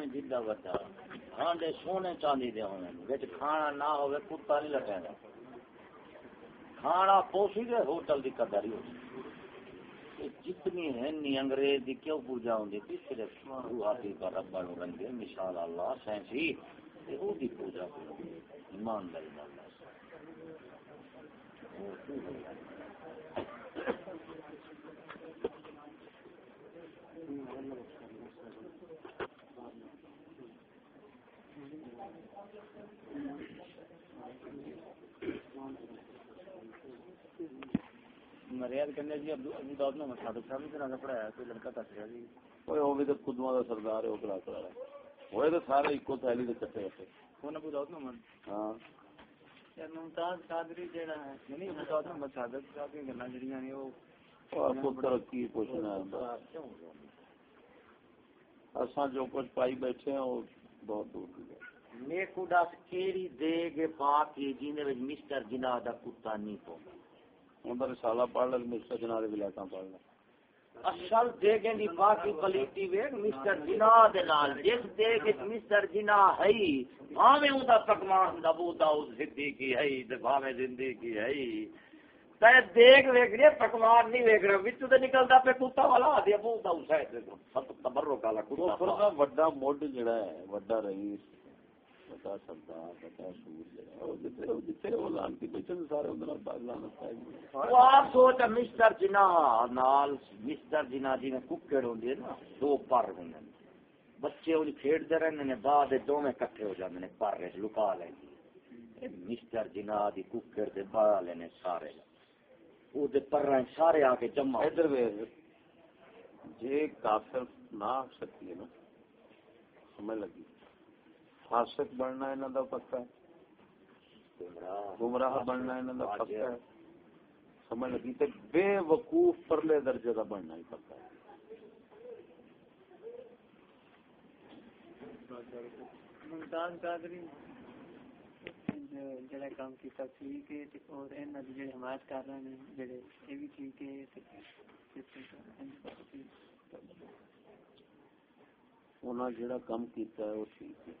ہاں جدا بچا۔ ہانڈے سونے چاندی دے ہونے وچ کھانا نہ ہوے کتا نہیں لگے گا۔ کھانا پوسی دے ہوٹل دی قدر ہی جتنی ہے نی انگریز دی کیوں پوجا ہوندی؟ تھی صرف روح دی کا رب نو رنگے، مثال اللہ سینسی تے او دی پوجا کرو۔ ایمانداری نال۔ وہ جو کچھ پائی بیٹھے بہت دور کی کو دس کیڑی دے گے پا کے جینے وچ مسٹر جناح دا کتا نہیں پو ہوں تو رسالہ پڑھ لگ مسٹر جناب ولایتاں پڑھ لگ اصل دے گے دی باقی پلیٹی ویک مسٹر جناح دے نال۔ جس دے گے مسٹر جناح ہے بھاویں اوندا پکوان دا ابو داؤد صدیقی ہے تے بھاویں زندگی ہے۔ تے دیکھ ویکھ رہے پکوان نہیں ویکھ رہے وچ تے نکلدا پہ کتا والا دے داؤد سب تبرک والا کتا وڈا مڈ جڑا ہے وڈا رئیس۔ سردار بڑا سور وہ لانتی بیٹھے نے سارے اندر بعد لانت پائی وہ آپ سوچ مسٹر جناح نال مسٹر جناح جی میں ککڑ ہوندی ہے نا دو پر ہوندے بچے وہ کھیڈتے رہندے نے بعد دونوں کٹھے ہو جاندے نے پر لکا لیندی مسٹر جناح دی ککڑ دے بال نے سارے۔ وہ دے پر سارے آ کے جمع ادھر وے جے کافر نہ سکتی ہے نا سمجھ لگی۔ فاسق بننا انہاں دا پکا ہے۔ گمراہ۔ بننا انہاں دا پکا ہے۔ سمجھ لگی تے بے وقوف پرلے درجے دا بننا ہی پکا ہے۔ ممتاز قادری جڑا کام کیتا ٹھیک ہے اور انہاں دی جڑی حمایت کر رہے ہیں جڑے یہ بھی ٹھیک ہے انہاں جڑا کم کیتا ہے وہ ٹھیک ہے۔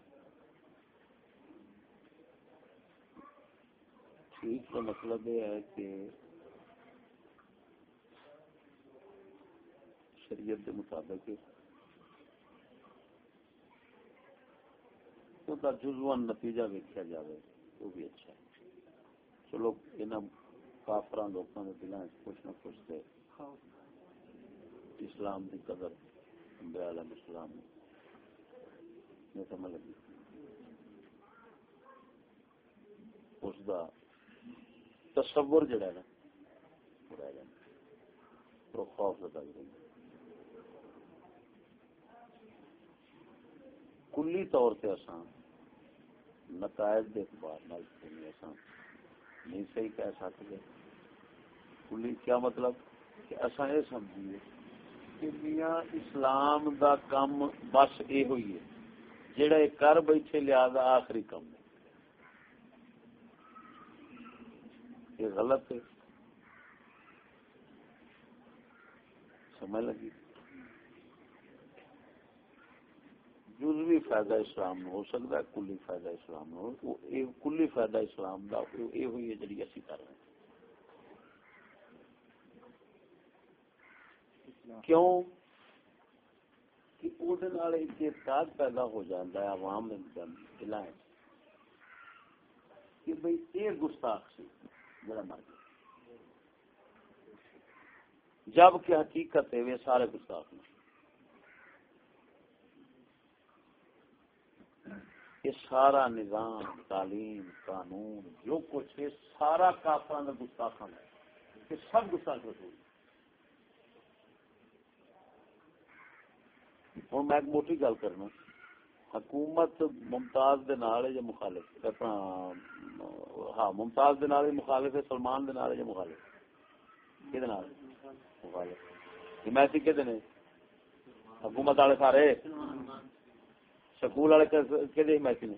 ٹھیک کا مطلب یہ ہے کہ شریعت کے مطابق کا جزوان نتیجہ ویکیا جائے وہ بھی اچھا ہے۔ چلو انہوں کافران لوگوں کے دلوں کچھ نہ کچھ تے اسلام کی قدر انبیاء علیہ السلام نے سمجھ لگی۔ اس دا تصور جڑا ہے نا وہ خوف زدہ کلی طور سے اساں نتائج دے اعتبار نال نہیں صحیح کہہ سکتے۔ کلی کیا مطلب؟ کہ اساں یہ سمجھیے کہ میاں اسلام دا کم بس یہ ہوئی ہے۔ جڑا کر بیٹھے لہذا آخری کم ہے۔ یہ غلط ہے۔ سمجھ لگی؟ جزوی فائدہ اسلام نو ہو سکتا ہے، کلی فائدہ اسلام نو ہو کلی فائدہ اسلام دا یہ ہوئی ہے جڑی اسی کر رہے ہیں۔ کیوں؟ کہ وہ ایک اعتقاد پیدا ہو جاتا ہے، عوام ضلع کہ بھئی یہ گستاخ سی۔ جڑا مر گیا جبکہ حقیقت ہے، وہ سارے گستاخ نے یہ سارا نظام، تعلیم، قانون، جو کچھ ہے، سارا کافران کا گستاخان ہے کہ سب گستاخ رسول ہوں، میں ایک موٹی گل کرنا حکومت ممتاز دے نال ہے یا مخالف؟ اپنا ہاں ممتاز دے نال ہے مخالف ہے سلمان دے نال ہے یا مخالف؟ کدے نال؟ مخالف۔ حمایتی کدے نے حکومت والے سارے؟ سکول والے کدے حمایتی نے۔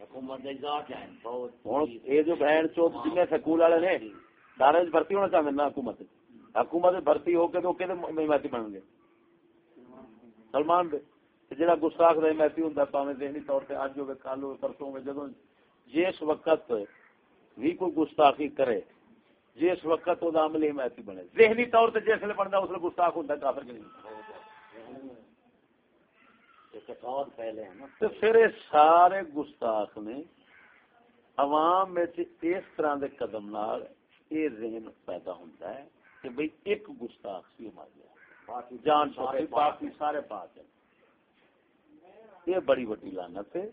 حکومت دے ذات ہیں بہت ہوں یہ جو بہن چوت جن سکول والے نے سارے بھرتی ہونا چاہتے نا حکومت حکومت بھرتی ہو کے تو کہ حمایتی بنن گے۔ سلمان دے۔ جہاں گستاخ کا حمایتی ہوں پاوے ذہنی طور پہ اج ہوگی کل ہوگی پرسوں ہوگی جدو جس وقت بھی کوئی گستاخی کرے جس وقت وہ عملی حمایتی بنے ذہنی طور پہ جس بنتا اس لیے گستاخ ہوتا کافر کے نہیں تو پھر سارے گستاخ نے عوام میں اس طرح دے قدم نال یہ ذہن پیدا ہوتا ہے کہ بھئی ایک گستاخ سی باقی جان باقی سارے پاک ہیں یہ بڑی بڑی لانت ہے۔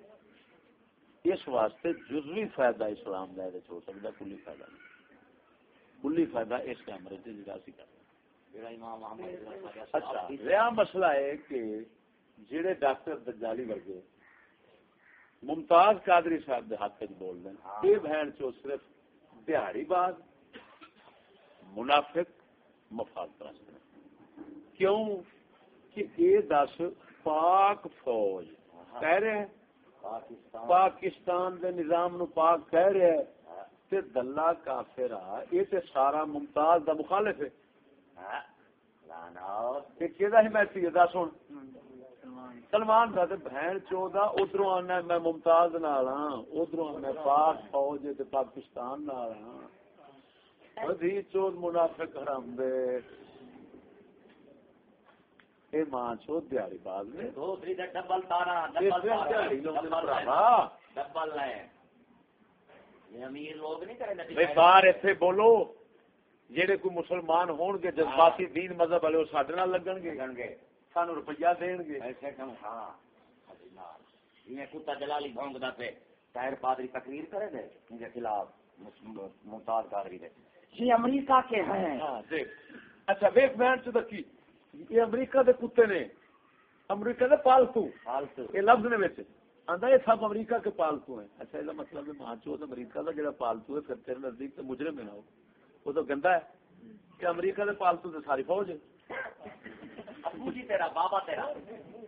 اس واسطے جزوی فائدہ اسلام کا ہو سکتا کلی فائدہ نہیں۔ کلی فائدہ اس کیمرے سے جگہ سی کرنا۔ اچھا رہا مسئلہ ہے کہ جڑے ڈاکٹر دجالی ورگے ممتاز قادری صاحب دے حق وچ بول دیں یہ بہن چو صرف دیہڑی باز منافق مفاد پرست کیوں؟ کہ یہ دس پاک فوج کہہ رہے ہیں۔ پاکستان دے نظام نو پاک کہہ رہے ہیں۔ تے دلہ کافر آ یہ تے سارا ممتاز دا مخالف ہے۔ ہاں، لعنات یہ کہدا حمایتی ہے دس ہن۔ سلمان دا تے بہن چودا ادھروں آنا میں ممتاز نال ہاں۔ ادھروں میں پاک فوج تے پاکستان نال ہاں۔ ودھی چود منافق حرام دے۔ اے ماں دیاری باز نے دوسری تے ڈبل تارا ڈبل تارا ڈبل یہ امیر لوگ نہیں کرے باہر ایتھے بولو جہے کوئی مسلمان ہون گے جذباتی دین مذہب والے سڈے نال لگن گے۔ گن گے۔ سانو روپیہ دین گے۔ ایسے کم ہاں۔ یہ کتا جلالی بھونگ دا پہ طاہر پادری تقریر کرے دے ان کے خلاف ممتاز قادری دے۔ یہ امریکہ کے ہیں۔ ہاں دیکھ۔ اچھا ویک بہن چ دکی یہ امریکہ دے کتے نے امریکہ دے پالتو۔ یہ لفظ نے وچ آندا یہ سب امریکہ کے پالتو ہیں۔ اچھا یہ مطلب ہے ماں چوت امریکہ دا جڑا پالتو ہے پھر تیرے نزدیک تے مجرم ہے نا وہ۔ وہ تو گندا ہے کہ امریکہ دے پالتو تے ساری فوج ہے۔ ابو جی تیرا بابا تیرا۔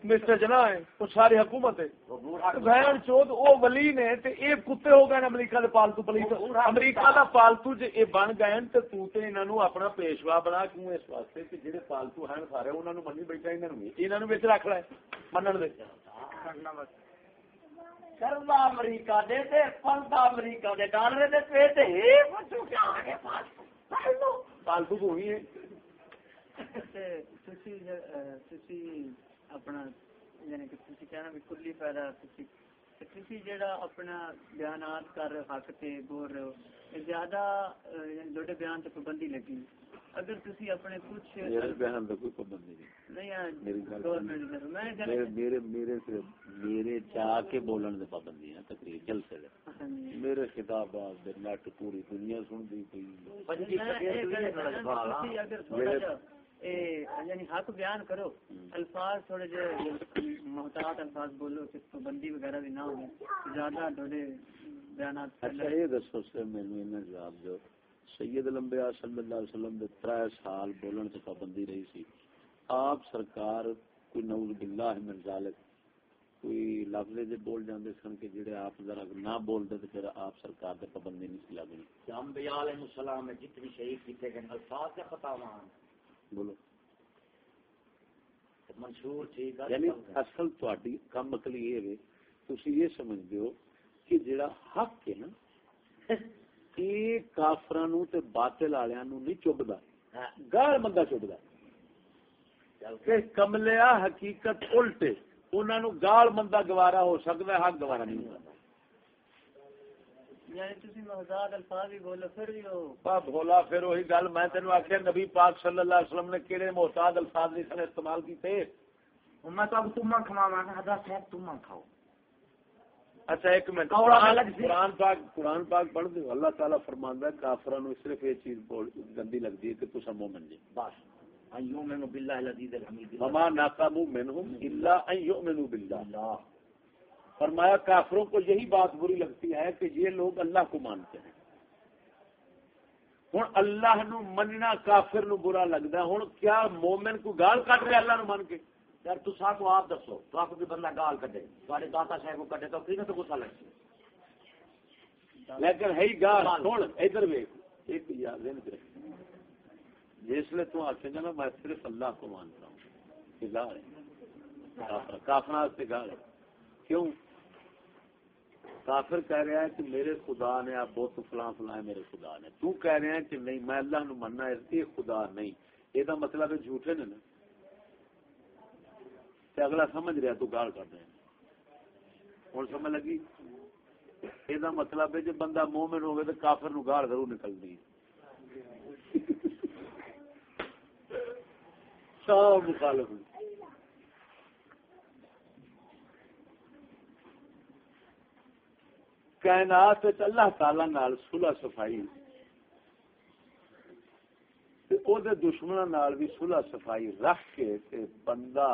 مسٹر جنا ہے وہ ساری حکومت ہے۔ بہن چوت او ولی نے تے اے کتے ہو گئے امریکہ دے پالتو پلیس۔ امریکہ دا پالتو جے اے بن گئے تے تو تے انہاں نو اپنا پیشوا بنا کیوں اس واسطے کہ جڑے پالتو ہیں سارے انہاں نو منی بیٹھا انہاں نو۔ انہاں نو وچ رکھ لے منن دے۔ کردا امریکہ دے تے پلدا امریکہ دے ڈالر دے پے تے ہی بچو کیا آگے پاس۔ پالتو تو ہی ہے۔ تے اپنا یعنی کہ تسی کہنا بھی کلی فائدہ تسی تے تسی جڑا اپنا بیانات کر رہے ہو حق تے بول رہے ہو زیادہ یعنی دوڑے بیان تے پابندی لگی۔ اگر تسی اپنے کچھ میرے بہن دا کوئی پابندی نہیں۔ میرے جن- میرے میرے سے میرے چاہ کے بولن دے پابندی ہے تقریر جلسے دے۔ ہاں جی۔ میرے خطابات دے نیٹ پوری دنیا سن دی تسی اگر تھوڑا جا۔ یعنی حق بیان کرو۔ الفاظ تھوڑے جو محتاط الفاظ بولو کہ پابندی وغیرہ بھی نہ ہو زیادہ تھوڑے بیانات اچھا یہ دسو سے انہاں جواب دو۔ سید الانبیاء صلی اللہ علیہ وسلم دے 3 سال بولن تے پابندی رہی سی۔ آپ سرکار کوئی نعوذ باللہ من ذالک کوئی لفظ بول جاندے سن کہ جڑے آپ ذرا نہ بول دے تے پھر آپ سرکار تے پابندی نہیں سی لگنی۔ انبیاء علیہ السلام جتنی شہید کیتے گئے الفاظ خطاوان بولو منشور یعنی اصل تہاڈی کم عقلی یہ ہے تسی یہ سمجھدے ہو کہ جڑا حق ہے نا یہ کافراں نو تے باطل والیاں نو نہیں چبدا گال بندہ چبدا کہ کملیا حقیقت انہاں نو گال بندہ گوارا ہو سکدا ہے حق گوارا نہیں ہوندا یعنی تسی محتاط الفاظ بھی بولو پھر بھی ہو با بھولا پھر وہی گل میں تینو آکھیا نبی پاک صلی اللہ علیہ وسلم نے کیڑے محتاط الفاظ نہیں سن استعمال کیتے؟ میں تو اب تم کھوا مانا ہدا صاحب تم کھاؤ۔ اچھا ایک منٹ۔ قرآن پاک قرآن پاک پڑھ دو اللہ تعالیٰ فرماندا ہے کافراں نو صرف یہ چیز بول گندی لگدی ہے کہ تسا مومن جی۔ بس۔ من باللہ العزیز الحمید۔ وما ناقموا منهم الا ان يؤمنوا بالله اللہ۔ فرمایا کافروں کو یہی بات بری لگتی ہے کہ یہ لوگ اللہ کو مانتے ہیں۔ ہوں اللہ نو مننا کافر نو برا لگتا ہے۔ ہوں کیا مومن کو گال کٹ رہے اللہ نو من کے؟ یار تو سا کو آپ دسو، تو آپ کو بندہ گال کٹے۔ تھوڑے داتا صاحب کو کٹے تو کہیں تو غصہ لگے؟ لیکن ہے گال سن ادھر ویک ایک یاد ذہن میں جس لیے تو آتے نا میں صرف اللہ کو مانتا ہوں۔ کہ گال ہے۔ کافر کافر سے گال ہے۔ کیوں؟ کافر کہہ رہا ہے کہ میرے خدا نے، آپ بہت فلاں فلاں ہے میرے خدا نے۔ تو کہہ رہے ہیں کہ نہیں، میں اللہ نو مننا ہے یہ خدا نہیں۔ یہ مطلب ہے جھوٹے نے نا۔ تے اگلا سمجھ رہا تو گال کر رہے ہیں۔ ہوں سمجھ لگی؟ یہ مطلب ہے، جب بندہ مومن ہوگا تو کافر نو گال ضرور نکلنی سب مخالف نے کائنات اللہ تعالی نال صلح صفائی تے او دے دشمنوں نال بھی صلح صفائی رکھ کے تے بندہ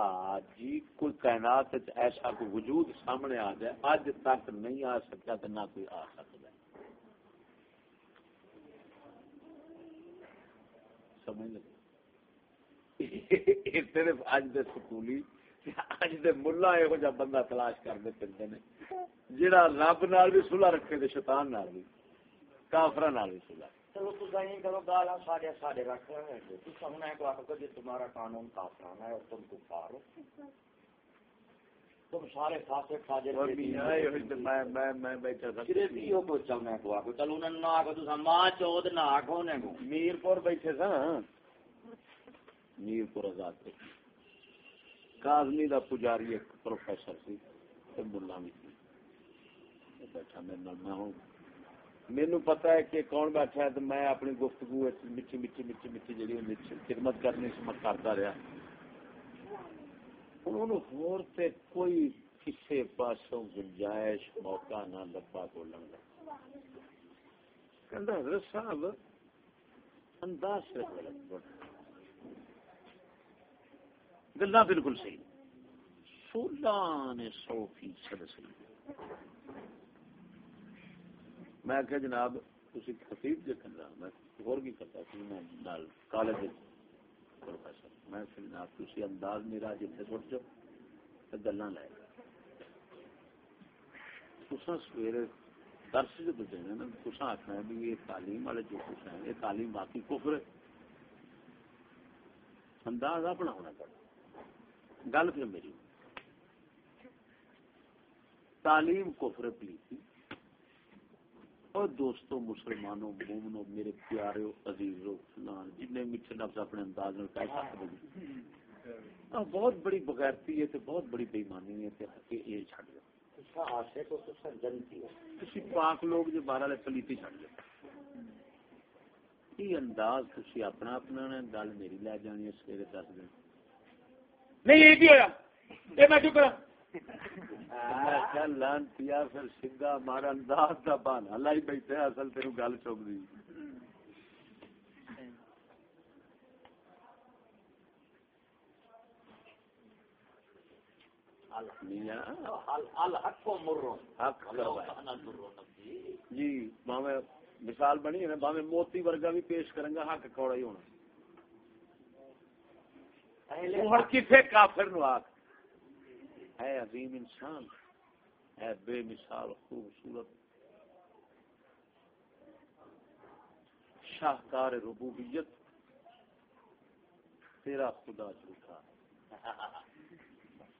جی کوئی کائنات ایسا کوئی وجود سامنے آ جائے اج تک نہیں آ سکتا تے نہ کوئی آ سکتا ہے۔ سمجھ لگی؟ صرف اج دے سکولی اج دے ملا یہو جا بندہ تلاش رب نال بھی صلح رکھے تے شیطان نال بھی کافراں نال بھی صلح۔ چلو تو کرو گالا رکھ رہے ہیں تو سمنا کو آپ کو جی تمہارا قانون کافرانہ ہے اور تم کفار ہو۔ تم سارے فاسق فاجر اور میاں تے میں میں میں بیٹھا تھا صرف یہ کو چلنا ہے کو آپ کو چلو نہ ماں چود نہ نے کو میر پور بیٹھے تھا میر پور آزاد۔ کازمی دا پجاری ایک پروفیسر سی تے ملا بھی سی بیٹھا میرے نال میں ہوں۔ مینو پتا ہے کہ کون بیٹھا ہے تو میں اپنی گفتگو وچ مٹی مٹی مٹی مٹی جڑی ہوندی سی، خدمت کرنی سی میں کرتا رہا۔ انہوں نے ہور تے کوئی کسے پاسوں گنجائش موقع نہ لبا بولن کا کہندا حضرت صاحب انداز سے غلط بڑھ گلا بالکل صحیح۔ سولہ نے سو فیصد صحیح۔ میں کہ جناب، تسی خطیب جے کرنا میں اور بھی کرتا سی میں نال کالج پروفیسر۔ میں کہ جناب، تسی انداز میرا جتنے سٹ جو تے گلاں لے تساں سویرے درس جو دینا نا، تساں آخنا ہے بھی یہ تعلیم والے جو کچھ ہیں، یہ تعلیم باقی کفر ہے۔ انداز اپنا ہونا چاہیے۔ گل پھر میری۔ تعلیم کفر پلی تھی۔ اور دوستو مسلمانوں مومنوں میرے پیارے عزیزوں فلان جن میٹھے لفظ اپنے انداز میں کہہ سکتے ہیں۔ بہت بڑی بغیرتی ہے تے بہت بڑی بےمانی ہے تے یہ چھڑ دو۔ ہو تسی پاک لوگ جو بارہ لے پلیتی چھڑ دو۔ یہ انداز تسی اپنا اپنا نے؟ گل میری لے جانی ہے سویرے دس دن۔ نہیں یہ بھی ہویا۔ یہ میں چپ رہا لانتی پھر سیدھا ہمارا انداز کا بہانا لائی بیٹھے اصل تیرو گل چوک دی۔ جی مثال بنی ہے موتی ورگا بھی پیش کریں گا حق کوڑا ہی ہونا۔ کسے کافر نو آخ ہے عظیم انسان ہے بے مثال خوبصورت۔ شاہکار ربوبیت۔ تیرا خدا جھوٹا۔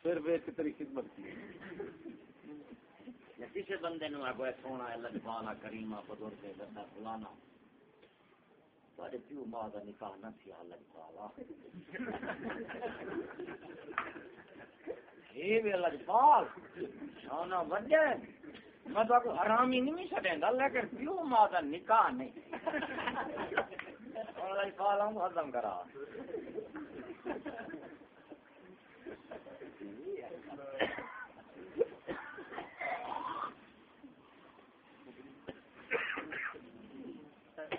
پھر وہ تیری خدمت کی۔ کسی بندے نو سونا لجبانا کریمہ بزرگ فلانا۔ تھوڑے پیو ماں کا نکاح نہ تھیا لجبالا یہ بھی لجبال سونا وڈے میں تو کو حرامی نہیں چھڈیں گا لیکن پیو ماں کا نکاح نہیں اور لجبال ہوں ہضم کرا